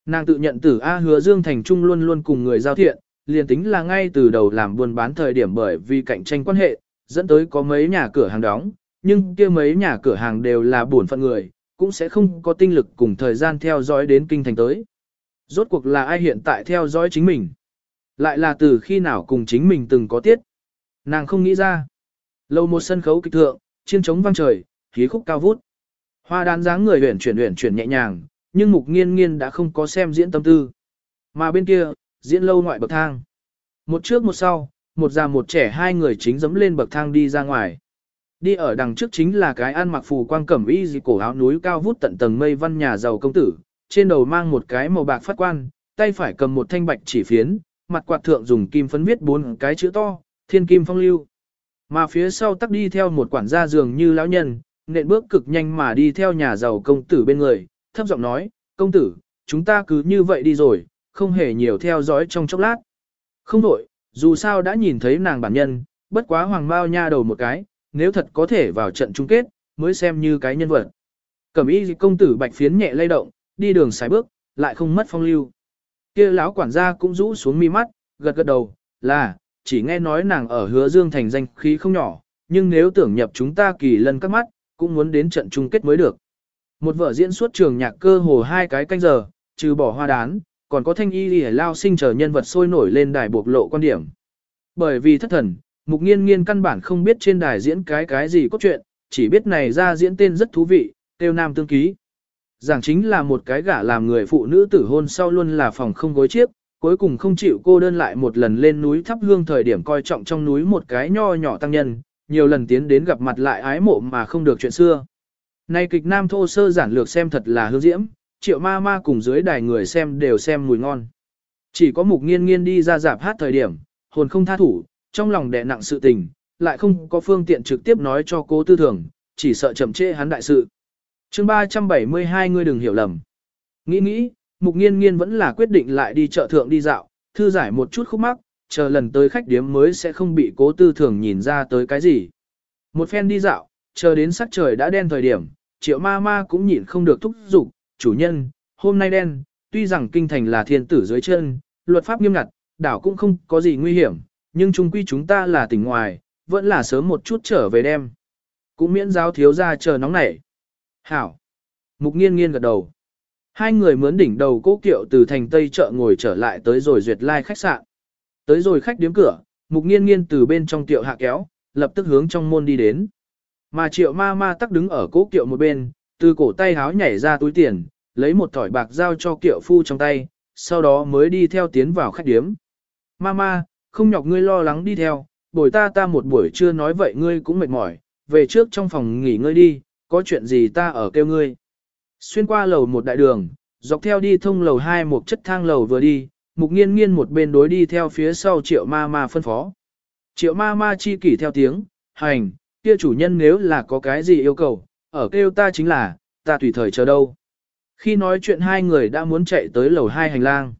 S1: Nàng tự nhận tử A hứa Dương Thành Trung luôn luôn cùng người giao thiện, liền tính là ngay từ đầu làm buôn bán thời điểm bởi vì cạnh tranh quan hệ, dẫn tới có mấy nhà cửa hàng đóng, nhưng kia mấy nhà cửa hàng đều là buồn phận người, cũng sẽ không có tinh lực cùng thời gian theo dõi đến kinh thành tới. Rốt cuộc là ai hiện tại theo dõi chính mình? Lại là từ khi nào cùng chính mình từng có tiết? Nàng không nghĩ ra. Lâu một sân khấu kịch thượng, chiên trống vang trời, khí khúc cao vút. Hoa đán dáng người huyển chuyển huyển chuyển nhẹ nhàng, nhưng mục nghiên nghiên đã không có xem diễn tâm tư. Mà bên kia, diễn lâu ngoại bậc thang. Một trước một sau, một già một trẻ hai người chính dẫm lên bậc thang đi ra ngoài. Đi ở đằng trước chính là cái ăn mặc phù quang cẩm y dì cổ áo núi cao vút tận tầng mây văn nhà giàu công tử, trên đầu mang một cái màu bạc phát quan, tay phải cầm một thanh bạch chỉ phiến, mặt quạt thượng dùng kim phấn viết bốn cái chữ to, thiên kim phong lưu. Mà phía sau tắc đi theo một quản gia dường như lão nhân, nện bước cực nhanh mà đi theo nhà giàu công tử bên người, thấp giọng nói, công tử, chúng ta cứ như vậy đi rồi, không hề nhiều theo dõi trong chốc lát. Không đổi, dù sao đã nhìn thấy nàng bản nhân, bất quá hoàng bao nha đầu một cái, nếu thật có thể vào trận chung kết, mới xem như cái nhân vật. Cẩm y công tử bạch phiến nhẹ lay động, đi đường sải bước, lại không mất phong lưu kia lão quản gia cũng rũ xuống mi mắt, gật gật đầu, là, chỉ nghe nói nàng ở hứa dương thành danh khí không nhỏ, nhưng nếu tưởng nhập chúng ta kỳ lân các mắt, cũng muốn đến trận chung kết mới được. Một vở diễn suốt trường nhạc cơ hồ hai cái canh giờ, trừ bỏ hoa đán, còn có thanh y lìa lao sinh chờ nhân vật sôi nổi lên đài buộc lộ quan điểm. Bởi vì thất thần, mục nghiên nghiên căn bản không biết trên đài diễn cái cái gì cốt truyện, chỉ biết này ra diễn tên rất thú vị, tiêu nam tương ký. Giảng chính là một cái gả làm người phụ nữ tử hôn sau luôn là phòng không gối chiếc, cuối cùng không chịu cô đơn lại một lần lên núi thắp hương thời điểm coi trọng trong núi một cái nho nhỏ tăng nhân, nhiều lần tiến đến gặp mặt lại ái mộ mà không được chuyện xưa. Nay kịch nam thô sơ giản lược xem thật là hương diễm, triệu ma ma cùng dưới đài người xem đều xem mùi ngon. Chỉ có mục nghiên nghiên đi ra dạp hát thời điểm, hồn không tha thủ, trong lòng đè nặng sự tình, lại không có phương tiện trực tiếp nói cho cô tư thường, chỉ sợ chậm trễ hắn đại sự chương 372 ngươi đừng hiểu lầm. Nghĩ nghĩ, mục nghiên nghiên vẫn là quyết định lại đi chợ thượng đi dạo, thư giải một chút khúc mắc, chờ lần tới khách điếm mới sẽ không bị cố tư thường nhìn ra tới cái gì. Một phen đi dạo, chờ đến sắc trời đã đen thời điểm, triệu ma ma cũng nhịn không được thúc giục, chủ nhân, hôm nay đen, tuy rằng kinh thành là thiên tử dưới chân, luật pháp nghiêm ngặt, đảo cũng không có gì nguy hiểm, nhưng chung quy chúng ta là tỉnh ngoài, vẫn là sớm một chút trở về đêm. Cũng miễn giáo thiếu ra chờ nóng nảy. Hảo. Mục nghiên nghiên gật đầu. Hai người mướn đỉnh đầu cố kiệu từ thành Tây chợ ngồi trở lại tới rồi duyệt lai khách sạn. Tới rồi khách điếm cửa, mục nghiên nghiên từ bên trong tiệu hạ kéo, lập tức hướng trong môn đi đến. Mà triệu ma ma tắc đứng ở cố kiệu một bên, từ cổ tay háo nhảy ra túi tiền, lấy một thỏi bạc giao cho kiệu phu trong tay, sau đó mới đi theo tiến vào khách điếm. Ma, không nhọc ngươi lo lắng đi theo, bồi ta ta một buổi trưa nói vậy ngươi cũng mệt mỏi, về trước trong phòng nghỉ ngơi đi, có chuyện gì ta ở kêu ngươi. Xuyên qua lầu một đại đường, dọc theo đi thông lầu hai một chất thang lầu vừa đi, mục nghiên nghiên một bên đối đi theo phía sau triệu ma ma phân phó. Triệu ma ma chi kỷ theo tiếng, hành, kia chủ nhân nếu là có cái gì yêu cầu, ở kêu ta chính là, ta tùy thời chờ đâu. Khi nói chuyện hai người đã muốn chạy tới lầu hai hành lang.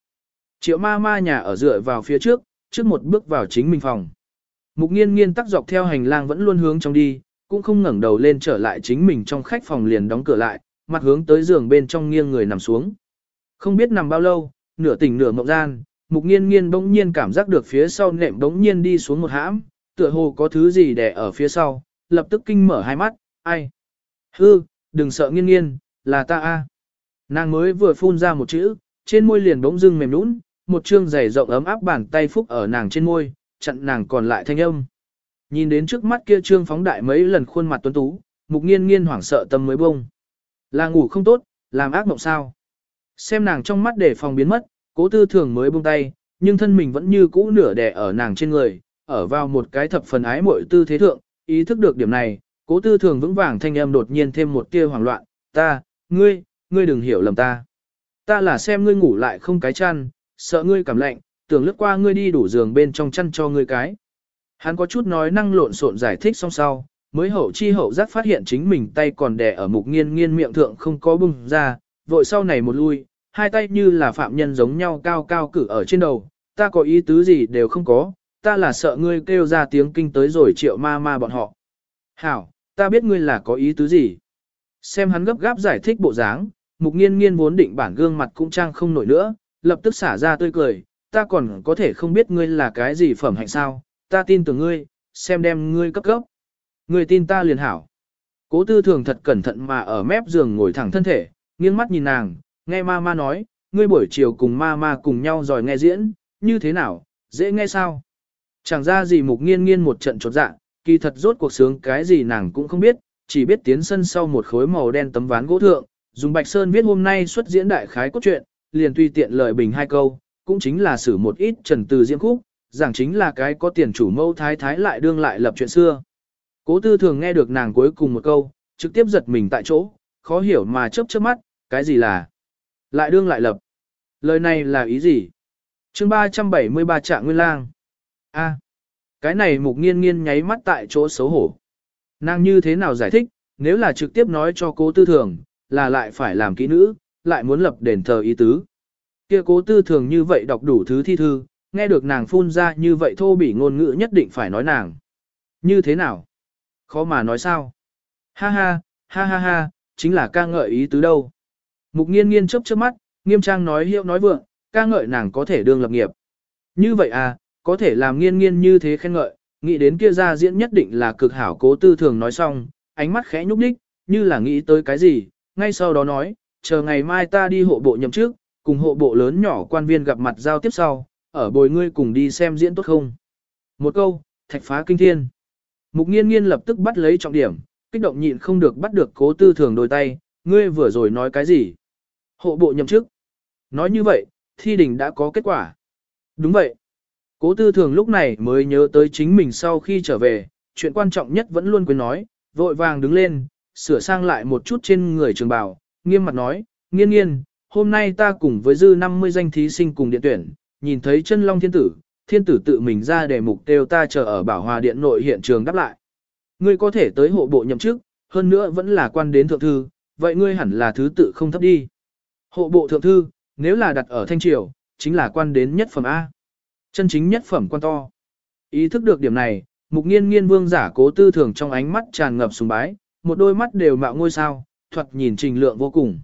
S1: Triệu ma ma nhà ở dựa vào phía trước, trước một bước vào chính mình phòng. Mục nghiên nghiên tắc dọc theo hành lang vẫn luôn hướng trong đi, cũng không ngẩng đầu lên trở lại chính mình trong khách phòng liền đóng cửa lại, mặt hướng tới giường bên trong nghiêng người nằm xuống. Không biết nằm bao lâu, nửa tỉnh nửa mộng gian, mục nghiên nghiên bỗng nhiên cảm giác được phía sau nệm bỗng nhiên đi xuống một hãm, tựa hồ có thứ gì đè ở phía sau, lập tức kinh mở hai mắt, ai? Hư, đừng sợ nghiên nghiên, là ta a. Nàng mới vừa phun ra một chữ, trên môi liền bỗng dưng mềm nũng, một chương giày rộng ấm áp bàn tay phúc ở nàng trên môi, chặn nàng còn lại thanh âm. Nhìn đến trước mắt kia trương phóng đại mấy lần khuôn mặt tuấn tú, mục nghiên nghiên hoảng sợ tâm mới bông. Là ngủ không tốt, làm ác mộng sao. Xem nàng trong mắt để phòng biến mất, cố tư thường mới buông tay, nhưng thân mình vẫn như cũ nửa đè ở nàng trên người, ở vào một cái thập phần ái mội tư thế thượng, ý thức được điểm này, cố tư thường vững vàng thanh âm đột nhiên thêm một tia hoảng loạn, ta, ngươi, ngươi đừng hiểu lầm ta. Ta là xem ngươi ngủ lại không cái chăn, sợ ngươi cảm lạnh, tưởng lướt qua ngươi đi đủ giường bên trong chăn cho ngươi cái. Hắn có chút nói năng lộn xộn giải thích xong sau, mới hậu chi hậu giác phát hiện chính mình tay còn đè ở mục nghiên nghiên miệng thượng không có bùng ra, vội sau này một lui, hai tay như là phạm nhân giống nhau cao cao cử ở trên đầu, ta có ý tứ gì đều không có, ta là sợ ngươi kêu ra tiếng kinh tới rồi triệu ma ma bọn họ. Hảo, ta biết ngươi là có ý tứ gì. Xem hắn gấp gáp giải thích bộ dáng, mục nghiên nghiên vốn định bản gương mặt cũng trang không nổi nữa, lập tức xả ra tươi cười, ta còn có thể không biết ngươi là cái gì phẩm hạnh sao, ta tin tưởng ngươi, xem đem ngươi cấp cấp. Ngươi tin ta liền hảo. Cố tư thường thật cẩn thận mà ở mép giường ngồi thẳng thân thể, nghiêng mắt nhìn nàng, nghe ma ma nói, ngươi buổi chiều cùng ma ma cùng nhau rồi nghe diễn, như thế nào, dễ nghe sao? Chẳng ra gì mục nghiên nghiên một trận chột dạ, kỳ thật rốt cuộc sướng cái gì nàng cũng không biết, chỉ biết tiến sân sau một khối màu đen tấm ván gỗ thượng, dùng bạch sơn viết hôm nay xuất diễn đại khái cốt truyện, liền tùy tiện lời bình hai câu, cũng chính là xử một ít trần từ diễm khúc, giảng chính là cái có tiền chủ mâu thái thái lại đương lại lập chuyện xưa. Cố tư thường nghe được nàng cuối cùng một câu, trực tiếp giật mình tại chỗ, khó hiểu mà chớp chớp mắt, cái gì là lại đương lại lập. Lời này là ý gì? chương 373 trạng nguyên lang. a cái này mục nghiên nghiên nháy mắt tại chỗ xấu hổ. Nàng như thế nào giải thích, nếu là trực tiếp nói cho cố tư thường, là lại phải làm kỹ nữ, lại muốn lập đền thờ ý tứ. kia cố tư thường như vậy đọc đủ thứ thi thư, nghe được nàng phun ra như vậy thô bỉ ngôn ngữ nhất định phải nói nàng. Như thế nào? Khó mà nói sao? Ha ha, ha ha ha, chính là ca ngợi ý tứ đâu. Mục nghiên nghiên chớp chớp mắt, nghiêm trang nói hiệu nói vượng, ca ngợi nàng có thể đương lập nghiệp. Như vậy à, có thể làm nghiên nghiên như thế khen ngợi, nghĩ đến kia ra diễn nhất định là cực hảo cố tư thường nói xong, ánh mắt khẽ nhúc đích, như là nghĩ tới cái gì, ngay sau đó nói, chờ ngày mai ta đi hộ bộ nhậm trước, cùng hộ bộ lớn nhỏ quan viên gặp mặt giao tiếp sau, ở bồi ngươi cùng đi xem diễn tốt không. Một câu, thạch phá kinh thiên. Mục nghiên nghiên lập tức bắt lấy trọng điểm, kích động nhịn không được bắt được cố tư thường đôi tay, ngươi vừa rồi nói cái gì? Hộ bộ nhậm chức. Nói như vậy, thi đình đã có kết quả. Đúng vậy. Cố tư thường lúc này mới nhớ tới chính mình sau khi trở về, chuyện quan trọng nhất vẫn luôn quên nói, vội vàng đứng lên, sửa sang lại một chút trên người trường bào, nghiêm mặt nói, nghiên nghiên, hôm nay ta cùng với dư 50 danh thí sinh cùng điện tuyển, nhìn thấy chân long thiên tử, thiên tử tự mình ra để mục tiêu ta chờ ở bảo hòa điện nội hiện trường đáp lại. Ngươi có thể tới hộ bộ nhậm chức, hơn nữa vẫn là quan đến thượng thư, vậy ngươi hẳn là thứ tự không thấp đi. Hộ bộ thượng thư, nếu là đặt ở thanh triều, chính là quan đến nhất phẩm A. Chân chính nhất phẩm quan to. Ý thức được điểm này, mục nghiên nghiên vương giả cố tư thường trong ánh mắt tràn ngập sùng bái, một đôi mắt đều mạo ngôi sao, thuật nhìn trình lượng vô cùng.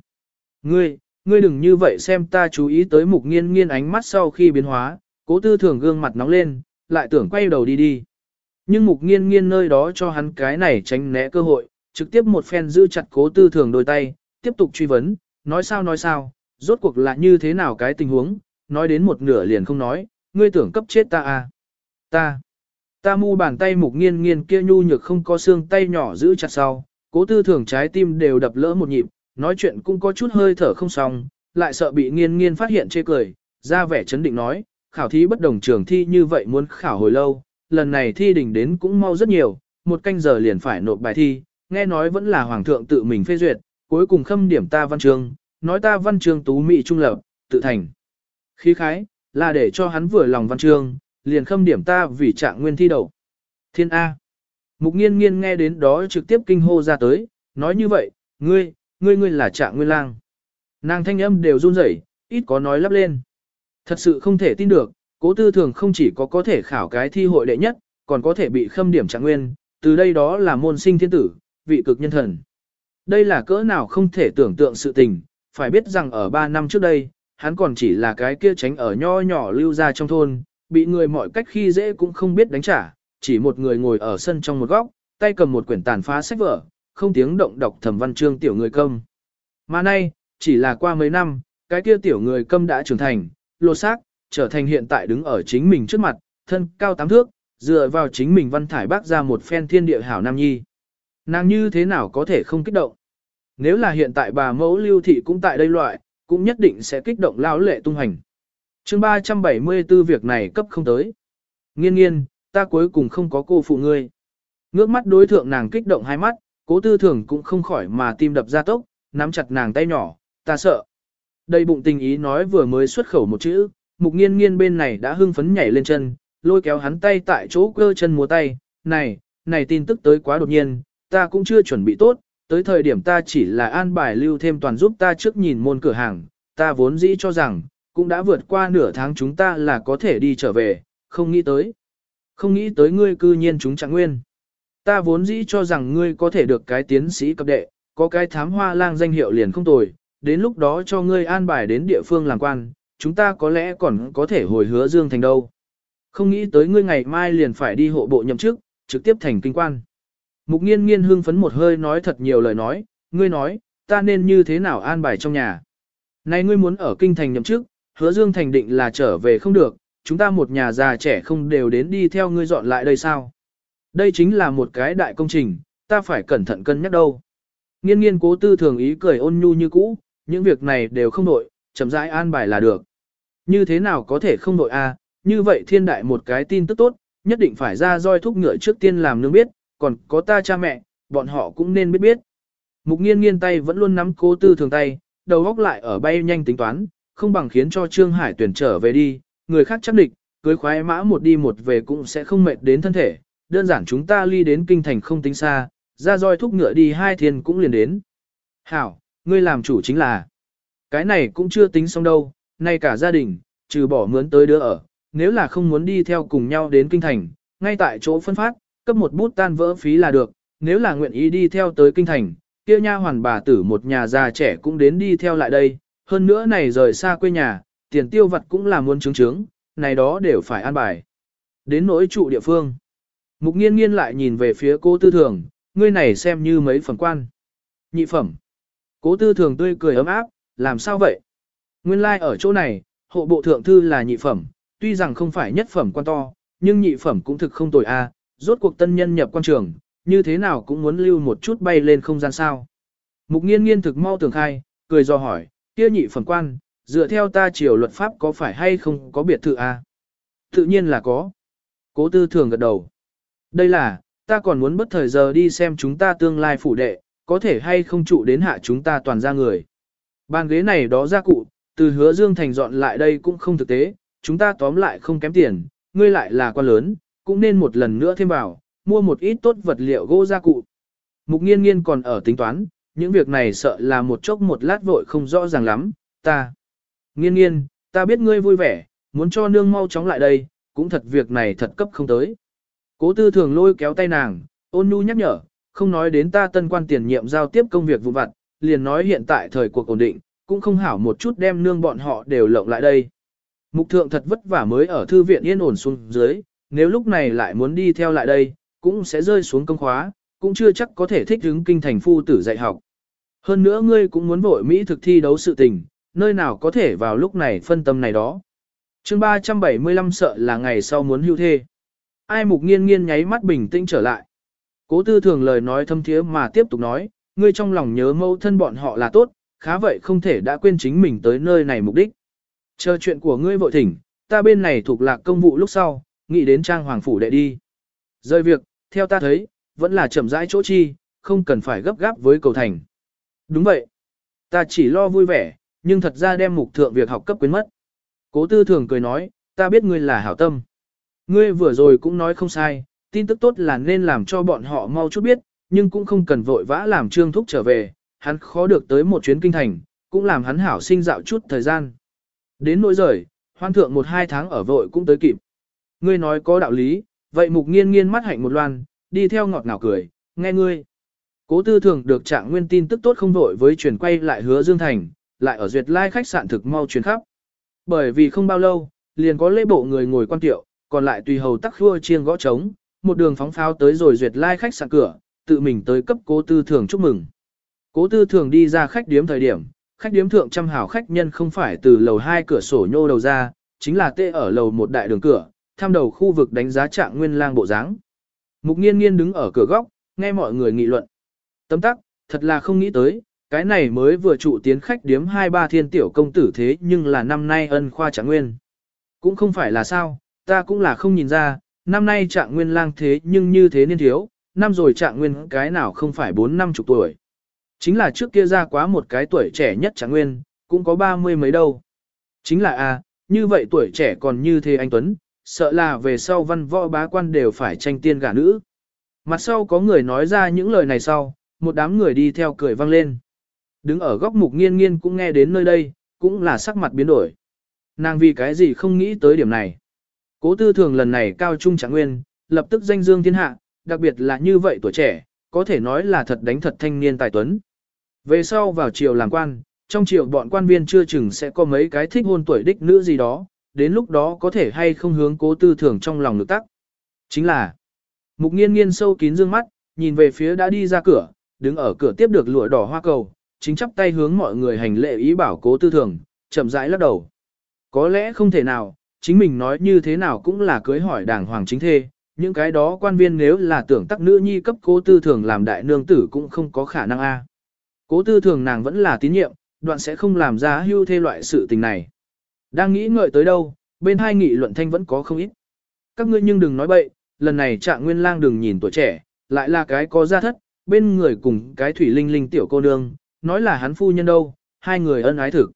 S1: Ngươi, ngươi đừng như vậy xem ta chú ý tới mục nghiên nghiên ánh mắt sau khi biến hóa, cố tư thường gương mặt nóng lên, lại tưởng quay đầu đi đi. Nhưng mục nghiên nghiên nơi đó cho hắn cái này tránh né cơ hội, trực tiếp một phen giữ chặt cố tư thường đôi tay, tiếp tục truy vấn, nói sao nói sao, rốt cuộc là như thế nào cái tình huống, nói đến một nửa liền không nói, ngươi tưởng cấp chết ta à. Ta, ta mu bàn tay mục nghiên nghiên kia nhu nhược không có xương tay nhỏ giữ chặt sau, cố tư thường trái tim đều đập lỡ một nhịp, nói chuyện cũng có chút hơi thở không xong, lại sợ bị nghiên nghiên phát hiện chê cười, ra vẻ chấn định nói, khảo thí bất đồng trường thi như vậy muốn khảo hồi lâu, lần này thi đỉnh đến cũng mau rất nhiều, một canh giờ liền phải nộp bài thi, nghe nói vẫn là hoàng thượng tự mình phê duyệt, cuối cùng khâm điểm ta văn chương, nói ta văn chương tú mỹ trung lập, tự thành. Khí khái, là để cho hắn vừa lòng văn chương, liền khâm điểm ta vì trạng nguyên thi đầu. Thiên A. Mục nghiên nghiên nghe đến đó trực tiếp kinh hô ra tới, nói như vậy, ngươi, ngươi ngươi là trạng nguyên lang. Nàng thanh âm đều run rẩy, ít có nói lắp lên. Thật sự không thể tin được, cố tư thường không chỉ có có thể khảo cái thi hội đệ nhất, còn có thể bị khâm điểm trạng nguyên, từ đây đó là môn sinh thiên tử, vị cực nhân thần. Đây là cỡ nào không thể tưởng tượng sự tình, phải biết rằng ở 3 năm trước đây, hắn còn chỉ là cái kia tránh ở nho nhỏ lưu ra trong thôn, bị người mọi cách khi dễ cũng không biết đánh trả, chỉ một người ngồi ở sân trong một góc, tay cầm một quyển tàn phá sách vở, không tiếng động đọc thẩm văn chương tiểu người công. Mà nay, chỉ là qua mấy năm, cái kia tiểu người câm đã trưởng thành, lột xác, trở thành hiện tại đứng ở chính mình trước mặt, thân cao tám thước, dựa vào chính mình văn thải bác ra một phen thiên địa hảo nam nhi. Nàng như thế nào có thể không kích động? Nếu là hiện tại bà mẫu lưu thị cũng tại đây loại, cũng nhất định sẽ kích động lao lệ tung hành. chương 374 việc này cấp không tới. Nghiên nghiên, ta cuối cùng không có cô phụ ngươi. Ngước mắt đối thượng nàng kích động hai mắt, cố tư thường cũng không khỏi mà tim đập ra tốc, nắm chặt nàng tay nhỏ, ta sợ. Đầy bụng tình ý nói vừa mới xuất khẩu một chữ, mục nghiên nghiên bên này đã hưng phấn nhảy lên chân, lôi kéo hắn tay tại chỗ cơ chân múa tay, này, này tin tức tới quá đột nhiên, ta cũng chưa chuẩn bị tốt, tới thời điểm ta chỉ là an bài lưu thêm toàn giúp ta trước nhìn môn cửa hàng, ta vốn dĩ cho rằng, cũng đã vượt qua nửa tháng chúng ta là có thể đi trở về, không nghĩ tới. Không nghĩ tới ngươi cư nhiên chúng chẳng nguyên. Ta vốn dĩ cho rằng ngươi có thể được cái tiến sĩ cấp đệ, có cái thám hoa lang danh hiệu liền không tồi, đến lúc đó cho ngươi an bài đến địa phương làm quan, chúng ta có lẽ còn có thể hồi hứa dương thành đâu. Không nghĩ tới ngươi ngày mai liền phải đi hộ bộ nhậm chức, trực tiếp thành kinh quan. Mục nghiên nghiên hương phấn một hơi nói thật nhiều lời nói, ngươi nói, ta nên như thế nào an bài trong nhà. Này ngươi muốn ở kinh thành nhậm chức, hứa dương thành định là trở về không được, chúng ta một nhà già trẻ không đều đến đi theo ngươi dọn lại đây sao. Đây chính là một cái đại công trình, ta phải cẩn thận cân nhắc đâu. Nghiên nghiên cố tư thường ý cười ôn nhu như cũ, những việc này đều không nội, chậm rãi an bài là được. Như thế nào có thể không nội a? À? như vậy thiên đại một cái tin tức tốt, nhất định phải ra roi thúc ngựa trước tiên làm nương biết, còn có ta cha mẹ, bọn họ cũng nên biết biết. Mục nghiên nghiên tay vẫn luôn nắm cố tư thường tay, đầu góc lại ở bay nhanh tính toán, không bằng khiến cho Trương Hải tuyển trở về đi, người khác chắc địch, cưới khoái mã một đi một về cũng sẽ không mệt đến thân thể, đơn giản chúng ta ly đến kinh thành không tính xa, ra roi thúc ngựa đi hai thiên cũng liền đến. Hảo, ngươi làm chủ chính là, cái này cũng chưa tính xong đâu, nay cả gia đình, trừ bỏ mướn tới đứa ở, nếu là không muốn đi theo cùng nhau đến kinh thành, ngay tại chỗ phân phát, cấp một bút tan vỡ phí là được, nếu là nguyện ý đi theo tới kinh thành, kia nha hoàn bà tử một nhà già trẻ cũng đến đi theo lại đây, hơn nữa này rời xa quê nhà, tiền tiêu vật cũng là muốn chứng chứng, này đó đều phải an bài. Đến nỗi trụ địa phương. Mục nghiên nghiên lại nhìn về phía cô tư thường, ngươi này xem như mấy phẩm quan. Nhị phẩm. Cố tư thường tươi cười ấm áp, làm sao vậy? Nguyên lai like ở chỗ này, hộ bộ thượng thư là nhị phẩm, tuy rằng không phải nhất phẩm quan to, nhưng nhị phẩm cũng thực không tồi a. rốt cuộc tân nhân nhập quan trường, như thế nào cũng muốn lưu một chút bay lên không gian sao. Mục nghiên nghiên thực mau tưởng khai, cười do hỏi, kia nhị phẩm quan, dựa theo ta chiều luật pháp có phải hay không có biệt thự a? Tự nhiên là có. Cố tư thường gật đầu. Đây là, ta còn muốn bất thời giờ đi xem chúng ta tương lai phủ đệ, có thể hay không trụ đến hạ chúng ta toàn ra người. Bàn ghế này đó ra cụ, từ hứa Dương Thành dọn lại đây cũng không thực tế, chúng ta tóm lại không kém tiền, ngươi lại là quan lớn, cũng nên một lần nữa thêm vào, mua một ít tốt vật liệu gỗ gia cụ. Mục nghiên nghiên còn ở tính toán, những việc này sợ là một chốc một lát vội không rõ ràng lắm, ta. Nghiên nghiên, ta biết ngươi vui vẻ, muốn cho nương mau chóng lại đây, cũng thật việc này thật cấp không tới. Cố tư thường lôi kéo tay nàng, ôn nhu nhắc nhở, không nói đến ta tân quan tiền nhiệm giao tiếp công việc vụ vặt, liền nói hiện tại thời cuộc ổn định, cũng không hảo một chút đem nương bọn họ đều lộng lại đây. Mục thượng thật vất vả mới ở thư viện yên ổn xuống dưới, nếu lúc này lại muốn đi theo lại đây, cũng sẽ rơi xuống công khóa, cũng chưa chắc có thể thích ứng kinh thành phu tử dạy học. Hơn nữa ngươi cũng muốn vội Mỹ thực thi đấu sự tình, nơi nào có thể vào lúc này phân tâm này đó. chương 375 sợ là ngày sau muốn hưu thê. Ai mục nghiên nghiên nháy mắt bình tĩnh trở lại. Cố tư thường lời nói thâm thiế mà tiếp tục nói, ngươi trong lòng nhớ mâu thân bọn họ là tốt, khá vậy không thể đã quên chính mình tới nơi này mục đích. Chờ chuyện của ngươi vội thỉnh, ta bên này thuộc lạc công vụ lúc sau, nghĩ đến trang hoàng phủ đệ đi. Rời việc, theo ta thấy, vẫn là chậm rãi chỗ chi, không cần phải gấp gáp với cầu thành. Đúng vậy. Ta chỉ lo vui vẻ, nhưng thật ra đem mục thượng việc học cấp quyến mất. Cố tư thường cười nói, ta biết ngươi là hảo tâm. Ngươi vừa rồi cũng nói không sai, tin tức tốt là nên làm cho bọn họ mau chút biết, nhưng cũng không cần vội vã làm trương thúc trở về, hắn khó được tới một chuyến kinh thành, cũng làm hắn hảo sinh dạo chút thời gian. Đến nỗi rời, hoan thượng một hai tháng ở vội cũng tới kịp. Ngươi nói có đạo lý, vậy mục nghiên nghiên mắt hạnh một loan, đi theo ngọt ngào cười, nghe ngươi. Cố tư thường được trạng nguyên tin tức tốt không vội với chuyển quay lại hứa Dương Thành, lại ở duyệt lai khách sạn thực mau chuyển khắp. Bởi vì không bao lâu, liền có lễ bộ người ngồi quan tiệu, còn lại tùy hầu tắc khua chiêng gõ trống, một đường phóng pháo tới rồi duyệt lai khách sạn cửa, tự mình tới cấp cố tư thường chúc mừng. Cố tư thường đi ra khách điếm thời điểm, khách điếm thượng trăm hảo khách nhân không phải từ lầu hai cửa sổ nhô đầu ra, chính là tê ở lầu một đại đường cửa, tham đầu khu vực đánh giá trạng nguyên lang bộ dáng. Mục nghiên nghiên đứng ở cửa góc, nghe mọi người nghị luận. Tấm tắc, thật là không nghĩ tới, cái này mới vừa trụ tiến khách điếm hai ba thiên tiểu công tử thế nhưng là năm nay ân khoa trạng nguyên. Cũng không phải là sao, ta cũng là không nhìn ra, năm nay trạng nguyên lang thế nhưng như thế niên thiếu, năm rồi trạng nguyên cái nào không phải bốn năm chục tuổi. Chính là trước kia ra quá một cái tuổi trẻ nhất trạng nguyên, cũng có ba mươi mấy đâu. Chính là a, như vậy tuổi trẻ còn như thế anh Tuấn, sợ là về sau văn võ bá quan đều phải tranh tiên gả nữ. Mặt sau có người nói ra những lời này sau, một đám người đi theo cười vang lên. Đứng ở góc mục nghiên nghiên cũng nghe đến nơi đây, cũng là sắc mặt biến đổi. Nàng vì cái gì không nghĩ tới điểm này. Cố tư thường lần này cao trung trạng nguyên, lập tức danh dương thiên hạ, đặc biệt là như vậy tuổi trẻ, có thể nói là thật đánh thật thanh niên tài tuấn. Về sau vào triều làm quan, trong triều bọn quan viên chưa chừng sẽ có mấy cái thích hôn tuổi đích nữ gì đó, đến lúc đó có thể hay không hướng cố tư thường trong lòng lực tắc. Chính là, mục nghiên nghiên sâu kín dương mắt, nhìn về phía đã đi ra cửa, đứng ở cửa tiếp được lụa đỏ hoa cầu, chính chắp tay hướng mọi người hành lễ ý bảo cố tư thường, chậm rãi lắc đầu. Có lẽ không thể nào, chính mình nói như thế nào cũng là cưới hỏi đàng hoàng chính thê, những cái đó quan viên nếu là tưởng tắc nữ nhi cấp cố tư thường làm đại nương tử cũng không có khả năng a. Cố tư thường nàng vẫn là tín nhiệm, đoạn sẽ không làm ra hưu thê loại sự tình này. Đang nghĩ ngợi tới đâu, bên hai nghị luận thanh vẫn có không ít. Các ngươi nhưng đừng nói bậy, lần này trạng nguyên lang đừng nhìn tuổi trẻ, lại là cái có gia thất, bên người cùng cái thủy linh linh tiểu cô nương, nói là hắn phu nhân đâu, hai người ân ái thực.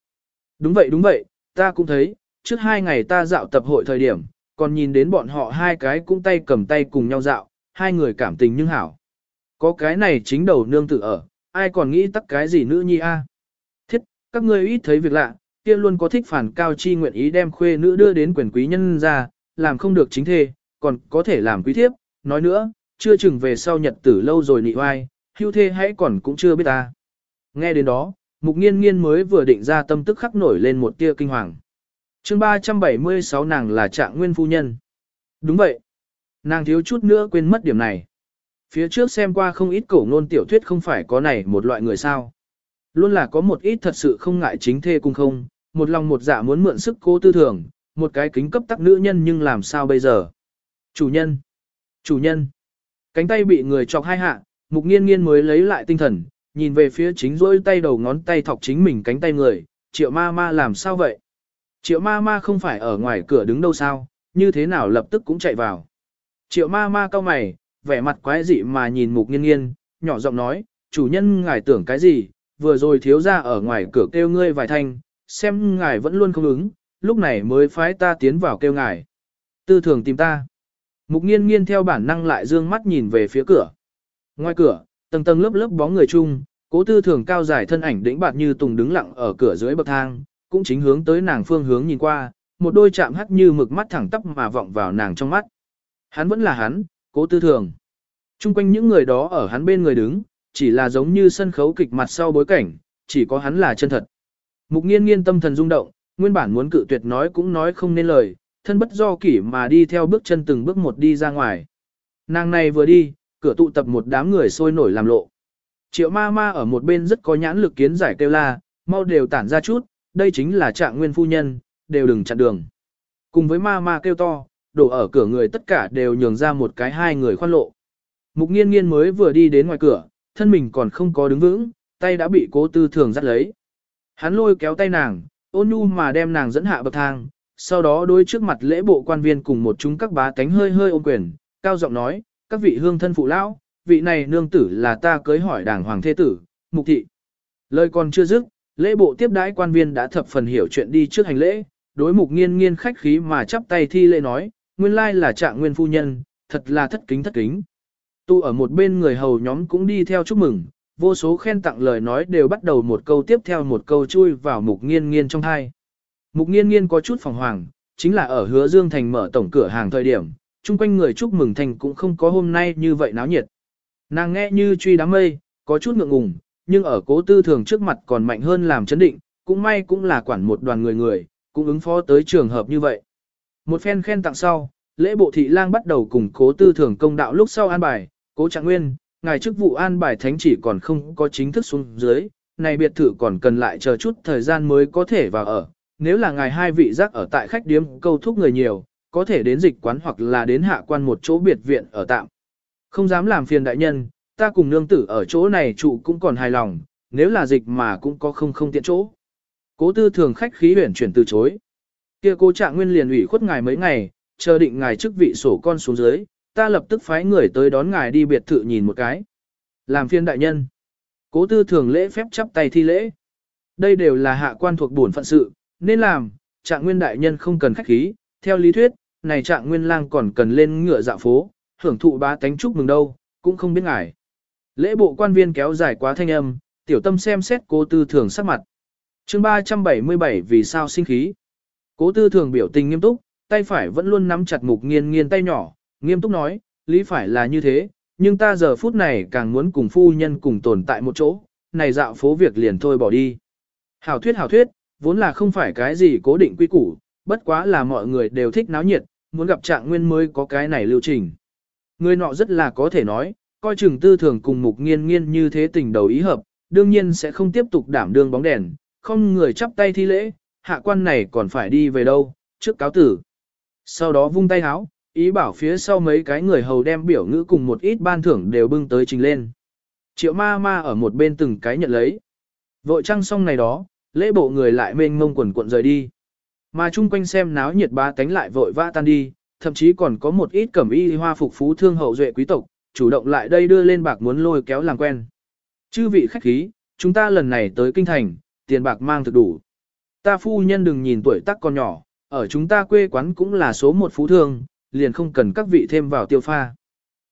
S1: Đúng vậy đúng vậy, ta cũng thấy, trước hai ngày ta dạo tập hội thời điểm, còn nhìn đến bọn họ hai cái cũng tay cầm tay cùng nhau dạo, hai người cảm tình nhưng hảo. Có cái này chính đầu nương tự ở, ai còn nghĩ tắc cái gì nữ nhi a? Thiết, các ngươi ít thấy việc lạ, kia luôn có thích phản cao chi nguyện ý đem khuê nữ đưa đến quyền quý nhân ra, làm không được chính thê, còn có thể làm quý thiếp, nói nữa, chưa chừng về sau nhật tử lâu rồi nị oai, hưu thê hãy còn cũng chưa biết ta. Nghe đến đó, mục nghiên nghiên mới vừa định ra tâm tức khắc nổi lên một tia kinh hoàng chương 376 nàng là trạng nguyên phu nhân. Đúng vậy. Nàng thiếu chút nữa quên mất điểm này. Phía trước xem qua không ít cổ ngôn tiểu thuyết không phải có này một loại người sao. Luôn là có một ít thật sự không ngại chính thê cung không, một lòng một dạ muốn mượn sức cô tư thường, một cái kính cấp tắc nữ nhân nhưng làm sao bây giờ. Chủ nhân. Chủ nhân. Cánh tay bị người chọc hai hạ, mục nghiên nghiên mới lấy lại tinh thần, nhìn về phía chính rỗi tay đầu ngón tay thọc chính mình cánh tay người, triệu ma ma làm sao vậy? Triệu ma ma không phải ở ngoài cửa đứng đâu sao, như thế nào lập tức cũng chạy vào. Triệu ma ma cau mày, vẻ mặt quái dị mà nhìn mục nghiên nghiên, nhỏ giọng nói, chủ nhân ngài tưởng cái gì, vừa rồi thiếu ra ở ngoài cửa kêu ngươi vài thanh, xem ngài vẫn luôn không ứng, lúc này mới phái ta tiến vào kêu ngài. Tư thường tìm ta. Mục nghiên nghiên theo bản năng lại dương mắt nhìn về phía cửa. Ngoài cửa, tầng tầng lớp lớp bóng người chung, cố tư thường cao dài thân ảnh đĩnh bạt như tùng đứng lặng ở cửa dưới bậc thang, cũng chính hướng tới nàng phương hướng nhìn qua, một đôi chạm hắt như mực mắt thẳng tắp mà vọng vào nàng trong mắt. Hắn vẫn là hắn, cố tư thường. Trung quanh những người đó ở hắn bên người đứng, chỉ là giống như sân khấu kịch mặt sau bối cảnh, chỉ có hắn là chân thật. Mục nghiên nghiên tâm thần rung động, nguyên bản muốn cự tuyệt nói cũng nói không nên lời, thân bất do kỷ mà đi theo bước chân từng bước một đi ra ngoài. Nàng này vừa đi, cửa tụ tập một đám người sôi nổi làm lộ. Triệu ma ma ở một bên rất có nhãn lực kiến giải kêu la, mau đều tản ra chút, đây chính là trạng nguyên phu nhân, đều đừng chặn đường. Cùng với ma ma kêu to, đổ ở cửa người tất cả đều nhường ra một cái hai người khoan lộ. Mục nghiên nghiên mới vừa đi đến ngoài cửa, thân mình còn không có đứng vững, tay đã bị cố tư thường dắt lấy. Hắn lôi kéo tay nàng, ôn nhu mà đem nàng dẫn hạ bậc thang, sau đó đối trước mặt lễ bộ quan viên cùng một chúng các bá tánh hơi hơi ôm quyền, cao giọng nói, các vị hương thân phụ lão, vị này nương tử là ta cưới hỏi đảng hoàng thế tử, mục thị. Lời còn chưa dứt, lễ bộ tiếp đãi quan viên đã thập phần hiểu chuyện đi trước hành lễ, đối mục nghiên nghiên khách khí mà chắp tay thi lễ nói, nguyên lai là trạng nguyên phu nhân, thật là thất kính thất kính. Tu ở một bên người hầu nhóm cũng đi theo chúc mừng, vô số khen tặng lời nói đều bắt đầu một câu tiếp theo một câu chui vào mục nghiên nghiên trong thai. Mục nghiên nghiên có chút phòng hoàng, chính là ở hứa Dương Thành mở tổng cửa hàng thời điểm, chung quanh người chúc mừng thành cũng không có hôm nay như vậy náo nhiệt. Nàng nghe như truy đám mây, có chút ngượng ngùng, nhưng ở cố tư thường trước mặt còn mạnh hơn làm chấn định, cũng may cũng là quản một đoàn người người, cũng ứng phó tới trường hợp như vậy. Một phen khen tặng sau, lễ bộ thị lang bắt đầu cùng cố tư thường công đạo lúc sau an bài, cố trạng nguyên, ngài chức vụ an bài thánh chỉ còn không có chính thức xuống dưới, này biệt thự còn cần lại chờ chút thời gian mới có thể vào ở. Nếu là ngài hai vị giác ở tại khách điếm câu thúc người nhiều, có thể đến dịch quán hoặc là đến hạ quan một chỗ biệt viện ở tạm. Không dám làm phiền đại nhân, ta cùng nương tử ở chỗ này trụ cũng còn hài lòng, nếu là dịch mà cũng có không không tiện chỗ. Cố tư thường khách khí huyển chuyển từ chối. Kia cố trạng nguyên liền ủy khuất ngài mấy ngày, chờ định ngài chức vị sổ con xuống dưới, ta lập tức phái người tới đón ngài đi biệt thự nhìn một cái. Làm phiên đại nhân. Cố tư thường lễ phép chắp tay thi lễ. Đây đều là hạ quan thuộc bổn phận sự, nên làm, trạng nguyên đại nhân không cần khách khí, theo lý thuyết, này trạng nguyên lang còn cần lên ngựa dạo phố, hưởng thụ bá tánh chúc mừng đâu, cũng không biết ngài. Lễ bộ quan viên kéo dài quá thanh âm, tiểu tâm xem xét cố tư thường sắc mặt. chương 377 vì sao sinh khí. Cố tư thường biểu tình nghiêm túc, tay phải vẫn luôn nắm chặt mục nghiên nghiên tay nhỏ, nghiêm túc nói, lý phải là như thế, nhưng ta giờ phút này càng muốn cùng phu nhân cùng tồn tại một chỗ, này dạo phố việc liền thôi bỏ đi. Hảo thuyết hảo thuyết, vốn là không phải cái gì cố định quy củ, bất quá là mọi người đều thích náo nhiệt, muốn gặp trạng nguyên mới có cái này lưu trình. Người nọ rất là có thể nói, coi chừng tư thường cùng mục nghiên nghiên như thế tình đầu ý hợp, đương nhiên sẽ không tiếp tục đảm đương bóng đèn, không người chắp tay thi lễ, hạ quan này còn phải đi về đâu, trước cáo tử. Sau đó vung tay háo, ý bảo phía sau mấy cái người hầu đem biểu ngữ cùng một ít ban thưởng đều bưng tới trình lên. Triệu ma ma ở một bên từng cái nhận lấy. Vội trăng xong này đó, lễ bộ người lại mênh mông quần cuộn rời đi. Mà chung quanh xem náo nhiệt ba tánh lại vội vã tan đi, thậm chí còn có một ít cẩm y hoa phục phú thương hậu duệ quý tộc, chủ động lại đây đưa lên bạc muốn lôi kéo làm quen. Chư vị khách khí, chúng ta lần này tới kinh thành, tiền bạc mang thực đủ. Ta phu nhân đừng nhìn tuổi tác còn nhỏ, ở chúng ta quê quán cũng là số một phú thương, liền không cần các vị thêm vào tiêu pha.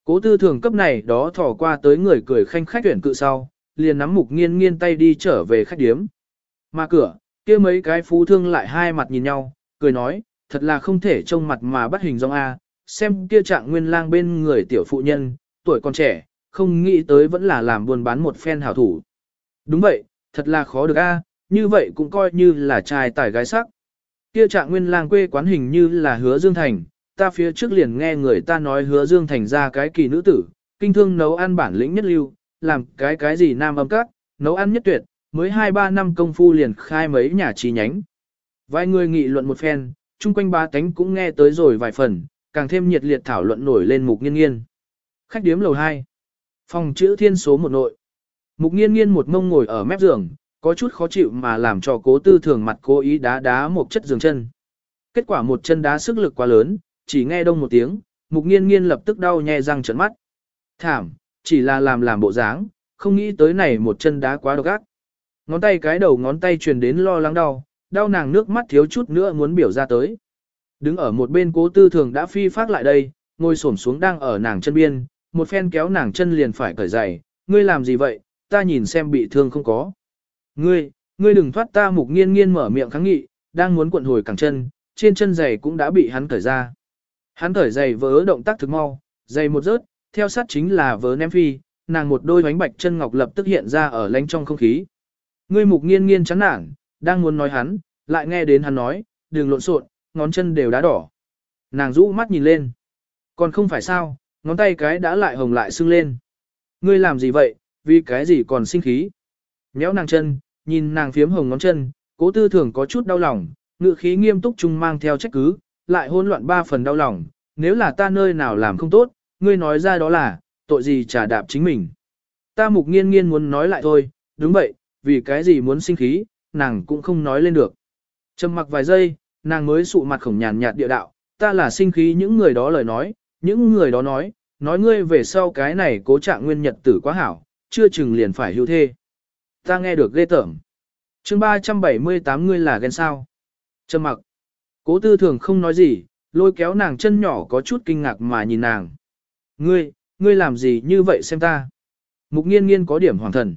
S1: Cố tư thường cấp này đó thỏ qua tới người cười khanh khách tuyển cự sau, liền nắm mục nghiên nghiên tay đi trở về khách điếm. Mà cửa, kia mấy cái phú thương lại hai mặt nhìn nhau, cười nói, thật là không thể trông mặt mà bắt hình dong A, xem kia trạng nguyên lang bên người tiểu phụ nhân, tuổi còn trẻ, không nghĩ tới vẫn là làm buôn bán một phen hảo thủ. Đúng vậy, thật là khó được A, như vậy cũng coi như là trai tài gái sắc. Kia trạng nguyên làng quê quán hình như là hứa Dương Thành, ta phía trước liền nghe người ta nói hứa Dương Thành ra cái kỳ nữ tử, kinh thương nấu ăn bản lĩnh nhất lưu, làm cái cái gì nam âm các, nấu ăn nhất tuyệt, mới 2-3 năm công phu liền khai mấy nhà chi nhánh. Vài người nghị luận một phen, chung quanh ba tánh cũng nghe tới rồi vài phần, càng thêm nhiệt liệt thảo luận nổi lên mục nghiên nghiên. Khách điếm lầu 2. Phòng chữ thiên số một nội. Mục nghiên nghiên một mông ngồi ở mép giường, có chút khó chịu mà làm cho cố tư thường mặt cố ý đá đá một chất giường chân. Kết quả một chân đá sức lực quá lớn, chỉ nghe đông một tiếng, mục nghiên nghiên lập tức đau nhè răng trợn mắt. Thảm, chỉ là làm làm bộ dáng, không nghĩ tới này một chân đá quá độc ác. Ngón tay cái đầu ngón tay truyền đến lo lắng đau, đau nàng nước mắt thiếu chút nữa muốn biểu ra tới. Đứng ở một bên cố tư thường đã phi phát lại đây, ngồi xổm xuống đang ở nàng chân biên, một phen kéo nàng chân liền phải cởi giày, ngươi làm gì vậy, ta nhìn xem bị thương không có. Ngươi, ngươi đừng thoát ta mục nghiên nghiên mở miệng kháng nghị, đang muốn cuộn hồi cẳng chân, trên chân giày cũng đã bị hắn cởi ra. Hắn cởi giày vớ động tác thực mau, giày một rớt, theo sát chính là vớ ném phi, nàng một đôi bánh bạch chân ngọc lập tức hiện ra ở lánh trong không khí. Ngươi mục nghiên nghiên chán nản, đang muốn nói hắn, lại nghe đến hắn nói, đừng lộn xộn, ngón chân đều đã đỏ. Nàng rũ mắt nhìn lên. Còn không phải sao, ngón tay cái đã lại hồng lại sưng lên. Ngươi làm gì vậy, vì cái gì còn sinh khí. Nhéo nàng chân, nhìn nàng phiếm hồng ngón chân, cố tư thường có chút đau lòng, ngự khí nghiêm túc chung mang theo trách cứ, lại hỗn loạn ba phần đau lòng, nếu là ta nơi nào làm không tốt, ngươi nói ra đó là, tội gì trả đạp chính mình. Ta mục nghiên nghiên muốn nói lại thôi, đúng vậy, vì cái gì muốn sinh khí, nàng cũng không nói lên được. Trầm mặc vài giây, nàng mới sụ mặt khổng nhàn nhạt địa đạo, ta là sinh khí những người đó lời nói, những người đó nói, nói ngươi về sau cái này cố trạng nguyên nhật tử quá hảo, chưa chừng liền phải hưu thê. Ta nghe được ghê tởm. chương 378 ngươi là ghen sao. Trầm mặc. Cố tư thường không nói gì, lôi kéo nàng chân nhỏ có chút kinh ngạc mà nhìn nàng. Ngươi, ngươi làm gì như vậy xem ta. Mục nghiên nghiên có điểm hoàng thần.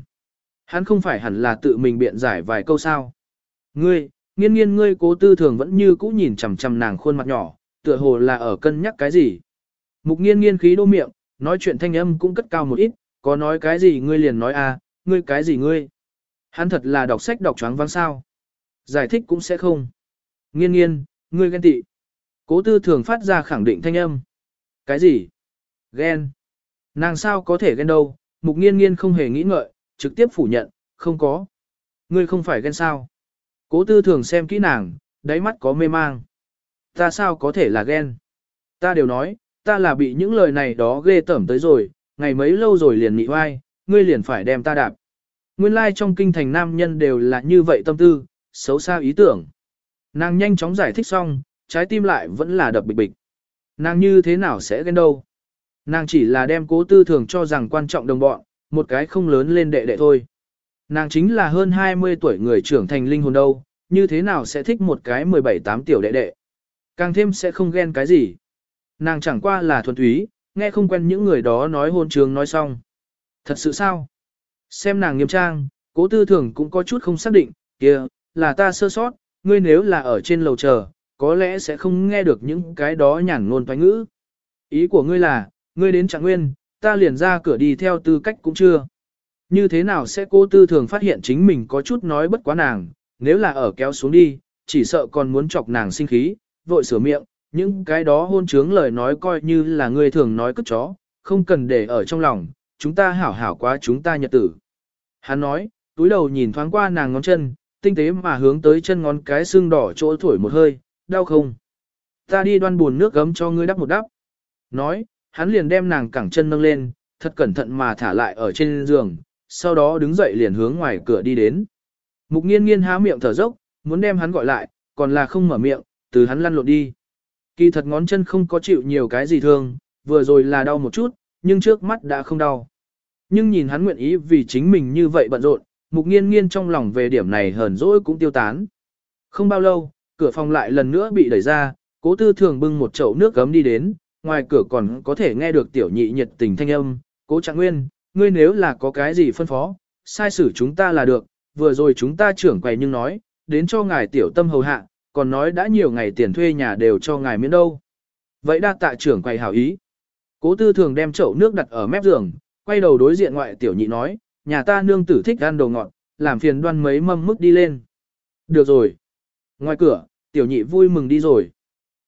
S1: Hắn không phải hẳn là tự mình biện giải vài câu sao. Ngươi, nghiên nghiên ngươi cố tư thường vẫn như cũ nhìn chằm chằm nàng khuôn mặt nhỏ, tựa hồ là ở cân nhắc cái gì. Mục nghiên nghiên khí đô miệng, nói chuyện thanh âm cũng cất cao một ít, có nói cái gì ngươi liền nói à, ngươi cái gì ngươi. Hắn thật là đọc sách đọc choáng váng sao. Giải thích cũng sẽ không. Nghiên nghiên, ngươi ghen tị. Cố tư thường phát ra khẳng định thanh âm. Cái gì? Ghen. Nàng sao có thể ghen đâu, mục nghiên nghiên không hề nghĩ ngợi, trực tiếp phủ nhận, không có. Ngươi không phải ghen sao. Cố tư thường xem kỹ nàng, đáy mắt có mê mang. Ta sao có thể là ghen? Ta đều nói, ta là bị những lời này đó ghê tởm tới rồi, ngày mấy lâu rồi liền nị oai, ngươi liền phải đem ta đạp. Nguyên lai like trong kinh thành nam nhân đều là như vậy tâm tư, xấu xa ý tưởng. Nàng nhanh chóng giải thích xong, trái tim lại vẫn là đập bịch bịch. Nàng như thế nào sẽ ghen đâu? Nàng chỉ là đem cố tư thường cho rằng quan trọng đồng bọn, một cái không lớn lên đệ đệ thôi. Nàng chính là hơn 20 tuổi người trưởng thành linh hồn đâu, như thế nào sẽ thích một cái 17-8 tiểu đệ đệ. Càng thêm sẽ không ghen cái gì. Nàng chẳng qua là thuần túy, nghe không quen những người đó nói hôn trường nói xong. Thật sự sao? Xem nàng nghiêm trang, cố tư thường cũng có chút không xác định, kia là ta sơ sót, ngươi nếu là ở trên lầu chờ, có lẽ sẽ không nghe được những cái đó nhản ngôn toán ngữ. Ý của ngươi là, ngươi đến trạng nguyên, ta liền ra cửa đi theo tư cách cũng chưa. Như thế nào sẽ cố tư thường phát hiện chính mình có chút nói bất quá nàng, nếu là ở kéo xuống đi, chỉ sợ còn muốn chọc nàng sinh khí, vội sửa miệng, những cái đó hôn trướng lời nói coi như là ngươi thường nói cất chó, không cần để ở trong lòng, chúng ta hảo hảo quá chúng ta nhật tử. Hắn nói, túi đầu nhìn thoáng qua nàng ngón chân, tinh tế mà hướng tới chân ngón cái xương đỏ chỗ thổi một hơi, đau không? Ta đi đoan buồn nước gấm cho ngươi đắp một đắp. Nói, hắn liền đem nàng cẳng chân nâng lên, thật cẩn thận mà thả lại ở trên giường, sau đó đứng dậy liền hướng ngoài cửa đi đến. Mục nghiên nghiên há miệng thở dốc, muốn đem hắn gọi lại, còn là không mở miệng, từ hắn lăn lộn đi. Kỳ thật ngón chân không có chịu nhiều cái gì thương, vừa rồi là đau một chút, nhưng trước mắt đã không đau. Nhưng nhìn hắn nguyện ý vì chính mình như vậy bận rộn, mục nghiên nghiên trong lòng về điểm này hờn dỗi cũng tiêu tán. Không bao lâu, cửa phòng lại lần nữa bị đẩy ra, cố tư thường bưng một chậu nước gấm đi đến, ngoài cửa còn có thể nghe được tiểu nhị nhiệt tình thanh âm, cố trạng nguyên, ngươi nếu là có cái gì phân phó, sai xử chúng ta là được, vừa rồi chúng ta trưởng quầy nhưng nói, đến cho ngài tiểu tâm hầu hạ, còn nói đã nhiều ngày tiền thuê nhà đều cho ngài miễn đâu. Vậy đa tạ trưởng quầy hảo ý. Cố tư thường đem chậu nước đặt ở mép giường, quay đầu đối diện ngoại tiểu nhị nói, nhà ta nương tử thích ăn đồ ngọt, làm phiền đoan mấy mâm mức đi lên. Được rồi. Ngoài cửa, tiểu nhị vui mừng đi rồi.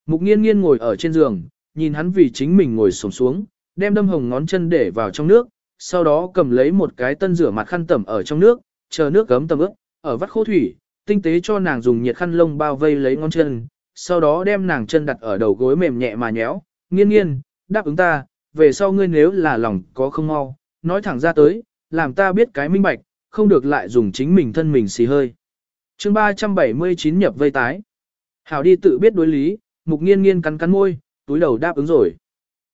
S1: Mục nghiên nghiên ngồi ở trên giường, nhìn hắn vì chính mình ngồi sổng xuống, đem đâm hồng ngón chân để vào trong nước, sau đó cầm lấy một cái tân rửa mặt khăn tẩm ở trong nước, chờ nước gấm tầm ướp, ở vắt khô thủy, tinh tế cho nàng dùng nhiệt khăn lông bao vây lấy ngón chân, sau đó đem nàng chân đặt ở đầu gối mềm nhẹ mà nhéo, nghiên nghiên, đáp ứng ta, về sau ngươi nếu là lòng có không mau, nói thẳng ra tới, làm ta biết cái minh bạch, không được lại dùng chính mình thân mình xì hơi. chương 379 nhập vây tái. Hảo đi tự biết đối lý, mục nghiên nghiên cắn cắn môi, túi đầu đáp ứng rồi.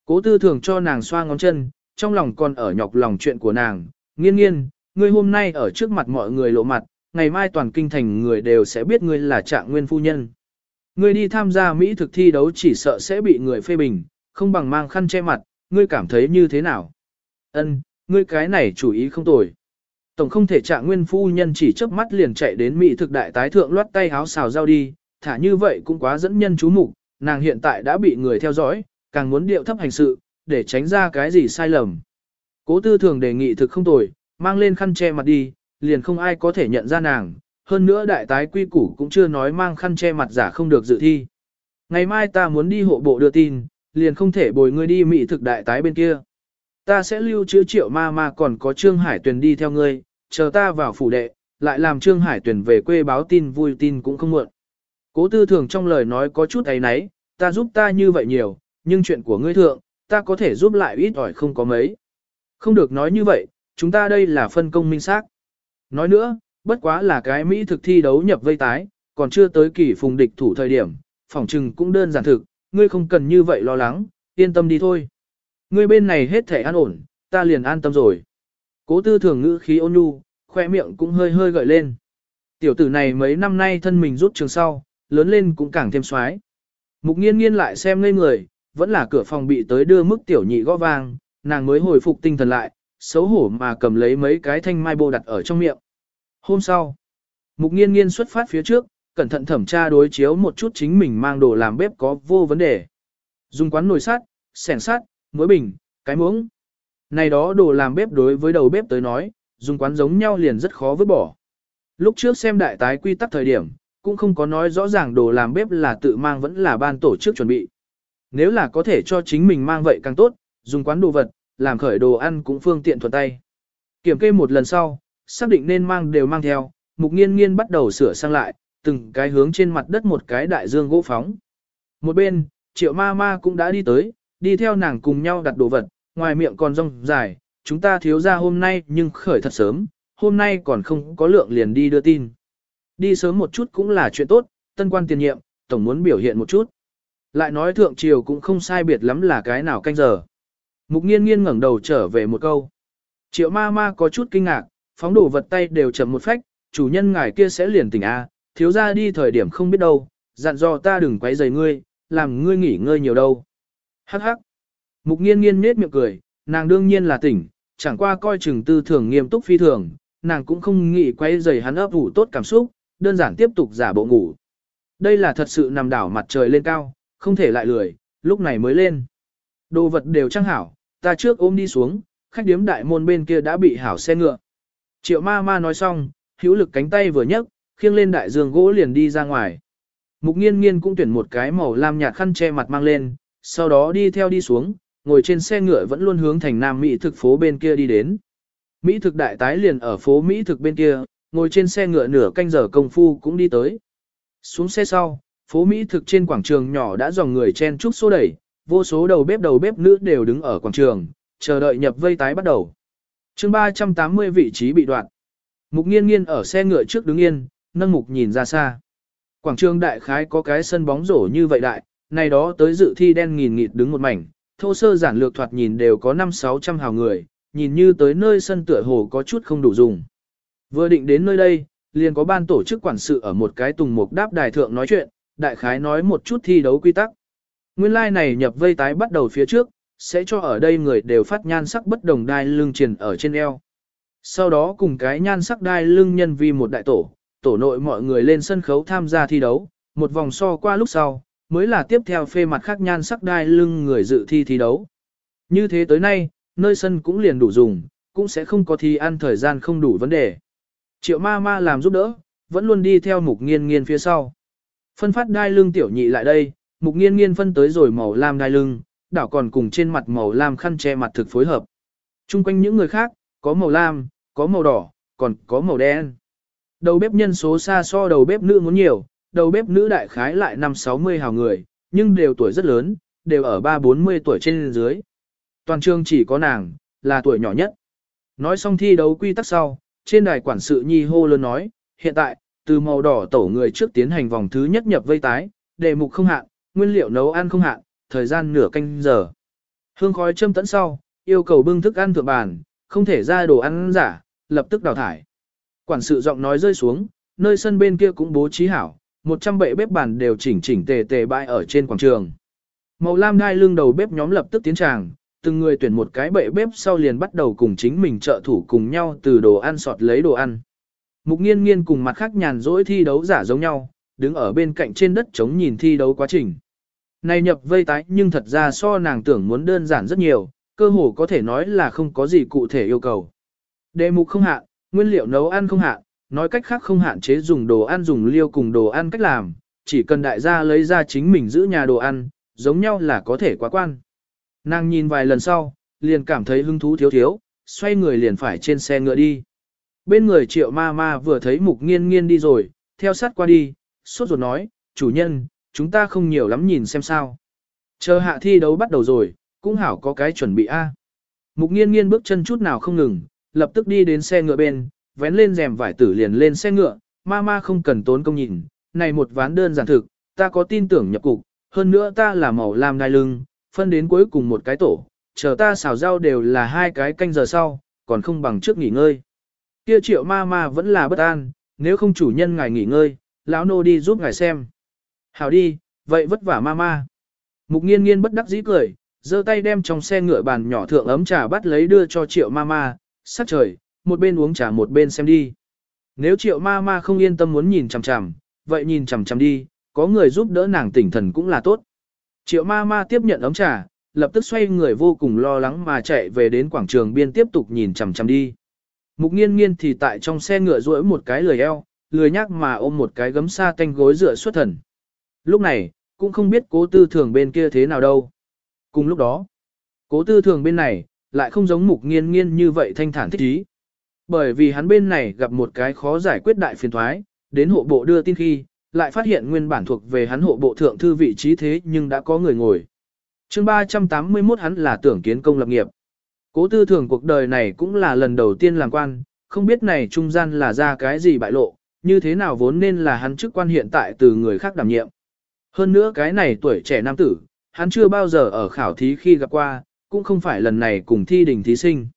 S1: Cố tư thường cho nàng xoa ngón chân, trong lòng còn ở nhọc lòng chuyện của nàng, nghiên nghiên, ngươi hôm nay ở trước mặt mọi người lộ mặt, ngày mai toàn kinh thành người đều sẽ biết ngươi là trạng nguyên phu nhân. Ngươi đi tham gia Mỹ thực thi đấu chỉ sợ sẽ bị người phê bình, không bằng mang khăn che mặt, ngươi cảm thấy như thế nào? Ân, ngươi cái này chủ ý không tồi. Tổng không thể trạng nguyên phu nhân chỉ chớp mắt liền chạy đến Mỹ thực đại tái thượng loát tay háo xào rau đi, thả như vậy cũng quá dẫn nhân chú mục, nàng hiện tại đã bị người theo dõi, càng muốn điệu thấp hành sự, để tránh ra cái gì sai lầm. Cố tư thường đề nghị thực không tồi, mang lên khăn che mặt đi, liền không ai có thể nhận ra nàng, hơn nữa đại tái quy củ cũng chưa nói mang khăn che mặt giả không được dự thi. Ngày mai ta muốn đi hộ bộ đưa tin, liền không thể bồi ngươi đi mỹ thực đại tái bên kia. Ta sẽ lưu trữ triệu ma ma còn có Trương Hải Tuyền đi theo ngươi, chờ ta vào phủ đệ, lại làm Trương Hải Tuyền về quê báo tin vui tin cũng không muộn. Cố tư thường trong lời nói có chút ấy nấy, ta giúp ta như vậy nhiều, nhưng chuyện của ngươi thượng, ta có thể giúp lại ít ỏi không có mấy. Không được nói như vậy, chúng ta đây là phân công minh xác. Nói nữa, bất quá là cái Mỹ thực thi đấu nhập vây tái, còn chưa tới kỳ phùng địch thủ thời điểm, phỏng trừng cũng đơn giản thực, ngươi không cần như vậy lo lắng, yên tâm đi thôi. Ngươi bên này hết thể an ổn, ta liền an tâm rồi. Cố tư thường ngữ khí ôn nhu, khoe miệng cũng hơi hơi gợi lên. Tiểu tử này mấy năm nay thân mình rút trường sau, lớn lên cũng càng thêm xoái. Mục nghiên nghiên lại xem ngây người, vẫn là cửa phòng bị tới đưa mức tiểu nhị gõ vang, nàng mới hồi phục tinh thần lại, xấu hổ mà cầm lấy mấy cái thanh mai bô đặt ở trong miệng. Hôm sau, mục nghiên nghiên xuất phát phía trước, cẩn thận thẩm tra đối chiếu một chút chính mình mang đồ làm bếp có vô vấn đề. Dùng quán nồi sắt, sẻn sắt, muối bình, cái muỗng. Này đó đồ làm bếp đối với đầu bếp tới nói, dùng quán giống nhau liền rất khó vứt bỏ. Lúc trước xem đại tái quy tắc thời điểm, cũng không có nói rõ ràng đồ làm bếp là tự mang vẫn là ban tổ chức chuẩn bị. Nếu là có thể cho chính mình mang vậy càng tốt, dùng quán đồ vật, làm khởi đồ ăn cũng phương tiện thuận tay. Kiểm kê một lần sau, xác định nên mang đều mang theo, mục nghiên nghiên bắt đầu sửa sang lại, từng cái hướng trên mặt đất một cái đại dương gỗ phóng. Một bên, triệu ma ma cũng đã đi tới, đi theo nàng cùng nhau đặt đồ vật, ngoài miệng còn rong dài, chúng ta thiếu ra hôm nay nhưng khởi thật sớm, hôm nay còn không có lượng liền đi đưa tin. Đi sớm một chút cũng là chuyện tốt, tân quan tiền nhiệm, tổng muốn biểu hiện một chút. Lại nói thượng triều cũng không sai biệt lắm là cái nào canh giờ. Mục nghiên nghiên ngẩng đầu trở về một câu. Triệu ma ma có chút kinh ngạc, phóng đồ vật tay đều chậm một phách, chủ nhân ngài kia sẽ liền tỉnh A, thiếu ra đi thời điểm không biết đâu, dặn dò ta đừng quấy rầy ngươi, làm ngươi nghỉ ngơi nhiều đâu. Hắc hắc. Mục nghiên nghiên nết miệng cười, nàng đương nhiên là tỉnh, chẳng qua coi chừng tư thường nghiêm túc phi thường, nàng cũng không nghĩ quấy rầy hắn ấp ủ tốt cảm xúc, đơn giản tiếp tục giả bộ ngủ. Đây là thật sự nằm đảo mặt trời lên cao, không thể lại lười, lúc này mới lên. Đồ vật đều trang hảo, ta trước ôm đi xuống, khách điếm đại môn bên kia đã bị hảo xe ngựa. Triệu ma ma nói xong, hữu lực cánh tay vừa nhấc, khiêng lên đại giường gỗ liền đi ra ngoài. Mục nghiên nghiên cũng tuyển một cái màu lam nhạt khăn che mặt mang lên, sau đó đi theo đi xuống, ngồi trên xe ngựa vẫn luôn hướng thành Nam Mỹ thực phố bên kia đi đến. Mỹ thực đại tái liền ở phố Mỹ thực bên kia, ngồi trên xe ngựa nửa canh giờ công phu cũng đi tới. Xuống xe sau, phố Mỹ thực trên quảng trường nhỏ đã dòng người chen chúc xô đẩy, vô số đầu bếp đầu bếp nữ đều đứng ở quảng trường, chờ đợi nhập vây tái bắt đầu. chương 380 vị trí bị đoạn. Mục nghiên nghiên ở xe ngựa trước đứng yên, nâng mục nhìn ra xa. Quảng trường đại khái có cái sân bóng rổ như vậy đại, này đó tới dự thi đen nghìn nghịt đứng một mảnh, thô sơ giản lược thoạt nhìn đều có 5-600 hào người, nhìn như tới nơi sân tựa hồ có chút không đủ dùng. Vừa định đến nơi đây, liền có ban tổ chức quản sự ở một cái tùng mục đáp đài thượng nói chuyện, đại khái nói một chút thi đấu quy tắc. Nguyên lai like này nhập vây tái bắt đầu phía trước, sẽ cho ở đây người đều phát nhan sắc bất đồng đai lưng triền ở trên eo. Sau đó cùng cái nhan sắc đai lưng nhân vi một đại tổ, tổ nội mọi người lên sân khấu tham gia thi đấu, một vòng so qua lúc sau, mới là tiếp theo phê mặt khác nhan sắc đai lưng người dự thi thi đấu. Như thế tới nay, nơi sân cũng liền đủ dùng, cũng sẽ không có thi ăn thời gian không đủ vấn đề. Triệu ma ma làm giúp đỡ, vẫn luôn đi theo mục nghiên nghiên phía sau. Phân phát đai lưng tiểu nhị lại đây, mục nghiên nghiên phân tới rồi màu lam đai lưng, đảo còn cùng trên mặt màu lam khăn che mặt thực phối hợp. Trung quanh những người khác, có màu lam, có màu đỏ, còn có màu đen. Đầu bếp nhân số xa so đầu bếp nữ muốn nhiều, đầu bếp nữ đại khái lại năm 60 hào người, nhưng đều tuổi rất lớn, đều ở 3-40 tuổi trên dưới. Toàn trường chỉ có nàng, là tuổi nhỏ nhất. Nói xong thi đấu quy tắc sau, trên đài quản sự nhi hô lớn nói, hiện tại, từ màu đỏ tổ người trước tiến hành vòng thứ nhất nhập vây tái, đề mục không hạn, nguyên liệu nấu ăn không hạn, thời gian nửa canh giờ. Hương khói châm tẫn sau, yêu cầu bưng thức ăn thượng bàn, không thể ra đồ ăn giả, lập tức đào thải. Quản sự giọng nói rơi xuống, nơi sân bên kia cũng bố trí hảo, 100 bệ bếp bàn đều chỉnh chỉnh tề tề bãi ở trên quảng trường. Màu lam đai lưng đầu bếp nhóm lập tức tiến tràng, từng người tuyển một cái bệ bếp sau liền bắt đầu cùng chính mình trợ thủ cùng nhau từ đồ ăn sọt lấy đồ ăn. Mục nghiên nghiên cùng mặt khác nhàn rỗi thi đấu giả giống nhau, đứng ở bên cạnh trên đất chống nhìn thi đấu quá trình. Này nhập vây tái nhưng thật ra so nàng tưởng muốn đơn giản rất nhiều, cơ hồ có thể nói là không có gì cụ thể yêu cầu. Đề mục không hạn, nguyên liệu nấu ăn không hạn, nói cách khác không hạn chế dùng đồ ăn dùng liêu cùng đồ ăn cách làm, chỉ cần đại gia lấy ra chính mình giữ nhà đồ ăn, giống nhau là có thể quá quan. Nàng nhìn vài lần sau, liền cảm thấy hứng thú thiếu thiếu, xoay người liền phải trên xe ngựa đi. Bên người triệu ma ma vừa thấy mục nghiên nghiên đi rồi, theo sát qua đi, sốt ruột nói, chủ nhân, chúng ta không nhiều lắm nhìn xem sao. Chờ hạ thi đấu bắt đầu rồi, cũng hảo có cái chuẩn bị A. Mục nghiên nghiên bước chân chút nào không ngừng, lập tức đi đến xe ngựa bên, vén lên rèm vải tử liền lên xe ngựa, ma ma không cần tốn công nhìn, này một ván đơn giản thực, ta có tin tưởng nhập cục, hơn nữa ta là màu lam đai lưng, phân đến cuối cùng một cái tổ, chờ ta xào rau đều là hai cái canh giờ sau, còn không bằng trước nghỉ ngơi. Kia triệu ma ma vẫn là bất an, nếu không chủ nhân ngài nghỉ ngơi, lão nô đi giúp ngài xem. Hảo đi, vậy vất vả ma ma. Mục nghiên nghiên bất đắc dĩ cười, giơ tay đem trong xe ngựa bàn nhỏ thượng ấm trà bắt lấy đưa cho triệu ma ma, sắc trời, một bên uống trà một bên xem đi. Nếu triệu ma ma không yên tâm muốn nhìn chằm chằm, vậy nhìn chằm chằm đi, có người giúp đỡ nàng tỉnh thần cũng là tốt. Triệu ma ma tiếp nhận ấm trà, lập tức xoay người vô cùng lo lắng mà chạy về đến quảng trường biên tiếp tục nhìn chằm chằm đi. Mục nghiên nghiên thì tại trong xe ngựa duỗi một cái lười eo, lười nhắc mà ôm một cái gấm sa tanh gối dựa xuất thần. Lúc này, cũng không biết cố tư thường bên kia thế nào đâu. Cùng lúc đó, cố tư thường bên này, lại không giống mục nghiên nghiên như vậy thanh thản thích ý. Bởi vì hắn bên này gặp một cái khó giải quyết đại phiền thoái, đến hộ bộ đưa tin khi, lại phát hiện nguyên bản thuộc về hắn hộ bộ thượng thư vị trí thế nhưng đã có người ngồi. chương 381 hắn là tưởng kiến công lập nghiệp. Cố tư thường cuộc đời này cũng là lần đầu tiên làm quan, không biết này trung gian là ra cái gì bại lộ, như thế nào vốn nên là hắn chức quan hiện tại từ người khác đảm nhiệm. Hơn nữa cái này tuổi trẻ nam tử, hắn chưa bao giờ ở khảo thí khi gặp qua, cũng không phải lần này cùng thi đình thí sinh.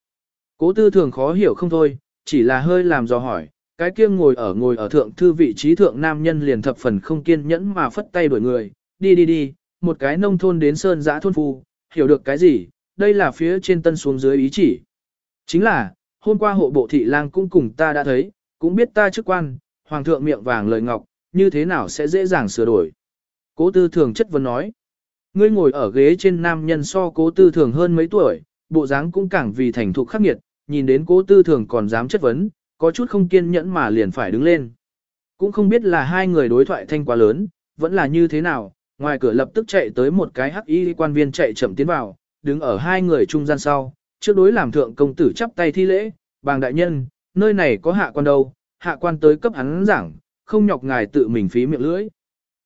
S1: Cố tư thường khó hiểu không thôi, chỉ là hơi làm dò hỏi, cái kia ngồi ở ngồi ở thượng thư vị trí thượng nam nhân liền thập phần không kiên nhẫn mà phất tay đuổi người, đi đi đi, một cái nông thôn đến sơn giã thôn phu, hiểu được cái gì, đây là phía trên tân xuống dưới ý chỉ. Chính là, hôm qua hộ bộ thị lang cũng cùng ta đã thấy, cũng biết ta chức quan, hoàng thượng miệng vàng lời ngọc, như thế nào sẽ dễ dàng sửa đổi. Cố tư thường chất vấn nói. Ngươi ngồi ở ghế trên nam nhân so cố tư thường hơn mấy tuổi, bộ dáng cũng càng vì thành thục khắc nghiệt, nhìn đến cố tư thường còn dám chất vấn, có chút không kiên nhẫn mà liền phải đứng lên. Cũng không biết là hai người đối thoại thanh quá lớn, vẫn là như thế nào, ngoài cửa lập tức chạy tới một cái hắc y quan viên chạy chậm tiến vào, đứng ở hai người trung gian sau, trước đối làm thượng công tử chắp tay thi lễ, bàng đại nhân, nơi này có hạ quan đâu, hạ quan tới cấp hắn giảng, không nhọc ngài tự mình phí miệng lưỡi.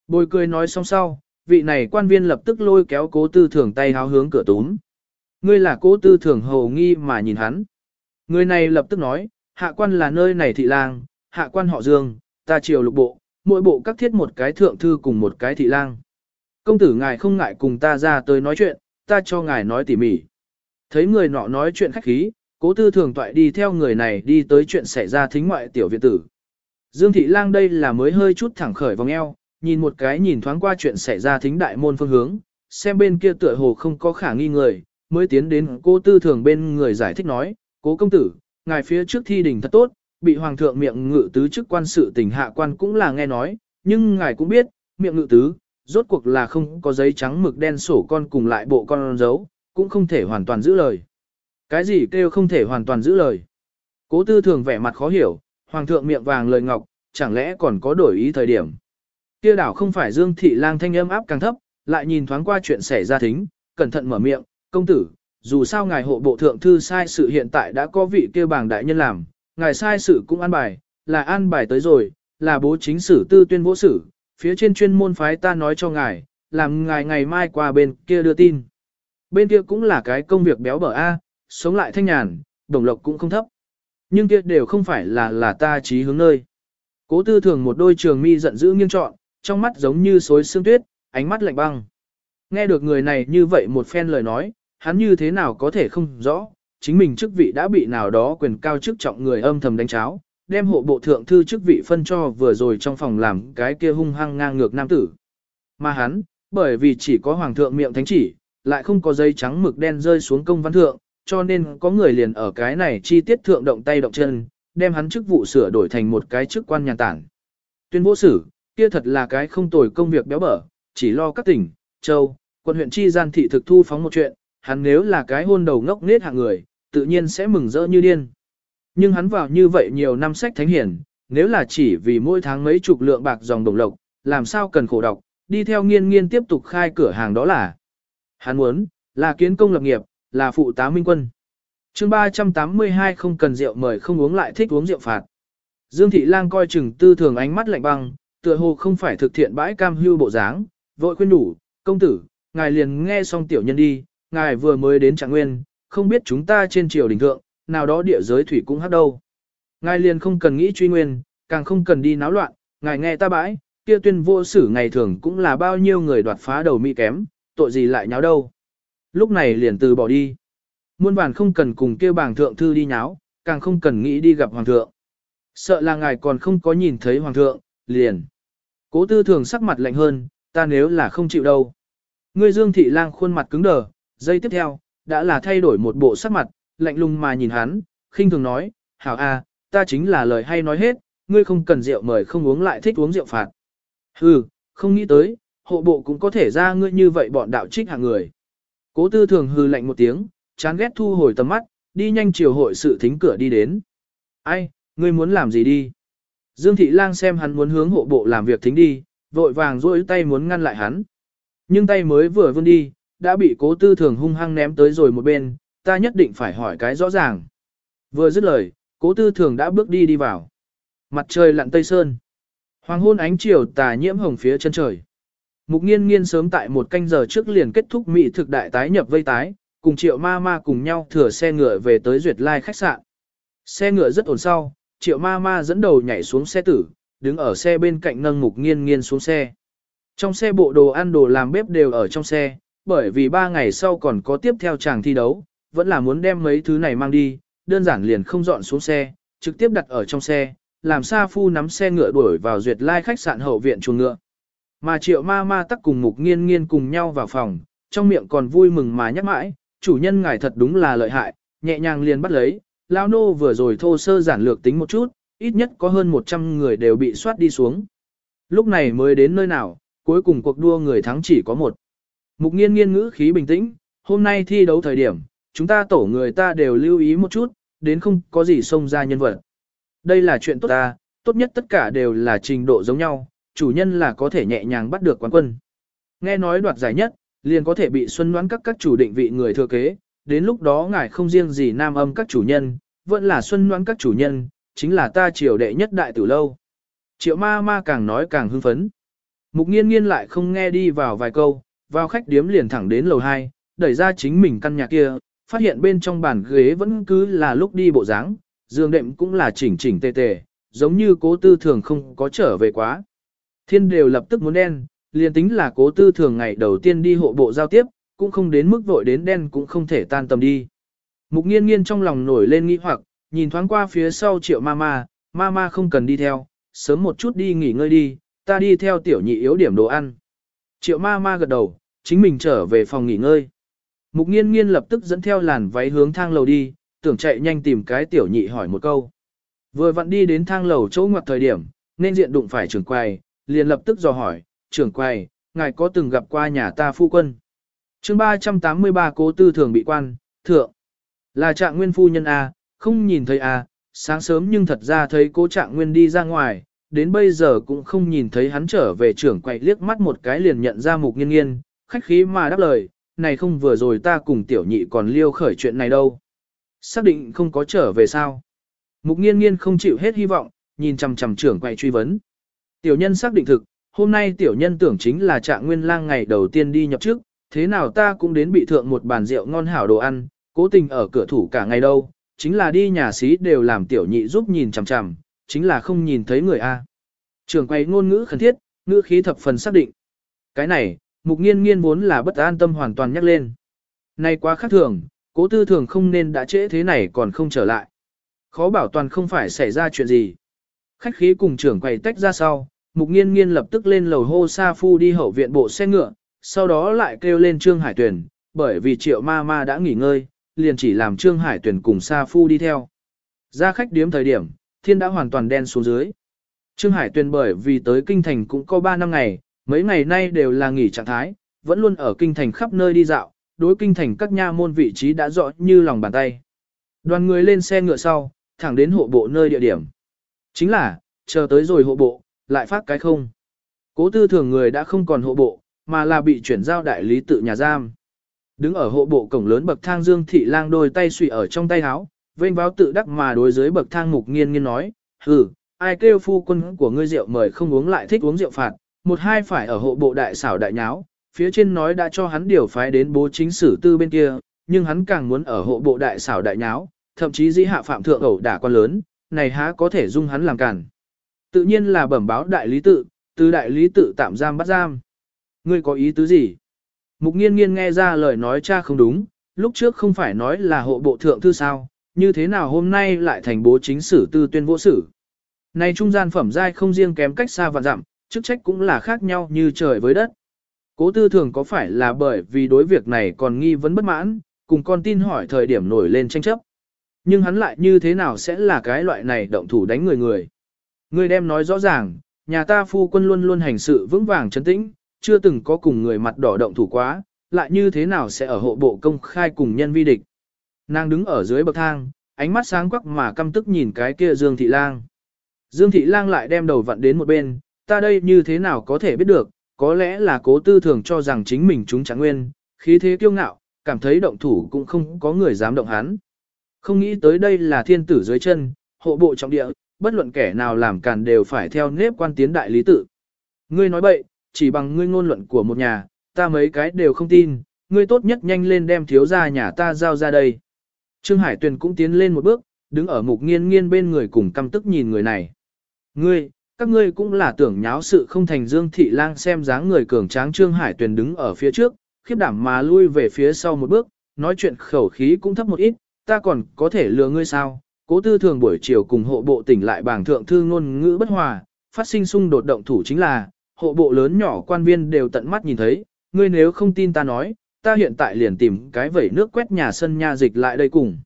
S1: Bồi cười nói xong sau, vị này quan viên lập tức lôi kéo cố tư thường tay háo hướng cửa túm. Ngươi là cố tư thường hầu nghi mà nhìn hắn. Người này lập tức nói, hạ quan là nơi này thị lang, hạ quan họ dương, ta triều lục bộ, mỗi bộ các thiết một cái thượng thư cùng một cái thị lang. Công tử ngài không ngại cùng ta ra tới nói chuyện, ta cho ngài nói tỉ mỉ. Thấy người nọ nói chuyện khách khí, cố tư thường toại đi theo người này đi tới chuyện xảy ra thính ngoại tiểu viện tử. Dương thị lang đây là mới hơi chút thẳng khởi vòng eo, nhìn một cái nhìn thoáng qua chuyện xảy ra thính đại môn phương hướng, xem bên kia tựa hồ không có khả nghi người, mới tiến đến cô tư thường bên người giải thích nói, cố công tử, ngài phía trước thi đình thật tốt, bị hoàng thượng miệng ngự tứ chức quan sự tình hạ quan cũng là nghe nói, nhưng ngài cũng biết, miệng ngự tứ, rốt cuộc là không có giấy trắng mực đen sổ con cùng lại bộ con dấu, cũng không thể hoàn toàn giữ lời. Cái gì kêu không thể hoàn toàn giữ lời? Cố tư thường vẻ mặt khó hiểu, hoàng thượng miệng vàng lời ngọc, chẳng lẽ còn có đổi ý thời điểm. Kia đảo không phải Dương Thị Lang thanh âm áp càng thấp, lại nhìn thoáng qua chuyện xảy ra thính, cẩn thận mở miệng, công tử, dù sao ngài hộ bộ thượng thư sai sự hiện tại đã có vị kia bảng đại nhân làm, ngài sai sự cũng an bài, là an bài tới rồi, là bố chính sử tư tuyên bố sử, phía trên chuyên môn phái ta nói cho ngài, làm ngài ngày mai qua bên kia đưa tin. Bên kia cũng là cái công việc béo bở A, sống lại thanh nhàn, đồng lộc cũng không thấp. Nhưng kia đều không phải là là ta trí hướng nơi. Cố tư thường một đôi trường mi giận dữ nghiêng trọn, trong mắt giống như xối sương tuyết, ánh mắt lạnh băng. Nghe được người này như vậy một phen lời nói, hắn như thế nào có thể không rõ, chính mình chức vị đã bị nào đó quyền cao chức trọng người âm thầm đánh cháo, đem hộ bộ thượng thư chức vị phân cho vừa rồi trong phòng làm cái kia hung hăng ngang ngược nam tử. Mà hắn, bởi vì chỉ có hoàng thượng miệng thánh chỉ, lại không có dây trắng mực đen rơi xuống công văn thượng, cho nên có người liền ở cái này chi tiết thượng động tay động chân, đem hắn chức vụ sửa đổi thành một cái chức quan nhà tản. Tuyên bố sử, kia thật là cái không tồi công việc béo bở, chỉ lo các tỉnh, châu, quận huyện chi gian thị thực thu phóng một chuyện, hắn nếu là cái hôn đầu ngốc nết hạng người, tự nhiên sẽ mừng rỡ như điên. Nhưng hắn vào như vậy nhiều năm sách thánh hiển, nếu là chỉ vì mỗi tháng mấy chục lượng bạc dòng đồng lộc, làm sao cần khổ đọc, đi theo nghiên nghiên tiếp tục khai cửa hàng đó là. Hắn muốn, là kiến công lập nghiệp, là phụ tá minh quân. chương 382 không cần rượu mời không uống lại thích uống rượu phạt. Dương Thị Lang coi chừng tư thường ánh mắt lạnh băng, tựa hồ không phải thực thiện bãi cam hưu bộ dáng, vội khuyên đủ, công tử, ngài liền nghe xong tiểu nhân đi, ngài vừa mới đến trạng nguyên, không biết chúng ta trên triều đình thượng, nào đó địa giới thủy cũng hát đâu. Ngài liền không cần nghĩ truy nguyên, càng không cần đi náo loạn, ngài nghe ta bãi, kia tuyên vô sử ngày thường cũng là bao nhiêu người đoạt phá đầu mỹ kém, tội gì lại nháo đâu. Lúc này liền từ bỏ đi. Muôn bản không cần cùng kêu bảng thượng thư đi nháo, càng không cần nghĩ đi gặp hoàng thượng. Sợ là ngài còn không có nhìn thấy hoàng thượng, liền. Cố tư thường sắc mặt lạnh hơn, ta nếu là không chịu đâu. Ngươi dương thị lang khuôn mặt cứng đờ, giây tiếp theo, đã là thay đổi một bộ sắc mặt, lạnh lùng mà nhìn hắn, khinh thường nói, hảo a, ta chính là lời hay nói hết, ngươi không cần rượu mời không uống lại thích uống rượu phạt. Hừ, không nghĩ tới, hộ bộ cũng có thể ra ngươi như vậy bọn đạo trích hạng người. Cố tư thường hừ lạnh một tiếng, chán ghét thu hồi tầm mắt, đi nhanh chiều hội sự thính cửa đi đến. Ai, ngươi muốn làm gì đi? Dương Thị Lang xem hắn muốn hướng hộ bộ làm việc thính đi, vội vàng rôi tay muốn ngăn lại hắn. Nhưng tay mới vừa vươn đi, đã bị cố tư thường hung hăng ném tới rồi một bên, ta nhất định phải hỏi cái rõ ràng. Vừa dứt lời, cố tư thường đã bước đi đi vào. Mặt trời lặn tây sơn. Hoàng hôn ánh chiều tà nhiễm hồng phía chân trời. Mục nghiên nghiên sớm tại một canh giờ trước liền kết thúc mỹ thực đại tái nhập vây tái, cùng triệu ma ma cùng nhau thừa xe ngựa về tới duyệt lai khách sạn. Xe ngựa rất ổn sau, triệu ma ma dẫn đầu nhảy xuống xe tử, đứng ở xe bên cạnh nâng mục nghiên nghiên xuống xe. Trong xe bộ đồ ăn đồ làm bếp đều ở trong xe, bởi vì ba ngày sau còn có tiếp theo chàng thi đấu, vẫn là muốn đem mấy thứ này mang đi, đơn giản liền không dọn xuống xe, trực tiếp đặt ở trong xe, làm Sa Phu nắm xe ngựa đuổi vào duyệt lai khách sạn hậu viện chuồng ngựa. Mà triệu ma ma tắc cùng mục nghiên nghiên cùng nhau vào phòng, trong miệng còn vui mừng mà nhắc mãi, chủ nhân ngài thật đúng là lợi hại, nhẹ nhàng liền bắt lấy, lao nô vừa rồi thô sơ giản lược tính một chút, ít nhất có hơn 100 người đều bị soát đi xuống. Lúc này mới đến nơi nào, cuối cùng cuộc đua người thắng chỉ có một. Mục nghiên nghiên ngữ khí bình tĩnh, hôm nay thi đấu thời điểm, chúng ta tổ người ta đều lưu ý một chút, đến không có gì xông ra nhân vật. Đây là chuyện tốt ta, tốt nhất tất cả đều là trình độ giống nhau, chủ nhân là có thể nhẹ nhàng bắt được quán quân. Nghe nói đoạt giải nhất, liền có thể bị xuân đoán các các chủ định vị người thừa kế, đến lúc đó ngài không riêng gì nam âm các chủ nhân, vẫn là xuân đoán các chủ nhân, chính là ta triều đệ nhất đại tử lâu. Triệu ma ma càng nói càng hưng phấn. Mục nghiên nghiên lại không nghe đi vào vài câu, vào khách điếm liền thẳng đến lầu 2, đẩy ra chính mình căn nhà kia, phát hiện bên trong bàn ghế vẫn cứ là lúc đi bộ dáng, giường đệm cũng là chỉnh chỉnh tề tề, giống như cố tư thường không có trở về quá. Thiên đều lập tức muốn đen, liền tính là cố tư thường ngày đầu tiên đi hộ bộ giao tiếp, cũng không đến mức vội đến đen cũng không thể tan tầm đi. Mục nghiên nghiên trong lòng nổi lên nghi hoặc, nhìn thoáng qua phía sau triệu Ma Ma, Ma Ma không cần đi theo, sớm một chút đi nghỉ ngơi đi, ta đi theo tiểu nhị yếu điểm đồ ăn. Triệu Ma Ma gật đầu, chính mình trở về phòng nghỉ ngơi. Mục nghiên nghiên lập tức dẫn theo làn váy hướng thang lầu đi, tưởng chạy nhanh tìm cái tiểu nhị hỏi một câu. Vừa vặn đi đến thang lầu chỗ ngoặt thời điểm, nên diện đụng phải trưởng quầy, liền lập tức dò hỏi, trưởng quầy, ngài có từng gặp qua nhà ta phu quân? chương 383 cố tư thường bị quan, thượng. Là trạng nguyên phu nhân A, không nhìn thấy A, sáng sớm nhưng thật ra thấy cố trạng nguyên đi ra ngoài, đến bây giờ cũng không nhìn thấy hắn trở về trưởng quầy liếc mắt một cái liền nhận ra mục nghiên nghiên, khách khí mà đáp lời, này không vừa rồi ta cùng tiểu nhị còn liêu khởi chuyện này đâu. Xác định không có trở về sao. Mục nghiên nghiên không chịu hết hy vọng, nhìn chằm chằm trưởng quầy truy vấn. Tiểu nhân xác định thực, hôm nay tiểu nhân tưởng chính là trạng nguyên lang ngày đầu tiên đi nhập trước, thế nào ta cũng đến bị thượng một bàn rượu ngon hảo đồ ăn, cố tình ở cửa thủ cả ngày đâu, chính là đi nhà xí đều làm tiểu nhị giúp nhìn chằm chằm, chính là không nhìn thấy người A. Trường quay ngôn ngữ khẩn thiết, ngữ khí thập phần xác định. Cái này, mục nghiên nghiên vốn là bất an tâm hoàn toàn nhắc lên. nay quá khác thường, cố tư thường không nên đã trễ thế này còn không trở lại. Khó bảo toàn không phải xảy ra chuyện gì. Khách khí cùng trưởng quầy tách ra sau, mục nghiên nghiên lập tức lên lầu hô sa phu đi hậu viện bộ xe ngựa, sau đó lại kêu lên Trương Hải Tuyền, bởi vì triệu ma ma đã nghỉ ngơi, liền chỉ làm Trương Hải Tuyền cùng sa phu đi theo. Ra khách điếm thời điểm, thiên đã hoàn toàn đen xuống dưới. Trương Hải Tuyền bởi vì tới kinh thành cũng có 3 năm ngày, mấy ngày nay đều là nghỉ trạng thái, vẫn luôn ở kinh thành khắp nơi đi dạo, đối kinh thành các nha môn vị trí đã rõ như lòng bàn tay. Đoàn người lên xe ngựa sau, thẳng đến hộ bộ nơi địa điểm. Chính là, chờ tới rồi hộ bộ, lại phát cái không. Cố tư thường người đã không còn hộ bộ, mà là bị chuyển giao đại lý tự nhà giam. Đứng ở hộ bộ cổng lớn bậc thang Dương Thị Lang đôi tay suy ở trong tay áo, vênh báo tự đắc mà đối dưới bậc thang mục nghiên nghiên nói, hừ, ai kêu phu quân của ngươi rượu mời không uống lại thích uống rượu phạt, một hai phải ở hộ bộ đại xảo đại nháo, phía trên nói đã cho hắn điều phái đến bố chính sử tư bên kia, nhưng hắn càng muốn ở hộ bộ đại xảo đại nháo, thậm chí dĩ hạ phạm thượng ẩu đả quan lớn, này há có thể dung hắn làm cản. Tự nhiên là bẩm báo đại lý tự, từ đại lý tự tạm giam bắt giam. Ngươi có ý tứ gì? Mục nghiên nghiên nghe ra lời nói cha không đúng, lúc trước không phải nói là hộ bộ thượng thư sao, như thế nào hôm nay lại thành bố chính sử tư tuyên vô sử. Này trung gian phẩm giai không riêng kém cách xa và dặm, chức trách cũng là khác nhau như trời với đất. Cố tư thường có phải là bởi vì đối việc này còn nghi vấn bất mãn, cùng con tin hỏi thời điểm nổi lên tranh chấp. Nhưng hắn lại như thế nào sẽ là cái loại này động thủ đánh người người. Người đem nói rõ ràng, nhà ta phu quân luôn luôn hành sự vững vàng trấn tĩnh, chưa từng có cùng người mặt đỏ động thủ quá, lại như thế nào sẽ ở hộ bộ công khai cùng nhân vi địch. Nàng đứng ở dưới bậc thang, ánh mắt sáng quắc mà căm tức nhìn cái kia Dương Thị Lang. Dương Thị Lang lại đem đầu vặn đến một bên, ta đây như thế nào có thể biết được, có lẽ là cố tư thường cho rằng chính mình chúng chẳng nguyên, khí thế kiêu ngạo, cảm thấy động thủ cũng không có người dám động hắn. Không nghĩ tới đây là thiên tử dưới chân, hộ bộ trọng địa, bất luận kẻ nào làm càn đều phải theo nếp quan tiến đại lý tự. Ngươi nói bậy, chỉ bằng ngươi ngôn luận của một nhà, ta mấy cái đều không tin, ngươi tốt nhất nhanh lên đem thiếu gia nhà ta giao ra đây. Trương Hải Tuyền cũng tiến lên một bước, đứng ở mục nghiên nghiên bên người cùng căm tức nhìn người này. Ngươi, các ngươi cũng là tưởng nháo sự không thành Dương Thị Lang xem dáng người cường tráng Trương Hải Tuyền đứng ở phía trước, khiếp đảm mà lui về phía sau một bước, nói chuyện khẩu khí cũng thấp một ít, ta còn có thể lừa ngươi sao? Cố tư thường buổi chiều cùng hộ bộ tỉnh lại bảng thượng thư ngôn ngữ bất hòa, phát sinh xung đột động thủ chính là, hộ bộ lớn nhỏ quan viên đều tận mắt nhìn thấy, ngươi nếu không tin ta nói, ta hiện tại liền tìm cái vẩy nước quét nhà sân nha dịch lại đây cùng.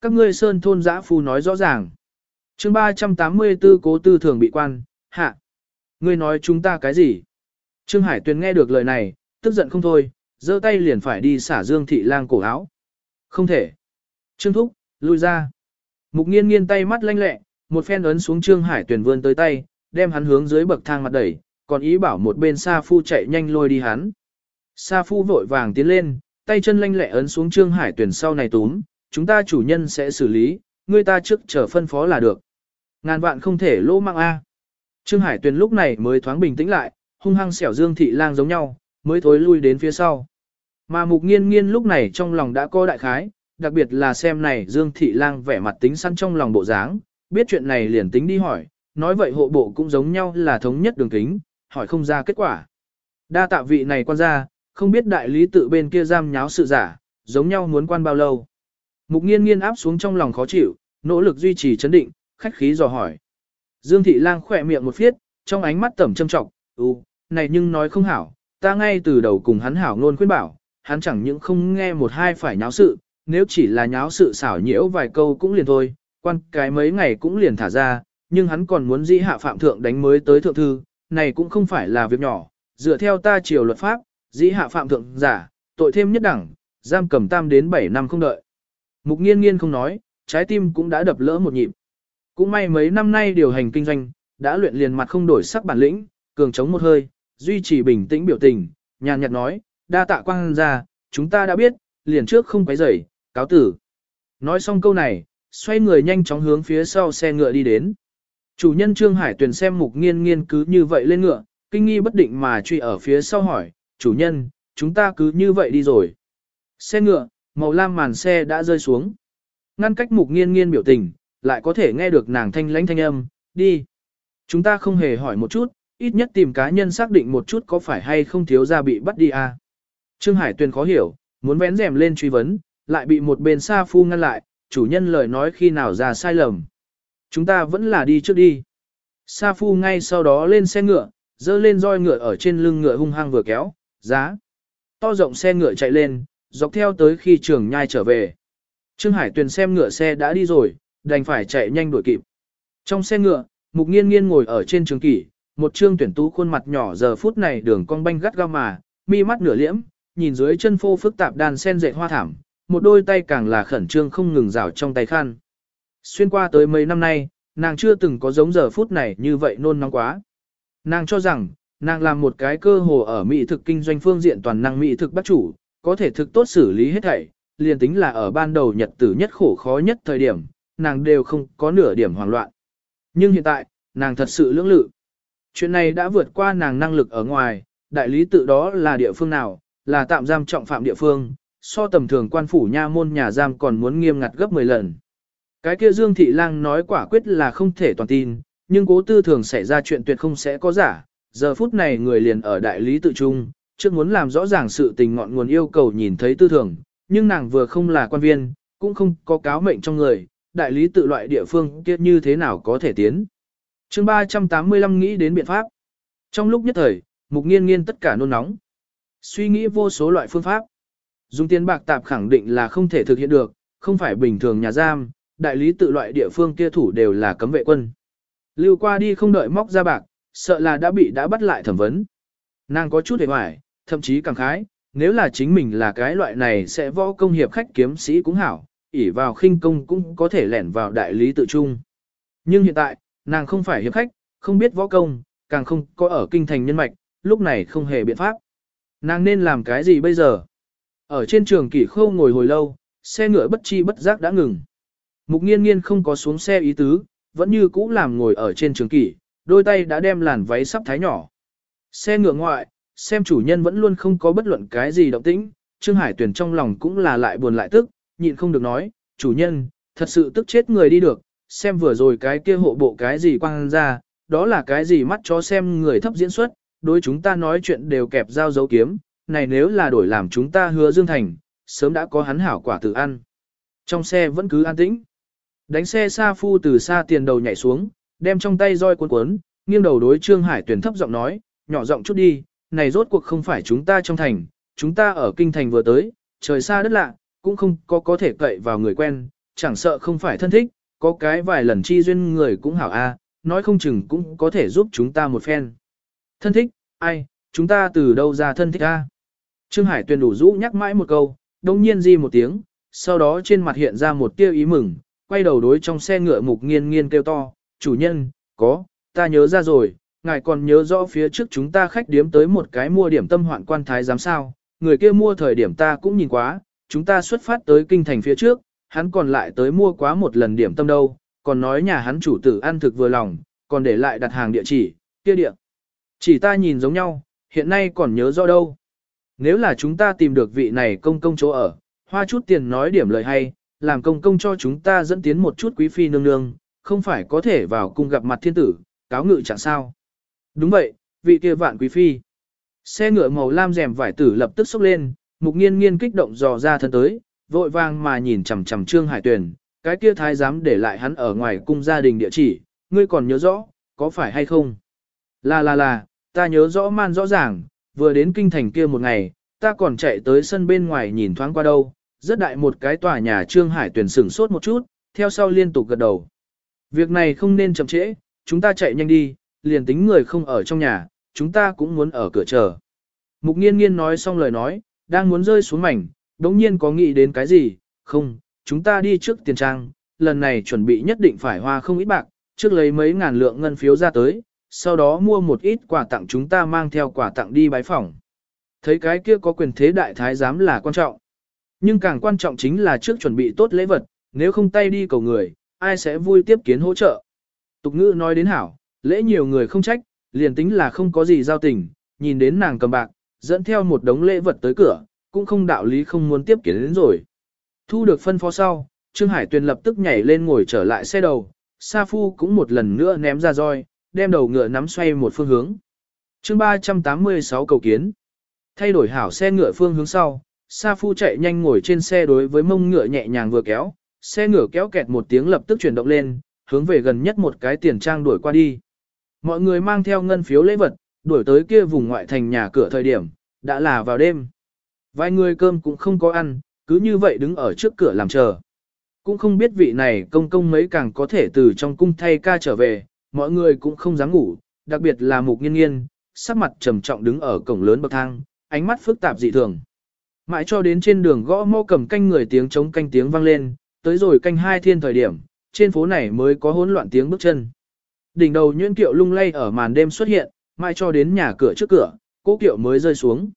S1: Các ngươi sơn thôn giã phu nói rõ ràng. chương 384 cố tư thường bị quan, hạ. Ngươi nói chúng ta cái gì? Trương Hải Tuyền nghe được lời này, tức giận không thôi, giơ tay liền phải đi xả Dương Thị Lang cổ áo. Không thể. Trương Thúc, lui ra. Mục nghiên nghiên tay mắt lanh lẹ, một phen ấn xuống Trương Hải Tuyền vươn tới tay, đem hắn hướng dưới bậc thang mặt đẩy, còn ý bảo một bên Sa Phu chạy nhanh lôi đi hắn. Sa Phu vội vàng tiến lên, tay chân lanh lẹ ấn xuống Trương Hải Tuyền sau này túm, chúng ta chủ nhân sẽ xử lý, người ta trước chờ phân phó là được. Ngàn vạn không thể lỗ mạng A. Trương Hải Tuyền lúc này mới thoáng bình tĩnh lại, hung hăng xẻo Dương Thị Lang giống nhau, mới thối lui đến phía sau. Mà Mục Nghiên Nghiên lúc này trong lòng đã có đại khái, đặc biệt là xem này Dương Thị Lang vẻ mặt tính săn trong lòng bộ dáng, biết chuyện này liền tính đi hỏi, nói vậy hộ bộ cũng giống nhau là thống nhất đường kính, hỏi không ra kết quả. Đa tạ vị này quan ra, không biết đại lý tự bên kia giam nháo sự giả, giống nhau muốn quan bao lâu. Mục nghiên nghiên áp xuống trong lòng khó chịu, nỗ lực duy trì chấn định, khách khí dò hỏi. Dương thị lang khỏe miệng một phiết, trong ánh mắt tẩm châm trọng, ừ, này nhưng nói không hảo, ta ngay từ đầu cùng hắn hảo ngôn khuyên bảo, hắn chẳng những không nghe một hai phải nháo sự, nếu chỉ là nháo sự xảo nhiễu vài câu cũng liền thôi, quan cái mấy ngày cũng liền thả ra, nhưng hắn còn muốn dĩ hạ phạm thượng đánh mới tới thượng thư, này cũng không phải là việc nhỏ, dựa theo ta triều luật pháp, dĩ hạ phạm thượng giả, tội thêm nhất đẳng, giam cầm tam đến 7 năm không đợi. Mục nghiên nghiên không nói, trái tim cũng đã đập lỡ một nhịp. Cũng may mấy năm nay điều hành kinh doanh, đã luyện liền mặt không đổi sắc bản lĩnh, cường chống một hơi, duy trì bình tĩnh biểu tình, nhàn nhạt nói, đa tạ quang ra, chúng ta đã biết, liền trước không quấy rầy, cáo tử. Nói xong câu này, xoay người nhanh chóng hướng phía sau xe ngựa đi đến. Chủ nhân Trương Hải Tuyền xem mục nghiên nghiên cứ như vậy lên ngựa, kinh nghi bất định mà truy ở phía sau hỏi, chủ nhân, chúng ta cứ như vậy đi rồi. Xe ngựa, màu lam màn xe đã rơi xuống. Ngăn cách mục nghiên nghiên biểu tình, lại có thể nghe được nàng thanh lãnh thanh âm, đi. Chúng ta không hề hỏi một chút, ít nhất tìm cá nhân xác định một chút có phải hay không thiếu ra bị bắt đi à. Trương Hải Tuyền khó hiểu, muốn vén rèm lên truy vấn, lại bị một bên xa phu ngăn lại, chủ nhân lời nói khi nào ra sai lầm. Chúng ta vẫn là đi trước đi. Sa phu ngay sau đó lên xe ngựa, dơ lên roi ngựa ở trên lưng ngựa hung hăng vừa kéo, giá. To rộng xe ngựa chạy lên, dọc theo tới khi trường nhai trở về. Trương Hải Tuyền xem ngựa xe đã đi rồi, đành phải chạy nhanh đuổi kịp. Trong xe ngựa, Mục Nghiên Nghiên ngồi ở trên trường kỷ, một trương tuyển tú khuôn mặt nhỏ giờ phút này đường cong banh gắt gao mà, mi mắt nửa liễm, nhìn dưới chân phô phức tạp đàn sen dệt hoa thảm, một đôi tay càng là khẩn trương không ngừng rào trong tay khăn. Xuyên qua tới mấy năm nay, nàng chưa từng có giống giờ phút này như vậy nôn nóng quá. Nàng cho rằng, nàng làm một cái cơ hồ ở mỹ thực kinh doanh phương diện toàn năng mỹ thực bắt chủ, có thể thực tốt xử lý hết thảy, liền tính là ở ban đầu nhật tử nhất khổ khó nhất thời điểm, nàng đều không có nửa điểm hoảng loạn. Nhưng hiện tại, nàng thật sự lưỡng lự. Chuyện này đã vượt qua nàng năng lực ở ngoài, đại lý tự đó là địa phương nào, là tạm giam trọng phạm địa phương, so tầm thường quan phủ nha môn nhà giam còn muốn nghiêm ngặt gấp 10 lần. Cái kia Dương Thị Lang nói quả quyết là không thể toàn tin, nhưng cố tư thường xảy ra chuyện tuyệt không sẽ có giả. Giờ phút này người liền ở đại lý tự trung, trước muốn làm rõ ràng sự tình ngọn nguồn yêu cầu nhìn thấy tư thường, nhưng nàng vừa không là quan viên, cũng không có cáo mệnh trong người, đại lý tự loại địa phương kia như thế nào có thể tiến. chương 385 nghĩ đến biện pháp. Trong lúc nhất thời, mục nghiên nghiên tất cả nôn nóng. Suy nghĩ vô số loại phương pháp. Dùng tiền bạc tạp khẳng định là không thể thực hiện được, không phải bình thường nhà giam, đại lý tự loại địa phương kia thủ đều là cấm vệ quân. Lưu qua đi không đợi móc ra bạc, sợ là đã bị đã bắt lại thẩm vấn. Nàng có chút hề hoài, thậm chí càng khái, nếu là chính mình là cái loại này sẽ võ công hiệp khách kiếm sĩ cũng hảo, ỉ vào khinh công cũng có thể lẻn vào đại lý tự trung. Nhưng hiện tại, nàng không phải hiệp khách, không biết võ công, càng không có ở kinh thành nhân mạch, lúc này không hề biện pháp. Nàng nên làm cái gì bây giờ? Ở trên trường kỷ khâu ngồi hồi lâu, xe ngựa bất chi bất giác đã ngừng. Mục nghiên nghiên không có xuống xe ý tứ, vẫn như cũ làm ngồi ở trên trường kỷ, đôi tay đã đem làn váy sắp thái nhỏ. Xe ngựa ngoại, xem chủ nhân vẫn luôn không có bất luận cái gì động tĩnh, Trương Hải Tuyển trong lòng cũng là lại buồn lại tức, nhịn không được nói, chủ nhân, thật sự tức chết người đi được, xem vừa rồi cái kia hộ bộ cái gì quăng ra, đó là cái gì mắt chó xem người thấp diễn xuất, đối chúng ta nói chuyện đều kẹp dao dấu kiếm, này nếu là đổi làm chúng ta hứa Dương Thành, sớm đã có hắn hảo quả tự ăn. Trong xe vẫn cứ an tĩnh. Đánh xe xa phu từ xa tiền đầu nhảy xuống, đem trong tay roi cuốn cuốn, nghiêng đầu đối Trương Hải tuyển thấp giọng nói, nhỏ giọng chút đi, này rốt cuộc không phải chúng ta trong thành, chúng ta ở kinh thành vừa tới, trời xa đất lạ, cũng không có có thể cậy vào người quen, chẳng sợ không phải thân thích, có cái vài lần chi duyên người cũng hảo a, nói không chừng cũng có thể giúp chúng ta một phen. Thân thích, ai, chúng ta từ đâu ra thân thích a? Trương Hải Tuyền đủ rũ nhắc mãi một câu, đồng nhiên di một tiếng, sau đó trên mặt hiện ra một tia ý mừng, quay đầu đối trong xe ngựa mục nghiên nghiên kêu to, chủ nhân, có, ta nhớ ra rồi, ngài còn nhớ rõ phía trước chúng ta khách điếm tới một cái mua điểm tâm hoạn quan thái giám sao, người kia mua thời điểm ta cũng nhìn quá, chúng ta xuất phát tới kinh thành phía trước, hắn còn lại tới mua quá một lần điểm tâm đâu, còn nói nhà hắn chủ tử ăn thực vừa lòng, còn để lại đặt hàng địa chỉ, kia địa. Chỉ ta nhìn giống nhau, hiện nay còn nhớ rõ đâu. Nếu là chúng ta tìm được vị này công công chỗ ở, hoa chút tiền nói điểm lời hay, làm công công cho chúng ta dẫn tiến một chút quý phi nương nương, không phải có thể vào cung gặp mặt thiên tử, cáo ngự chẳng sao. Đúng vậy, vị kia vạn quý phi. Xe ngựa màu lam rèm vải tử lập tức xốc lên, mục nghiên nghiên kích động dò ra thân tới, vội vàng mà nhìn chằm chằm Trương Hải Tuyền, cái kia thái giám để lại hắn ở ngoài cung gia đình địa chỉ, ngươi còn nhớ rõ, có phải hay không? Là là là, ta nhớ rõ man rõ ràng, vừa đến kinh thành kia một ngày, ta còn chạy tới sân bên ngoài nhìn thoáng qua đâu, rất đại một cái tòa nhà Trương Hải tuyển sửng sốt một chút, theo sau liên tục gật đầu. Việc này không nên chậm trễ, chúng ta chạy nhanh đi, liền tính người không ở trong nhà, chúng ta cũng muốn ở cửa chờ. Mục nghiên nghiên nói xong lời nói, đang muốn rơi xuống mảnh, đống nhiên có nghĩ đến cái gì, không, chúng ta đi trước tiền trang, lần này chuẩn bị nhất định phải hoa không ít bạc, trước lấy mấy ngàn lượng ngân phiếu ra tới, sau đó mua một ít quà tặng chúng ta mang theo quà tặng đi bái phỏng. Thấy cái kia có quyền thế đại thái giám là quan trọng. Nhưng càng quan trọng chính là trước chuẩn bị tốt lễ vật, nếu không tay đi cầu người, ai sẽ vui tiếp kiến hỗ trợ. Tục ngữ nói đến hảo, lễ nhiều người không trách, liền tính là không có gì giao tình, nhìn đến nàng cầm bạc, dẫn theo một đống lễ vật tới cửa, cũng không đạo lý không muốn tiếp kiến đến rồi. Thu được phân phó sau, Trương Hải Tuyền lập tức nhảy lên ngồi trở lại xe đầu, Sa Phu cũng một lần nữa ném ra roi, đem đầu ngựa nắm xoay một phương hướng. chương 386 cầu kiến. Thay đổi hảo xe ngựa phương hướng sau, Sa Phu chạy nhanh ngồi trên xe đối với mông ngựa nhẹ nhàng vừa kéo, xe ngựa kéo kẹt một tiếng lập tức chuyển động lên, hướng về gần nhất một cái tiền trang đuổi qua đi. Mọi người mang theo ngân phiếu lễ vật, đuổi tới kia vùng ngoại thành nhà cửa thời điểm, đã là vào đêm. Vài người cơm cũng không có ăn, cứ như vậy đứng ở trước cửa làm chờ. Cũng không biết vị này công công mấy càng có thể từ trong cung thay ca trở về, mọi người cũng không dám ngủ, đặc biệt là mục nghiên nghiên, sắc mặt trầm trọng đứng ở cổng lớn bậc thang, ánh mắt phức tạp dị thường. Mãi cho đến trên đường gõ mô cầm canh người tiếng chống canh tiếng vang lên, tới rồi canh hai thiên thời điểm, trên phố này mới có hỗn loạn tiếng bước chân. Đỉnh đầu nhuyễn kiệu lung lay ở màn đêm xuất hiện, mãi cho đến nhà cửa trước cửa, cố kiệu mới rơi xuống.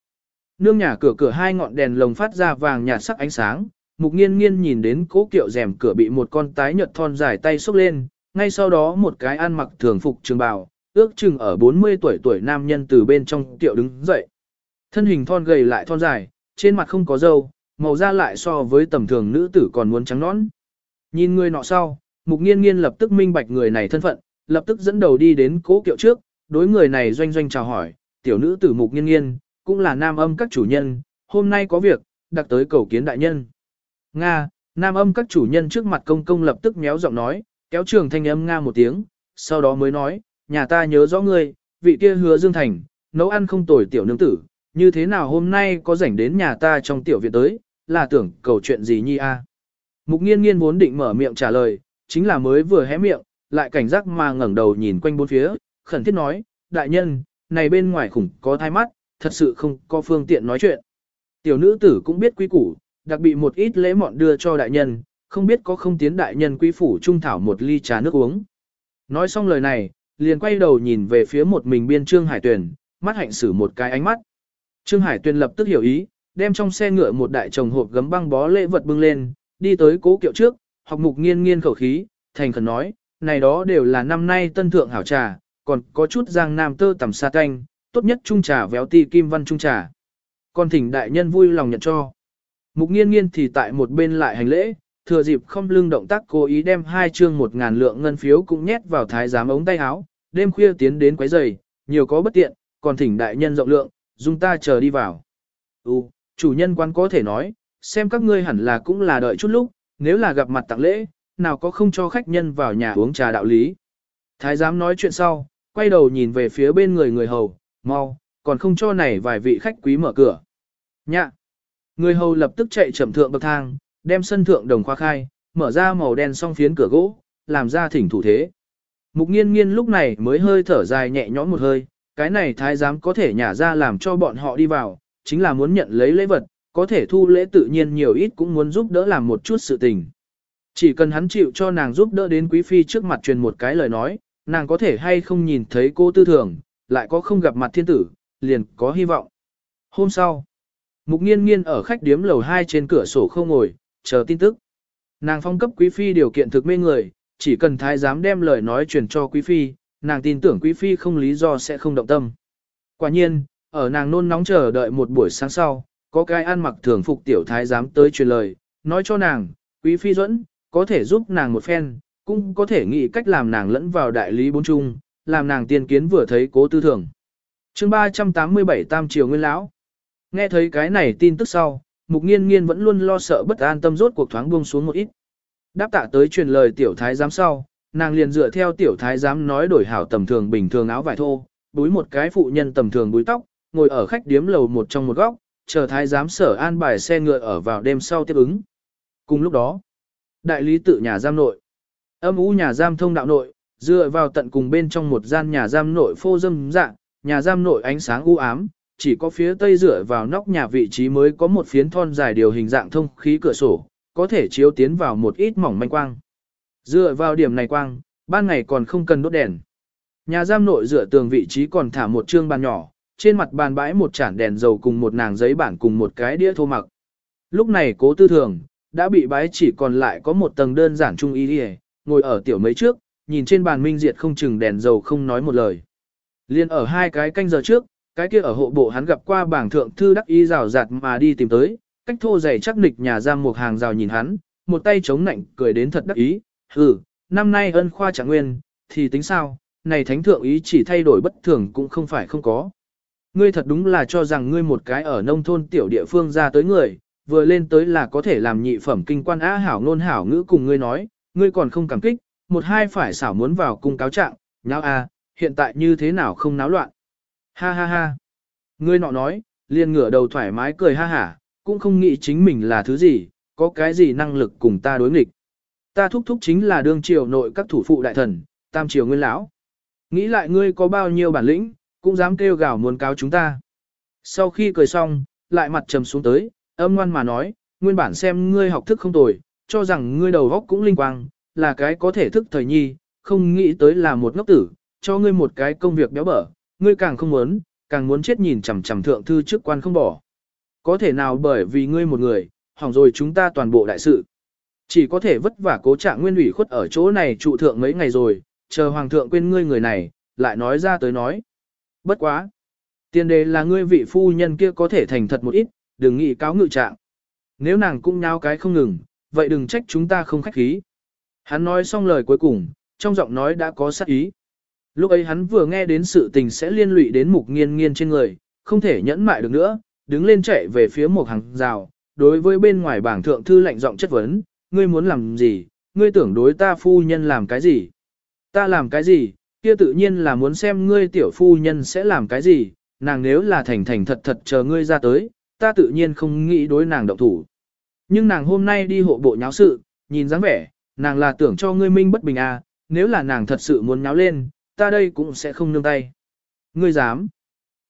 S1: Nương nhà cửa cửa hai ngọn đèn lồng phát ra vàng nhạt sắc ánh sáng, mục nghiên nghiên nhìn đến cố kiệu rèm cửa bị một con tái nhợt thon dài tay xúc lên, ngay sau đó một cái ăn mặc thường phục trường bào, ước chừng ở 40 tuổi tuổi nam nhân từ bên trong tiệu đứng dậy. Thân hình thon gầy lại thon dài, trên mặt không có râu, màu da lại so với tầm thường nữ tử còn muốn trắng nõn. Nhìn người nọ sau, mục nghiên nghiên lập tức minh bạch người này thân phận, lập tức dẫn đầu đi đến cố kiệu trước, đối người này doanh doanh chào hỏi, tiểu nữ tử mục nghiên nghiên, cũng là nam âm các chủ nhân, hôm nay có việc, đặc tới cầu kiến đại nhân. Nga, nam âm các chủ nhân trước mặt công công lập tức méo giọng nói, kéo trường thanh âm Nga một tiếng, sau đó mới nói, nhà ta nhớ rõ ngươi, vị kia hứa Dương Thành, nấu ăn không tồi tiểu nương tử, như thế nào hôm nay có rảnh đến nhà ta trong tiểu viện tới, là tưởng cầu chuyện gì nhi a? Mục nghiên nghiên vốn định mở miệng trả lời, chính là mới vừa hé miệng, lại cảnh giác mà ngẩng đầu nhìn quanh bốn phía, khẩn thiết nói, đại nhân, này bên ngoài khủng có thai mắt, thật sự không có phương tiện nói chuyện. Tiểu nữ tử cũng biết quý củ, đặc bị một ít lễ mọn đưa cho đại nhân, không biết có không tiến đại nhân quý phủ trung thảo một ly trà nước uống. Nói xong lời này, liền quay đầu nhìn về phía một mình biên Trương Hải Tuyền, mắt hạnh sử một cái ánh mắt. Trương Hải Tuyền lập tức hiểu ý, đem trong xe ngựa một đại chồng hộp gấm băng bó lễ vật bưng lên, đi tới cố kiệu trước, học mục nghiên nghiên khẩu khí, thành khẩn nói, này đó đều là năm nay tân thượng hảo trà, còn có chút giang nam tơ tầm sa canh, tốt nhất trung trà véo ti kim văn trung trà. Còn thỉnh đại nhân vui lòng nhận cho. Mục nghiên nghiên thì tại một bên lại hành lễ, thừa dịp không lưng động tác cố ý đem hai chương một ngàn lượng ngân phiếu cũng nhét vào thái giám ống tay áo, đêm khuya tiến đến quấy giày, nhiều có bất tiện, còn thỉnh đại nhân rộng lượng, dung ta chờ đi vào. Ừ, chủ nhân quan có thể nói, xem các ngươi hẳn là cũng là đợi chút lúc, nếu là gặp mặt tặng lễ, nào có không cho khách nhân vào nhà uống trà đạo lý. Thái giám nói chuyện sau, quay đầu nhìn về phía bên người người hầu, mau, còn không cho này vài vị khách quý mở cửa. Nhạ! Người hầu lập tức chạy chậm thượng bậc thang, đem sân thượng đồng khoa khai, mở ra màu đen song phiến cửa gỗ, làm ra thỉnh thủ thế. Mục nghiên nghiên lúc này mới hơi thở dài nhẹ nhõm một hơi, cái này thái giám có thể nhả ra làm cho bọn họ đi vào, chính là muốn nhận lấy lễ vật, có thể thu lễ tự nhiên nhiều ít cũng muốn giúp đỡ làm một chút sự tình. Chỉ cần hắn chịu cho nàng giúp đỡ đến quý phi trước mặt truyền một cái lời nói, nàng có thể hay không nhìn thấy cô tư thường, lại có không gặp mặt thiên tử, liền có hy vọng. Hôm sau, Mục Nghiên Nghiên ở khách điếm lầu 2 trên cửa sổ không ngồi, chờ tin tức. Nàng phong cấp quý phi điều kiện thực mê người, chỉ cần thái giám đem lời nói truyền cho quý phi, nàng tin tưởng quý phi không lý do sẽ không động tâm. Quả nhiên, ở nàng nôn nóng chờ đợi một buổi sáng sau, có cái ăn mặc thường phục tiểu thái giám tới truyền lời, nói cho nàng, quý phi dẫn, có thể giúp nàng một phen, cũng có thể nghĩ cách làm nàng lẫn vào đại lý bốn trung, làm nàng tiên kiến vừa thấy cố tư thường. chương 387 Tam Triều Nguyên Lão Nghe thấy cái này tin tức sau, mục nghiên nghiên vẫn luôn lo sợ bất an tâm rốt cuộc thoáng buông xuống một ít. Đáp tạ tới truyền lời tiểu thái giám sau, nàng liền dựa theo tiểu thái giám nói đổi hảo tầm thường bình thường áo vải thô, búi một cái phụ nhân tầm thường búi tóc, ngồi ở khách điếm lầu một trong một góc, chờ thái giám sở an bài xe ngựa ở vào đêm sau tiếp ứng. Cùng lúc đó, đại lý tự nhà giam nội, âm u nhà giam thông đạo nội, dựa vào tận cùng bên trong một gian nhà giam nội phô dâm dạng, nhà giam nội ánh sáng u ám, chỉ có phía tây dựa vào nóc nhà vị trí mới có một phiến thon dài điều hình dạng thông khí cửa sổ, có thể chiếu tiến vào một ít mỏng manh quang. Dựa vào điểm này quang, ban ngày còn không cần đốt đèn. Nhà giam nội dựa tường vị trí còn thả một trương bàn nhỏ, trên mặt bàn bãi một chản đèn dầu cùng một nàng giấy bản cùng một cái đĩa thô mặc. Lúc này cố tư thường, đã bị bái chỉ còn lại có một tầng đơn giản trung y đi ngồi ở tiểu mấy trước, nhìn trên bàn minh diệt không chừng đèn dầu không nói một lời. Liên ở hai cái canh giờ trước, cái kia ở hộ bộ hắn gặp qua bảng thượng thư đắc y rào rạt mà đi tìm tới, cách thô dày chắc nịch nhà giam một hàng rào nhìn hắn, một tay chống nạnh cười đến thật đắc ý, hừ, năm nay ân khoa trạng nguyên, thì tính sao, này thánh thượng ý chỉ thay đổi bất thường cũng không phải không có. Ngươi thật đúng là cho rằng ngươi một cái ở nông thôn tiểu địa phương ra tới người, vừa lên tới là có thể làm nhị phẩm kinh quan á hảo nôn hảo ngữ cùng ngươi nói, ngươi còn không cảm kích, một hai phải xảo muốn vào cung cáo trạng, nháo a, hiện tại như thế nào không náo loạn. Ha ha ha. Ngươi nọ nói, liền ngửa đầu thoải mái cười ha hả, cũng không nghĩ chính mình là thứ gì, có cái gì năng lực cùng ta đối nghịch. Ta thúc thúc chính là đương triều nội các thủ phụ đại thần, tam triều nguyên lão. Nghĩ lại ngươi có bao nhiêu bản lĩnh, cũng dám kêu gào muốn cáo chúng ta. Sau khi cười xong, lại mặt trầm xuống tới, âm ngoan mà nói, nguyên bản xem ngươi học thức không tồi, cho rằng ngươi đầu góc cũng linh quang, là cái có thể thức thời nhi, không nghĩ tới là một ngốc tử, cho ngươi một cái công việc béo bở, ngươi càng không muốn, càng muốn chết nhìn chằm chằm thượng thư chức quan không bỏ. Có thể nào bởi vì ngươi một người, hỏng rồi chúng ta toàn bộ đại sự. Chỉ có thể vất vả cố trạng nguyên ủy khuất ở chỗ này trụ thượng mấy ngày rồi, chờ hoàng thượng quên ngươi người này, lại nói ra tới nói. Bất quá. Tiền đề là ngươi vị phu nhân kia có thể thành thật một ít, đừng nghĩ cáo ngự trạng. Nếu nàng cũng nháo cái không ngừng, vậy đừng trách chúng ta không khách khí. Hắn nói xong lời cuối cùng, trong giọng nói đã có sát ý. Lúc ấy hắn vừa nghe đến sự tình sẽ liên lụy đến mục nghiên nghiên trên người, không thể nhẫn mại được nữa, đứng lên chạy về phía một hàng rào, đối với bên ngoài bảng thượng thư lạnh giọng chất vấn, ngươi muốn làm gì, ngươi tưởng đối ta phu nhân làm cái gì. Ta làm cái gì, kia tự nhiên là muốn xem ngươi tiểu phu nhân sẽ làm cái gì, nàng nếu là thành thành thật thật chờ ngươi ra tới, ta tự nhiên không nghĩ đối nàng động thủ. Nhưng nàng hôm nay đi hộ bộ nháo sự, nhìn dáng vẻ, nàng là tưởng cho ngươi minh bất bình à, nếu là nàng thật sự muốn nháo lên, ta đây cũng sẽ không nương tay. Ngươi dám?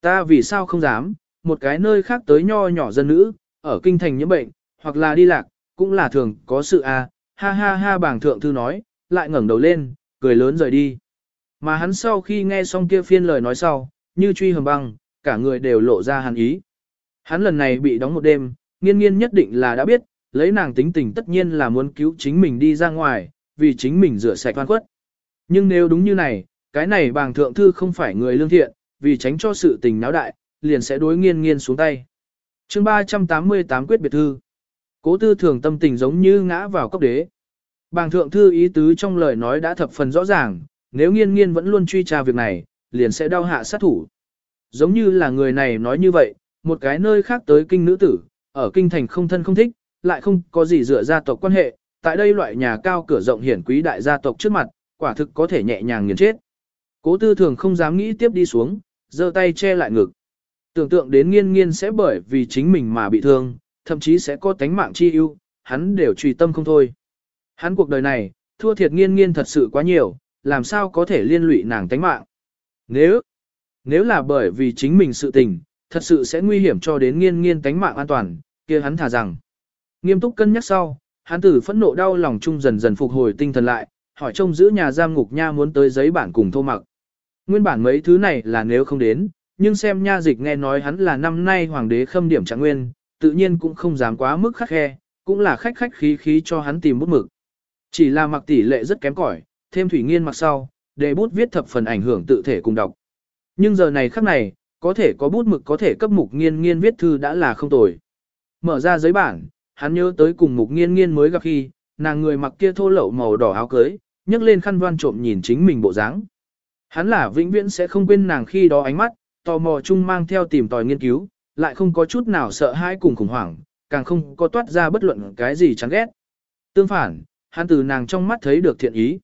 S1: Ta vì sao không dám? Một cái nơi khác tới nho nhỏ dân nữ, ở kinh thành nhiễm bệnh, hoặc là đi lạc, cũng là thường có sự à, ha ha ha bảng thượng thư nói, lại ngẩng đầu lên, cười lớn rời đi. Mà hắn sau khi nghe xong kia phiên lời nói sau, như truy hầm băng, cả người đều lộ ra hàn ý. Hắn lần này bị đóng một đêm, nghiên nghiên nhất định là đã biết, lấy nàng tính tình tất nhiên là muốn cứu chính mình đi ra ngoài, vì chính mình rửa sạch oan khuất. Nhưng nếu đúng như này, cái này bàng thượng thư không phải người lương thiện, vì tránh cho sự tình náo đại, liền sẽ đối nghiên nghiên xuống tay. chương 388 quyết biệt thư. Cố tư thường tâm tình giống như ngã vào cốc đế. Bàng thượng thư ý tứ trong lời nói đã thập phần rõ ràng, nếu nghiên nghiên vẫn luôn truy tra việc này, liền sẽ đau hạ sát thủ. Giống như là người này nói như vậy, một cái nơi khác tới kinh nữ tử, ở kinh thành không thân không thích, lại không có gì dựa gia tộc quan hệ, tại đây loại nhà cao cửa rộng hiển quý đại gia tộc trước mặt, quả thực có thể nhẹ nhàng nghiền chết. Cố tư thường không dám nghĩ tiếp đi xuống, giơ tay che lại ngực. Tưởng tượng đến nghiên nghiên sẽ bởi vì chính mình mà bị thương, thậm chí sẽ có tánh mạng chi ưu, hắn đều truy tâm không thôi. Hắn cuộc đời này, thua thiệt nghiên nghiên thật sự quá nhiều, làm sao có thể liên lụy nàng tánh mạng. Nếu, Nếu là bởi vì chính mình sự tình, thật sự sẽ nguy hiểm cho đến nghiên nghiên tánh mạng an toàn, kia hắn thả rằng. Nghiêm túc cân nhắc sau, hắn tử phẫn nộ đau lòng chung dần dần phục hồi tinh thần lại, hỏi trông giữ nhà giam ngục nha muốn tới giấy bản cùng thô mặc. Nguyên bản mấy thứ này là nếu không đến, nhưng xem nha dịch nghe nói hắn là năm nay hoàng đế khâm điểm trạng nguyên, tự nhiên cũng không dám quá mức khắc khe, cũng là khách khách khí khí cho hắn tìm bút mực. Chỉ là mặc tỷ lệ rất kém cỏi, thêm thủy nghiên mặc sau, để bút viết thập phần ảnh hưởng tự thể cùng đọc. Nhưng giờ này khắc này, có thể có bút mực có thể cấp mục nghiên nghiên viết thư đã là không tồi. Mở ra giấy bản, hắn nhớ tới cùng mục nghiên nghiên mới gặp khi, nàng người mặc kia thô lậu màu đỏ áo cưới, nhấc lên khăn voan trộm nhìn chính mình bộ dáng. Hắn là vĩnh viễn sẽ không quên nàng khi đó ánh mắt, tò mò chung mang theo tìm tòi nghiên cứu, lại không có chút nào sợ hãi cùng khủng hoảng, càng không có toát ra bất luận cái gì chán ghét. Tương phản, hắn từ nàng trong mắt thấy được thiện ý.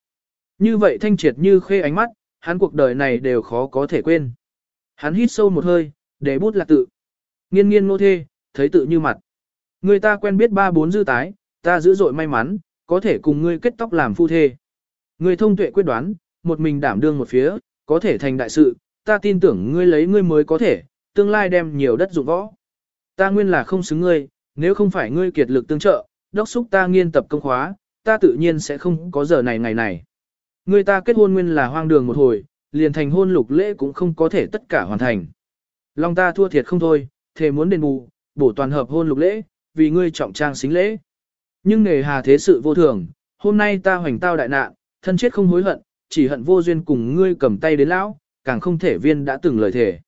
S1: Như vậy thanh triệt như khê ánh mắt, hắn cuộc đời này đều khó có thể quên. Hắn hít sâu một hơi, để bút lạc tự. Nghiên nghiên nô thê, thấy tự như mặt. Người ta quen biết ba bốn dư tái, ta dữ dội may mắn, có thể cùng ngươi kết tóc làm phu thê. Ngươi thông tuệ quyết đoán, một mình đảm đương một phía, có thể thành đại sự, ta tin tưởng ngươi lấy ngươi mới có thể, tương lai đem nhiều đất dụng võ. Ta nguyên là không xứng ngươi, nếu không phải ngươi kiệt lực tương trợ, đốc xúc ta nghiên tập công khóa, ta tự nhiên sẽ không có giờ này ngày này. Ngươi ta kết hôn nguyên là hoang đường một hồi, liền thành hôn lục lễ cũng không có thể tất cả hoàn thành. Long ta thua thiệt không thôi, thề muốn đền bù, bổ toàn hợp hôn lục lễ, vì ngươi trọng trang xính lễ. Nhưng nghề hà thế sự vô thường, hôm nay ta hoành tao đại nạn, thân chết không hối hận, chỉ hận vô duyên cùng ngươi cầm tay đến lão, càng không thể viên đã từng lời thề.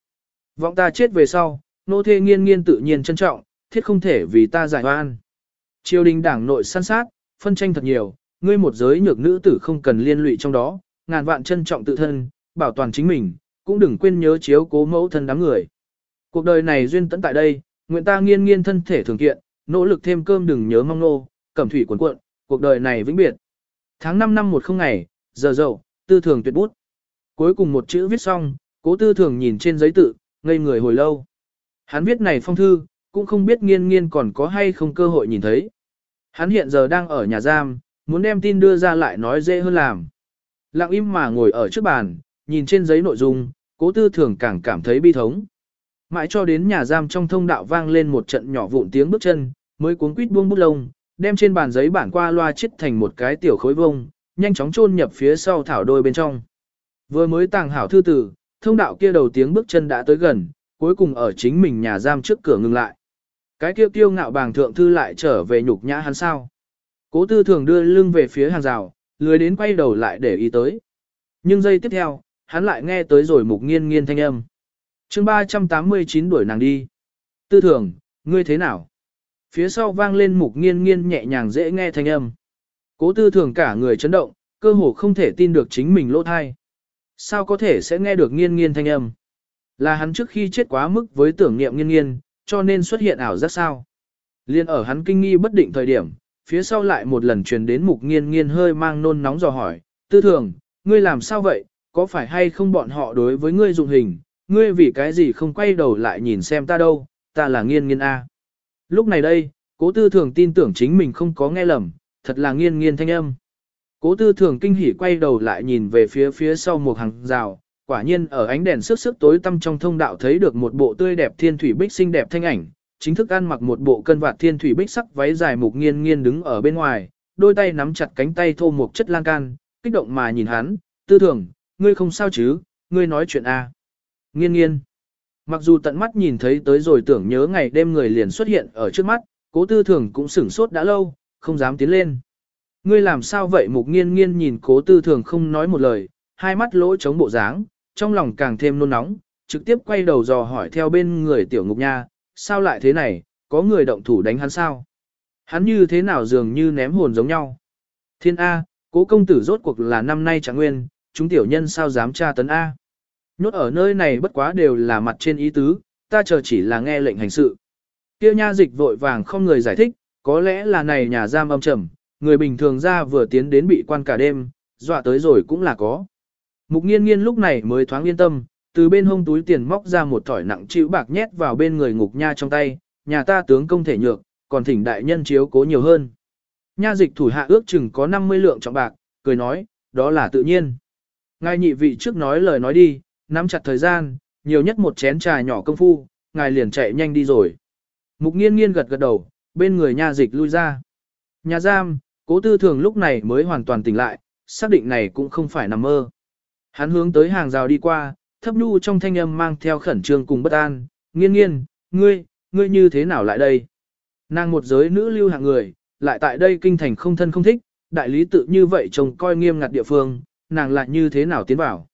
S1: Vọng ta chết về sau, nô thê nghiên nghiên tự nhiên trân trọng, thiết không thể vì ta giải oan. Triều đình đảng nội săn sát, phân tranh thật nhiều, ngươi một giới nhược nữ tử không cần liên lụy trong đó, ngàn vạn trân trọng tự thân, bảo toàn chính mình, cũng đừng quên nhớ chiếu cố mẫu thân đám người. Cuộc đời này duyên tận tại đây, nguyện ta nghiên nghiên thân thể thường kiện, nỗ lực thêm cơm đừng nhớ mong nô, cẩm thủy cuộn cuộn, cuộc đời này vĩnh biệt. Tháng 5 năm một không ngày, giờ dậu, tư thường tuyệt bút. Cuối cùng một chữ viết xong, cố tư thường nhìn trên giấy tự, ngây người hồi lâu. Hắn viết này phong thư, cũng không biết nghiên nghiên còn có hay không cơ hội nhìn thấy. Hắn hiện giờ đang ở nhà giam, muốn đem tin đưa ra lại nói dễ hơn làm. Lặng im mà ngồi ở trước bàn, nhìn trên giấy nội dung, cố tư thường càng cảm thấy bi thống. Mãi cho đến nhà giam trong thông đạo vang lên một trận nhỏ vụn tiếng bước chân, mới cuốn quýt buông bút lông, đem trên bàn giấy bản qua loa chít thành một cái tiểu khối vông, nhanh chóng chôn nhập phía sau thảo đôi bên trong. Vừa mới tàng hảo thư tử, thông đạo kia đầu tiếng bước chân đã tới gần, cuối cùng ở chính mình nhà giam trước cửa ngừng lại. Cái kia tiêu ngạo bàng thượng thư lại trở về nhục nhã hắn sao. Cố tư thường đưa lưng về phía hàng rào, lười đến quay đầu lại để ý tới. Nhưng giây tiếp theo, hắn lại nghe tới rồi mục nghiên nghiên thanh âm. chương 389 đuổi nàng đi. Tư thường, ngươi thế nào? Phía sau vang lên mục nghiên nghiên nhẹ nhàng dễ nghe thanh âm. Cố tư thường cả người chấn động, cơ hồ không thể tin được chính mình lỗ thai. Sao có thể sẽ nghe được nghiên nghiên thanh âm? Là hắn trước khi chết quá mức với tưởng niệm nghiên nghiên, cho nên xuất hiện ảo giác sao? Liên ở hắn kinh nghi bất định thời điểm, phía sau lại một lần truyền đến mục nghiên nghiên hơi mang nôn nóng dò hỏi, tư thường, ngươi làm sao vậy, có phải hay không bọn họ đối với ngươi dụng hình, ngươi vì cái gì không quay đầu lại nhìn xem ta đâu, ta là nghiên nghiên A. Lúc này đây, cố tư thường tin tưởng chính mình không có nghe lầm, thật là nghiên nghiên thanh âm. Cố tư thường kinh hỉ quay đầu lại nhìn về phía phía sau một hàng rào, quả nhiên ở ánh đèn sức sức tối tăm trong thông đạo thấy được một bộ tươi đẹp thiên thủy bích xinh đẹp thanh ảnh, chính thức ăn mặc một bộ cân vạt thiên thủy bích sắc váy dài mục nghiên nghiên đứng ở bên ngoài, đôi tay nắm chặt cánh tay thô một chất lan can, kích động mà nhìn hắn, tư thường, ngươi không sao chứ, ngươi nói chuyện a Nghiên nghiên. Mặc dù tận mắt nhìn thấy tới rồi tưởng nhớ ngày đêm người liền xuất hiện ở trước mắt, cố tư thường cũng sửng sốt đã lâu, không dám tiến lên. Ngươi làm sao vậy mục nghiên nghiên nhìn cố tư thường không nói một lời, hai mắt lỗ chống bộ dáng, trong lòng càng thêm nôn nóng, trực tiếp quay đầu dò hỏi theo bên người tiểu ngục nha, sao lại thế này, có người động thủ đánh hắn sao? Hắn như thế nào dường như ném hồn giống nhau? Thiên A, cố công tử rốt cuộc là năm nay chẳng nguyên, chúng tiểu nhân sao dám tra tấn A? Nhốt ở nơi này bất quá đều là mặt trên ý tứ, ta chờ chỉ là nghe lệnh hành sự. Kia nha dịch vội vàng không người giải thích, có lẽ là này nhà giam âm trầm, người bình thường ra vừa tiến đến bị quan cả đêm, dọa tới rồi cũng là có. Mục nghiên nghiên lúc này mới thoáng yên tâm, từ bên hông túi tiền móc ra một thỏi nặng chịu bạc nhét vào bên người ngục nha trong tay, nhà ta tướng công thể nhược, còn thỉnh đại nhân chiếu cố nhiều hơn. Nha dịch thủ hạ ước chừng có 50 lượng trọng bạc, cười nói, đó là tự nhiên. Ngài nhị vị trước nói lời nói đi, nắm chặt thời gian, nhiều nhất một chén trà nhỏ công phu, ngài liền chạy nhanh đi rồi. Mục nghiên nghiên gật gật đầu, bên người nha dịch lui ra. Nhà giam, cố tư thường lúc này mới hoàn toàn tỉnh lại, xác định này cũng không phải nằm mơ. Hắn hướng tới hàng rào đi qua, thấp nhu trong thanh âm mang theo khẩn trương cùng bất an, nghiên nghiên, ngươi, ngươi như thế nào lại đây? Nàng một giới nữ lưu hạng người, lại tại đây kinh thành không thân không thích, đại lý tự như vậy trông coi nghiêm ngặt địa phương, nàng lại như thế nào tiến vào?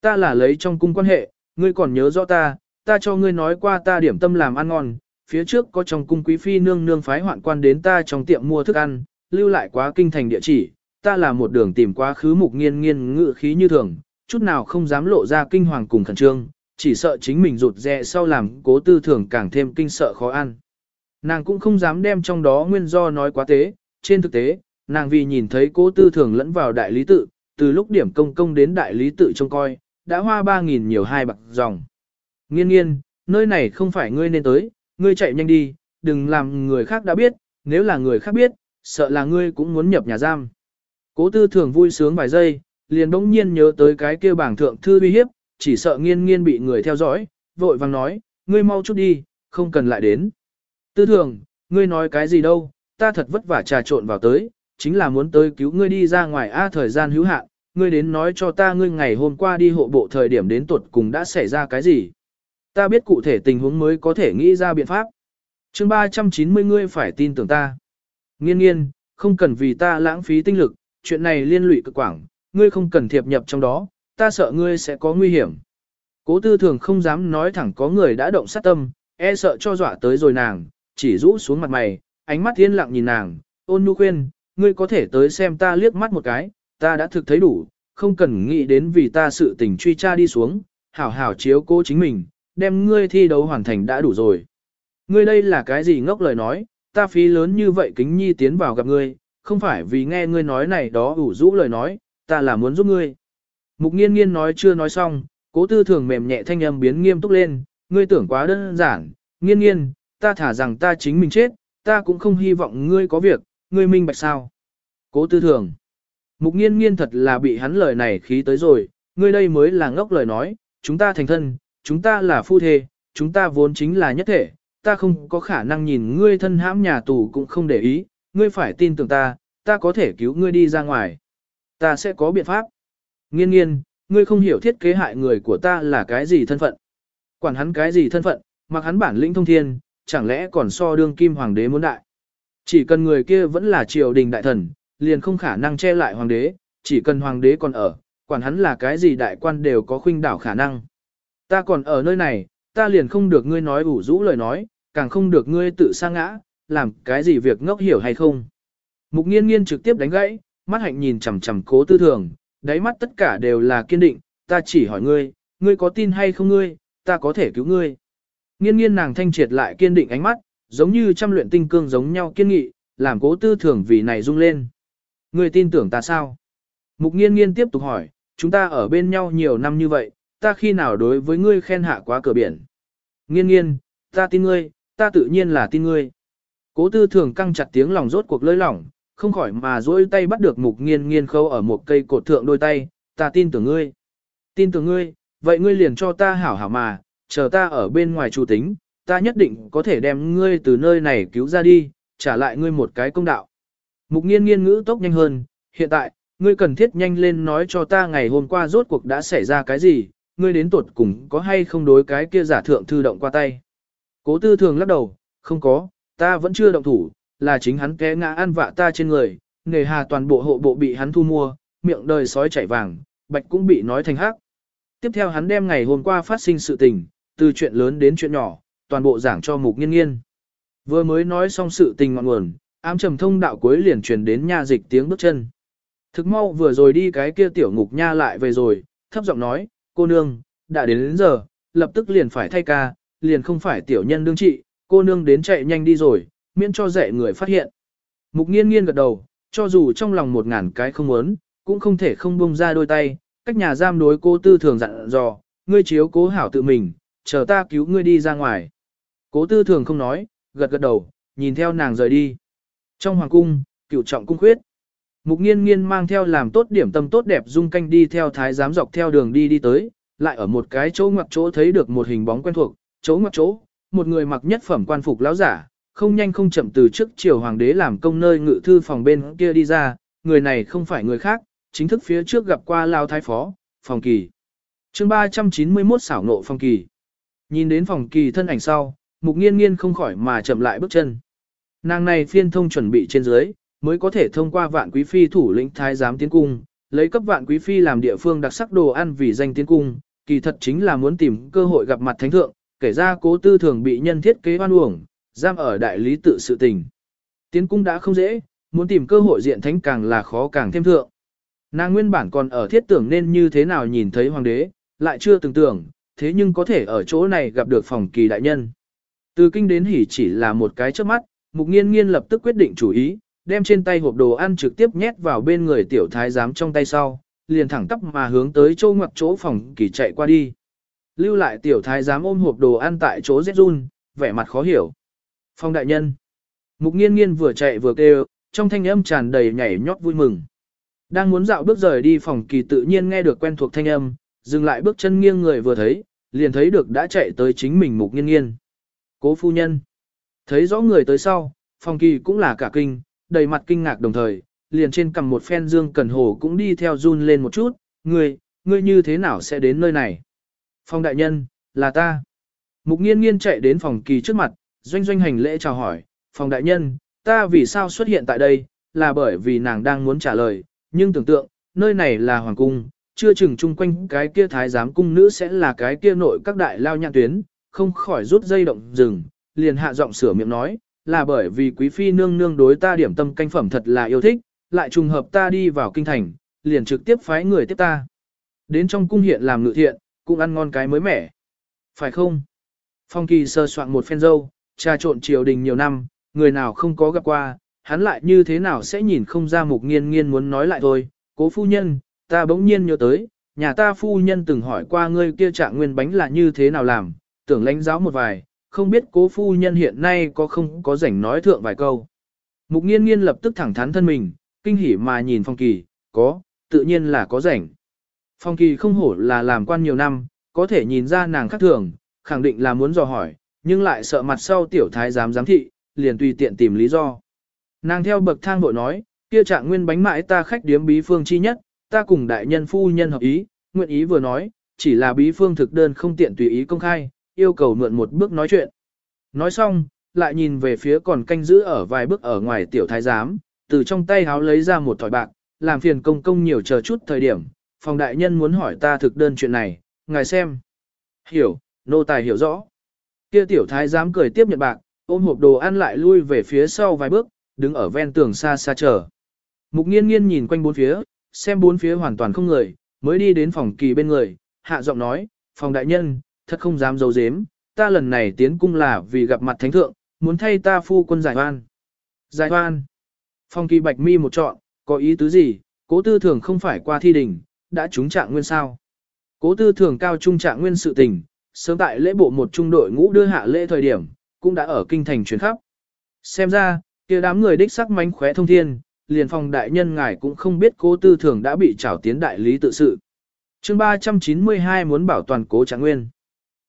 S1: Ta là lấy trong cung quan hệ, ngươi còn nhớ rõ ta, ta cho ngươi nói qua ta điểm tâm làm ăn ngon, phía trước có trong cung quý phi nương nương phái hoạn quan đến ta trong tiệm mua thức ăn, lưu lại quá kinh thành địa chỉ, ta là một đường tìm quá khứ mục nghiên nghiên ngự khí như thường, chút nào không dám lộ ra kinh hoàng cùng khẩn trương, chỉ sợ chính mình rụt rè sau làm cố tư thường càng thêm kinh sợ khó ăn. Nàng cũng không dám đem trong đó nguyên do nói quá tế, trên thực tế, nàng vì nhìn thấy cố tư thường lẫn vào đại lý tự, từ lúc điểm công công đến đại lý tự trông coi, đã hoa 3.000 nhiều hai bạc dòng. Nghiên nghiên, nơi này không phải ngươi nên tới, ngươi chạy nhanh đi, đừng làm người khác đã biết, nếu là người khác biết, sợ là ngươi cũng muốn nhập nhà giam. Cố tư thường vui sướng vài giây, liền bỗng nhiên nhớ tới cái kia bảng thượng thư uy hiếp, chỉ sợ nghiên nghiên bị người theo dõi, vội vàng nói, ngươi mau chút đi, không cần lại đến. Tư thường, ngươi nói cái gì đâu, ta thật vất vả trà trộn vào tới, chính là muốn tới cứu ngươi đi ra ngoài a thời gian hữu hạn, ngươi đến nói cho ta ngươi ngày hôm qua đi hộ bộ thời điểm đến tuột cùng đã xảy ra cái gì. Ta biết cụ thể tình huống mới có thể nghĩ ra biện pháp. chương 390 ngươi phải tin tưởng ta. Nghiên nghiên, không cần vì ta lãng phí tinh lực, chuyện này liên lụy cực quảng, ngươi không cần thiệp nhập trong đó, ta sợ ngươi sẽ có nguy hiểm. Cố tư thường không dám nói thẳng có người đã động sát tâm, e sợ cho dọa tới rồi nàng, chỉ rũ xuống mặt mày, ánh mắt thiên lặng nhìn nàng, ôn nhu khuyên, ngươi có thể tới xem ta liếc mắt một cái, ta đã thực thấy đủ, không cần nghĩ đến vì ta sự tình truy tra đi xuống, hảo hảo chiếu cố chính mình, đem ngươi thi đấu hoàn thành đã đủ rồi. Ngươi đây là cái gì ngốc lời nói, ta phí lớn như vậy kính nhi tiến vào gặp ngươi, không phải vì nghe ngươi nói này đó ủ rũ lời nói, ta là muốn giúp ngươi. Mục nghiên nghiên nói chưa nói xong, cố tư thường mềm nhẹ thanh âm biến nghiêm túc lên, ngươi tưởng quá đơn giản, nghiên nghiên, ta thả rằng ta chính mình chết, ta cũng không hy vọng ngươi có việc, ngươi minh bạch sao. Cố tư thường. Mục nghiên nghiên thật là bị hắn lời này khí tới rồi, ngươi đây mới là ngốc lời nói, chúng ta thành thân, chúng ta là phu thê, chúng ta vốn chính là nhất thể, ta không có khả năng nhìn ngươi thân hãm nhà tù cũng không để ý, ngươi phải tin tưởng ta, ta có thể cứu ngươi đi ra ngoài. Ta sẽ có biện pháp. Nghiên nghiên, ngươi không hiểu thiết kế hại người của ta là cái gì thân phận. Quản hắn cái gì thân phận, mặc hắn bản lĩnh thông thiên, chẳng lẽ còn so đương kim hoàng đế muốn đại. Chỉ cần người kia vẫn là triều đình đại thần, liền không khả năng che lại hoàng đế, chỉ cần hoàng đế còn ở, quản hắn là cái gì đại quan đều có khuynh đảo khả năng. Ta còn ở nơi này, ta liền không được ngươi nói ủ rũ lời nói, càng không được ngươi tự sa ngã, làm cái gì việc ngốc hiểu hay không. Mục nghiên nghiên trực tiếp đánh gãy, mắt hạnh nhìn chằm chằm cố tư thường, đáy mắt tất cả đều là kiên định, ta chỉ hỏi ngươi, ngươi có tin hay không ngươi, ta có thể cứu ngươi. Nghiên nghiên nàng thanh triệt lại kiên định ánh mắt, giống như trăm luyện tinh cương giống nhau kiên nghị, làm cố tư thường vì này rung lên. Ngươi tin tưởng ta sao? Mục nghiên nghiên tiếp tục hỏi, chúng ta ở bên nhau nhiều năm như vậy, ta khi nào đối với ngươi khen hạ quá cửa biển. Nghiên nghiên, ta tin ngươi, ta tự nhiên là tin ngươi. Cố tư thường căng chặt tiếng lòng rốt cuộc lơi lỏng, không khỏi mà duỗi tay bắt được mục nghiên nghiên khâu ở một cây cột thượng đôi tay, ta tin tưởng ngươi. Tin tưởng ngươi, vậy ngươi liền cho ta hảo hảo mà, chờ ta ở bên ngoài chủ tính, ta nhất định có thể đem ngươi từ nơi này cứu ra đi, trả lại ngươi một cái công đạo. Mục nghiên nghiên ngữ tốc nhanh hơn, hiện tại, ngươi cần thiết nhanh lên nói cho ta ngày hôm qua rốt cuộc đã xảy ra cái gì, ngươi đến tuột cùng có hay không đối cái kia giả thượng thư động qua tay. Cố tư thường lắc đầu, không có, ta vẫn chưa động thủ, là chính hắn té ngã ăn vạ ta trên người, nghề hà toàn bộ hộ bộ bị hắn thu mua, miệng đời sói chảy vàng, bạch cũng bị nói thành hắc. Tiếp theo hắn đem ngày hôm qua phát sinh sự tình, từ chuyện lớn đến chuyện nhỏ, toàn bộ giảng cho mục nghiên nghiên. Vừa mới nói xong sự tình ngọn nguồn, ám trầm thông đạo cuối liền truyền đến nha dịch tiếng bước chân. Thực mau vừa rồi đi cái kia tiểu ngục nha lại về rồi, thấp giọng nói, cô nương, đã đến đến giờ, lập tức liền phải thay ca, liền không phải tiểu nhân đương trị, cô nương đến chạy nhanh đi rồi, miễn cho dạy người phát hiện. Mục nghiên nghiên gật đầu, cho dù trong lòng một ngàn cái không muốn, cũng không thể không buông ra đôi tay, cách nhà giam đối cô tư thường dặn dò, ngươi chiếu cố hảo tự mình, chờ ta cứu ngươi đi ra ngoài. Cố tư thường không nói, gật gật đầu, nhìn theo nàng rời đi. Trong hoàng cung, cựu trọng cung khuyết. Mục nghiên nghiên mang theo làm tốt điểm tâm tốt đẹp dung canh đi theo thái giám dọc theo đường đi đi tới, lại ở một cái chỗ ngoặc chỗ thấy được một hình bóng quen thuộc, chỗ ngoặc chỗ, một người mặc nhất phẩm quan phục lão giả, không nhanh không chậm từ trước triều hoàng đế làm công nơi ngự thư phòng bên kia đi ra, người này không phải người khác, chính thức phía trước gặp qua lao thái phó, phòng kỳ. chương 391 xảo nộ phòng kỳ. Nhìn đến phòng kỳ thân ảnh sau, mục nghiên nghiên không khỏi mà chậm lại bước chân. Nàng này phiên thông chuẩn bị trên dưới, mới có thể thông qua vạn quý phi thủ lĩnh thái giám tiến cung, lấy cấp vạn quý phi làm địa phương đặc sắc đồ ăn vì danh tiến cung, kỳ thật chính là muốn tìm cơ hội gặp mặt thánh thượng, kể ra cố tư thường bị nhân thiết kế oan uổng, giam ở đại lý tự sự tình. Tiến cung đã không dễ, muốn tìm cơ hội diện thánh càng là khó càng thêm thượng. Nàng nguyên bản còn ở thiết tưởng nên như thế nào nhìn thấy hoàng đế, lại chưa từng tưởng, thế nhưng có thể ở chỗ này gặp được phòng kỳ đại nhân. Từ kinh đến hỉ chỉ là một cái trước mắt, mục nghiên nghiên lập tức quyết định chủ ý, đem trên tay hộp đồ ăn trực tiếp nhét vào bên người tiểu thái giám trong tay sau, liền thẳng tắp mà hướng tới chỗ ngoặc chỗ phòng kỳ chạy qua đi. Lưu lại tiểu thái giám ôm hộp đồ ăn tại chỗ rét run, vẻ mặt khó hiểu. Phong đại nhân. Mục nghiên nghiên vừa chạy vừa kêu, trong thanh âm tràn đầy nhảy nhót vui mừng. Đang muốn dạo bước rời đi phòng kỳ tự nhiên nghe được quen thuộc thanh âm, dừng lại bước chân nghiêng người vừa thấy, liền thấy được đã chạy tới chính mình mục nghiên nghiên. Cố phu nhân. Thấy rõ người tới sau, phòng kỳ cũng là cả kinh, đầy mặt kinh ngạc đồng thời, liền trên cầm một phen dương cần hồ cũng đi theo run lên một chút, ngươi, ngươi như thế nào sẽ đến nơi này? Phong đại nhân, là ta. Mục nghiên nghiên chạy đến phòng kỳ trước mặt, doanh doanh hành lễ chào hỏi, phòng đại nhân, ta vì sao xuất hiện tại đây, là bởi vì nàng đang muốn trả lời, nhưng tưởng tượng, nơi này là hoàng cung, chưa chừng chung quanh cái kia thái giám cung nữ sẽ là cái kia nội các đại lao nhạn tuyến, không khỏi rút dây động rừng, liền hạ giọng sửa miệng nói, là bởi vì quý phi nương nương đối ta điểm tâm canh phẩm thật là yêu thích, lại trùng hợp ta đi vào kinh thành, liền trực tiếp phái người tiếp ta. Đến trong cung hiện làm ngự thiện, cũng ăn ngon cái mới mẻ. Phải không? Phong kỳ sơ soạn một phen dâu, trà trộn triều đình nhiều năm, người nào không có gặp qua, hắn lại như thế nào sẽ nhìn không ra mục nghiên nghiên muốn nói lại thôi. Cố phu nhân, ta bỗng nhiên nhớ tới, nhà ta phu nhân từng hỏi qua ngươi kia trạng nguyên bánh là như thế nào làm, tưởng lãnh giáo một vài, không biết cố phu nhân hiện nay có không có rảnh nói thượng vài câu. Mục nghiên nghiên lập tức thẳng thắn thân mình, kinh hỉ mà nhìn phong kỳ, có, tự nhiên là có rảnh. Phong kỳ không hổ là làm quan nhiều năm, có thể nhìn ra nàng khác thường, khẳng định là muốn dò hỏi, nhưng lại sợ mặt sau tiểu thái giám giám thị, liền tùy tiện tìm lý do. Nàng theo bậc thang vội nói, kia trạng nguyên bánh mãi ta khách điếm bí phương chi nhất, ta cùng đại nhân phu nhân hợp ý, nguyện ý vừa nói, chỉ là bí phương thực đơn không tiện tùy ý công khai, yêu cầu mượn một bước nói chuyện. Nói xong, lại nhìn về phía còn canh giữ ở vài bước ở ngoài tiểu thái giám, từ trong tay háo lấy ra một thỏi bạc, làm phiền công công nhiều chờ chút thời điểm, phòng đại nhân muốn hỏi ta thực đơn chuyện này, ngài xem. Hiểu, nô tài hiểu rõ. Kia tiểu thái giám cười tiếp nhận bạc, ôm hộp đồ ăn lại lui về phía sau vài bước, đứng ở ven tường xa xa chờ. Mục nghiên nghiên nhìn quanh bốn phía, xem bốn phía hoàn toàn không người, mới đi đến phòng kỳ bên người, hạ giọng nói, phòng đại nhân, thật không dám giấu dếm, ta lần này tiến cung là vì gặp mặt thánh thượng, muốn thay ta phu quân giải oan. Giải oan. Phong kỳ bạch mi một trọn, có ý tứ gì, cố tư thường không phải qua thi đình, đã trúng trạng nguyên sao. Cố tư thường cao trung trạng nguyên sự tình, sớm tại lễ bộ một trung đội ngũ đưa hạ lễ thời điểm, cũng đã ở kinh thành chuyển khắp. Xem ra, kia đám người đích sắc mánh khóe thông thiên, liền phòng đại nhân ngài cũng không biết cố tư thường đã bị trảo tiến đại lý tự sự. chương 392 muốn bảo toàn cố trạng nguyên.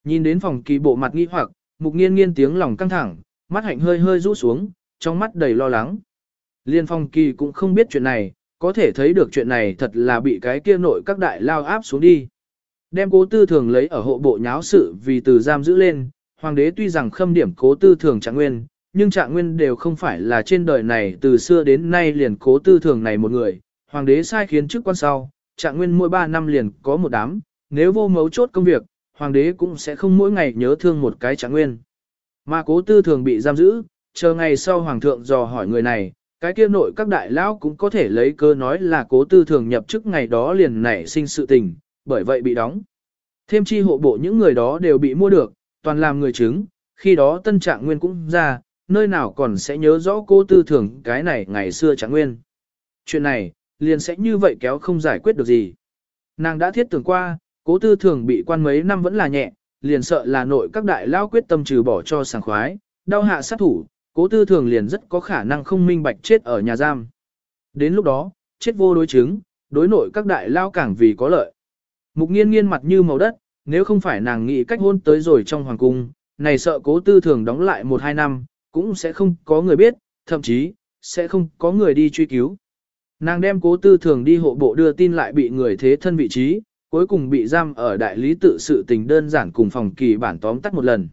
S1: Nhìn đến phòng kỳ bộ mặt nghi hoặc, mục nghiên nghiên tiếng lòng căng thẳng, mắt hạnh hơi hơi rũ xuống, trong mắt đầy lo lắng. Liên phong kỳ cũng không biết chuyện này, có thể thấy được chuyện này thật là bị cái kia nội các đại lao áp xuống đi. Đem cố tư thường lấy ở hộ bộ nháo sự vì từ giam giữ lên, hoàng đế tuy rằng khâm điểm cố tư thường trạng nguyên, nhưng trạng nguyên đều không phải là trên đời này từ xưa đến nay liền cố tư thường này một người. Hoàng đế sai khiến chức quan sau, trạng nguyên mỗi 3 năm liền có một đám, nếu vô mấu chốt công việc, hoàng đế cũng sẽ không mỗi ngày nhớ thương một cái trạng nguyên. Mà cố tư thường bị giam giữ, chờ ngày sau hoàng thượng dò hỏi người này, cái kia nội các đại lão cũng có thể lấy cơ nói là cố tư thường nhập chức ngày đó liền nảy sinh sự tình, bởi vậy bị đóng. Thêm chi hộ bộ những người đó đều bị mua được, toàn làm người chứng, khi đó tân trạng nguyên cũng ra, nơi nào còn sẽ nhớ rõ cố tư thường cái này ngày xưa trạng nguyên. Chuyện này, liền sẽ như vậy kéo không giải quyết được gì. Nàng đã thiết tưởng qua, cố tư thường bị quan mấy năm vẫn là nhẹ, liền sợ là nội các đại lao quyết tâm trừ bỏ cho sảng khoái, đau hạ sát thủ, cố tư thường liền rất có khả năng không minh bạch chết ở nhà giam. Đến lúc đó, chết vô đối chứng, đối nội các đại lao càng vì có lợi. Mục nghiên nghiên mặt như màu đất, nếu không phải nàng nghĩ cách hôn tới rồi trong hoàng cung, này sợ cố tư thường đóng lại một hai năm, cũng sẽ không có người biết, thậm chí, sẽ không có người đi truy cứu. Nàng đem cố tư thường đi hộ bộ đưa tin lại bị người thế thân vị trí, cuối cùng bị giam ở đại lý tự sự tình đơn giản cùng phòng kỳ bản tóm tắt một lần.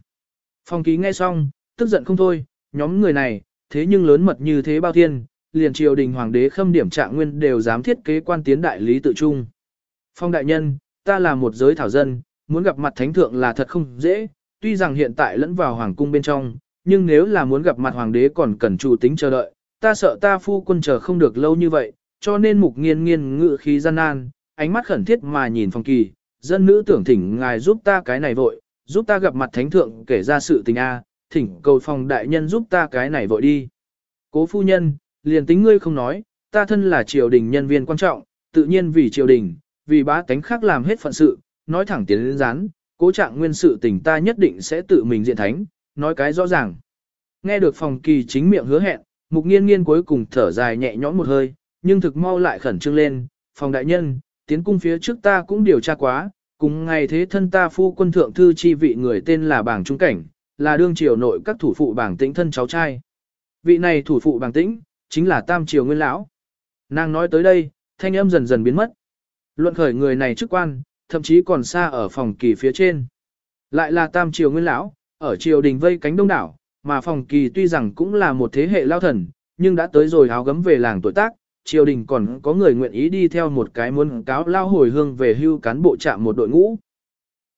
S1: Phòng ký nghe xong, tức giận không thôi, nhóm người này, thế nhưng lớn mật như thế bao thiên, liền triều đình hoàng đế khâm điểm trạng nguyên đều dám thiết kế quan tiến đại lý tự trung. Phong đại nhân, ta là một giới thảo dân, muốn gặp mặt thánh thượng là thật không dễ, tuy rằng hiện tại lẫn vào hoàng cung bên trong, nhưng nếu là muốn gặp mặt hoàng đế còn cần chủ tính chờ đợi, ta sợ ta phu quân chờ không được lâu như vậy, cho nên mục nghiên nghiên ngự khí gian nan, ánh mắt khẩn thiết mà nhìn phong kỳ, dân nữ tưởng thỉnh ngài giúp ta cái này vội, giúp ta gặp mặt thánh thượng kể ra sự tình A, thỉnh cầu phòng đại nhân giúp ta cái này vội đi. Cố phu nhân, liền tính ngươi không nói, ta thân là triều đình nhân viên quan trọng, tự nhiên vì triều đình, vì bá tánh khác làm hết phận sự, nói thẳng tiến lên rán, cố trạng nguyên sự tình ta nhất định sẽ tự mình diện thánh, nói cái rõ ràng. Nghe được phòng kỳ chính miệng hứa hẹn, mục nghiên nghiên cuối cùng thở dài nhẹ nhõm một hơi, nhưng thực mau lại khẩn trương lên, phòng đại nhân, tiến cung phía trước ta cũng điều tra quá, cùng ngày thế thân ta phu quân thượng thư chi vị người tên là bảng trung cảnh, là đương triều nội các thủ phụ bảng tĩnh thân cháu trai. Vị này thủ phụ bảng tĩnh, chính là tam triều nguyên lão. Nàng nói tới đây, thanh âm dần dần biến mất. Luận khởi người này chức quan, thậm chí còn xa ở phòng kỳ phía trên. Lại là tam triều nguyên lão, ở triều đình vây cánh đông đảo, mà phòng kỳ tuy rằng cũng là một thế hệ lao thần, nhưng đã tới rồi áo gấm về làng tuổi tác, triều đình còn có người nguyện ý đi theo một cái muốn cáo lao hồi hương về hưu cán bộ trạm một đội ngũ.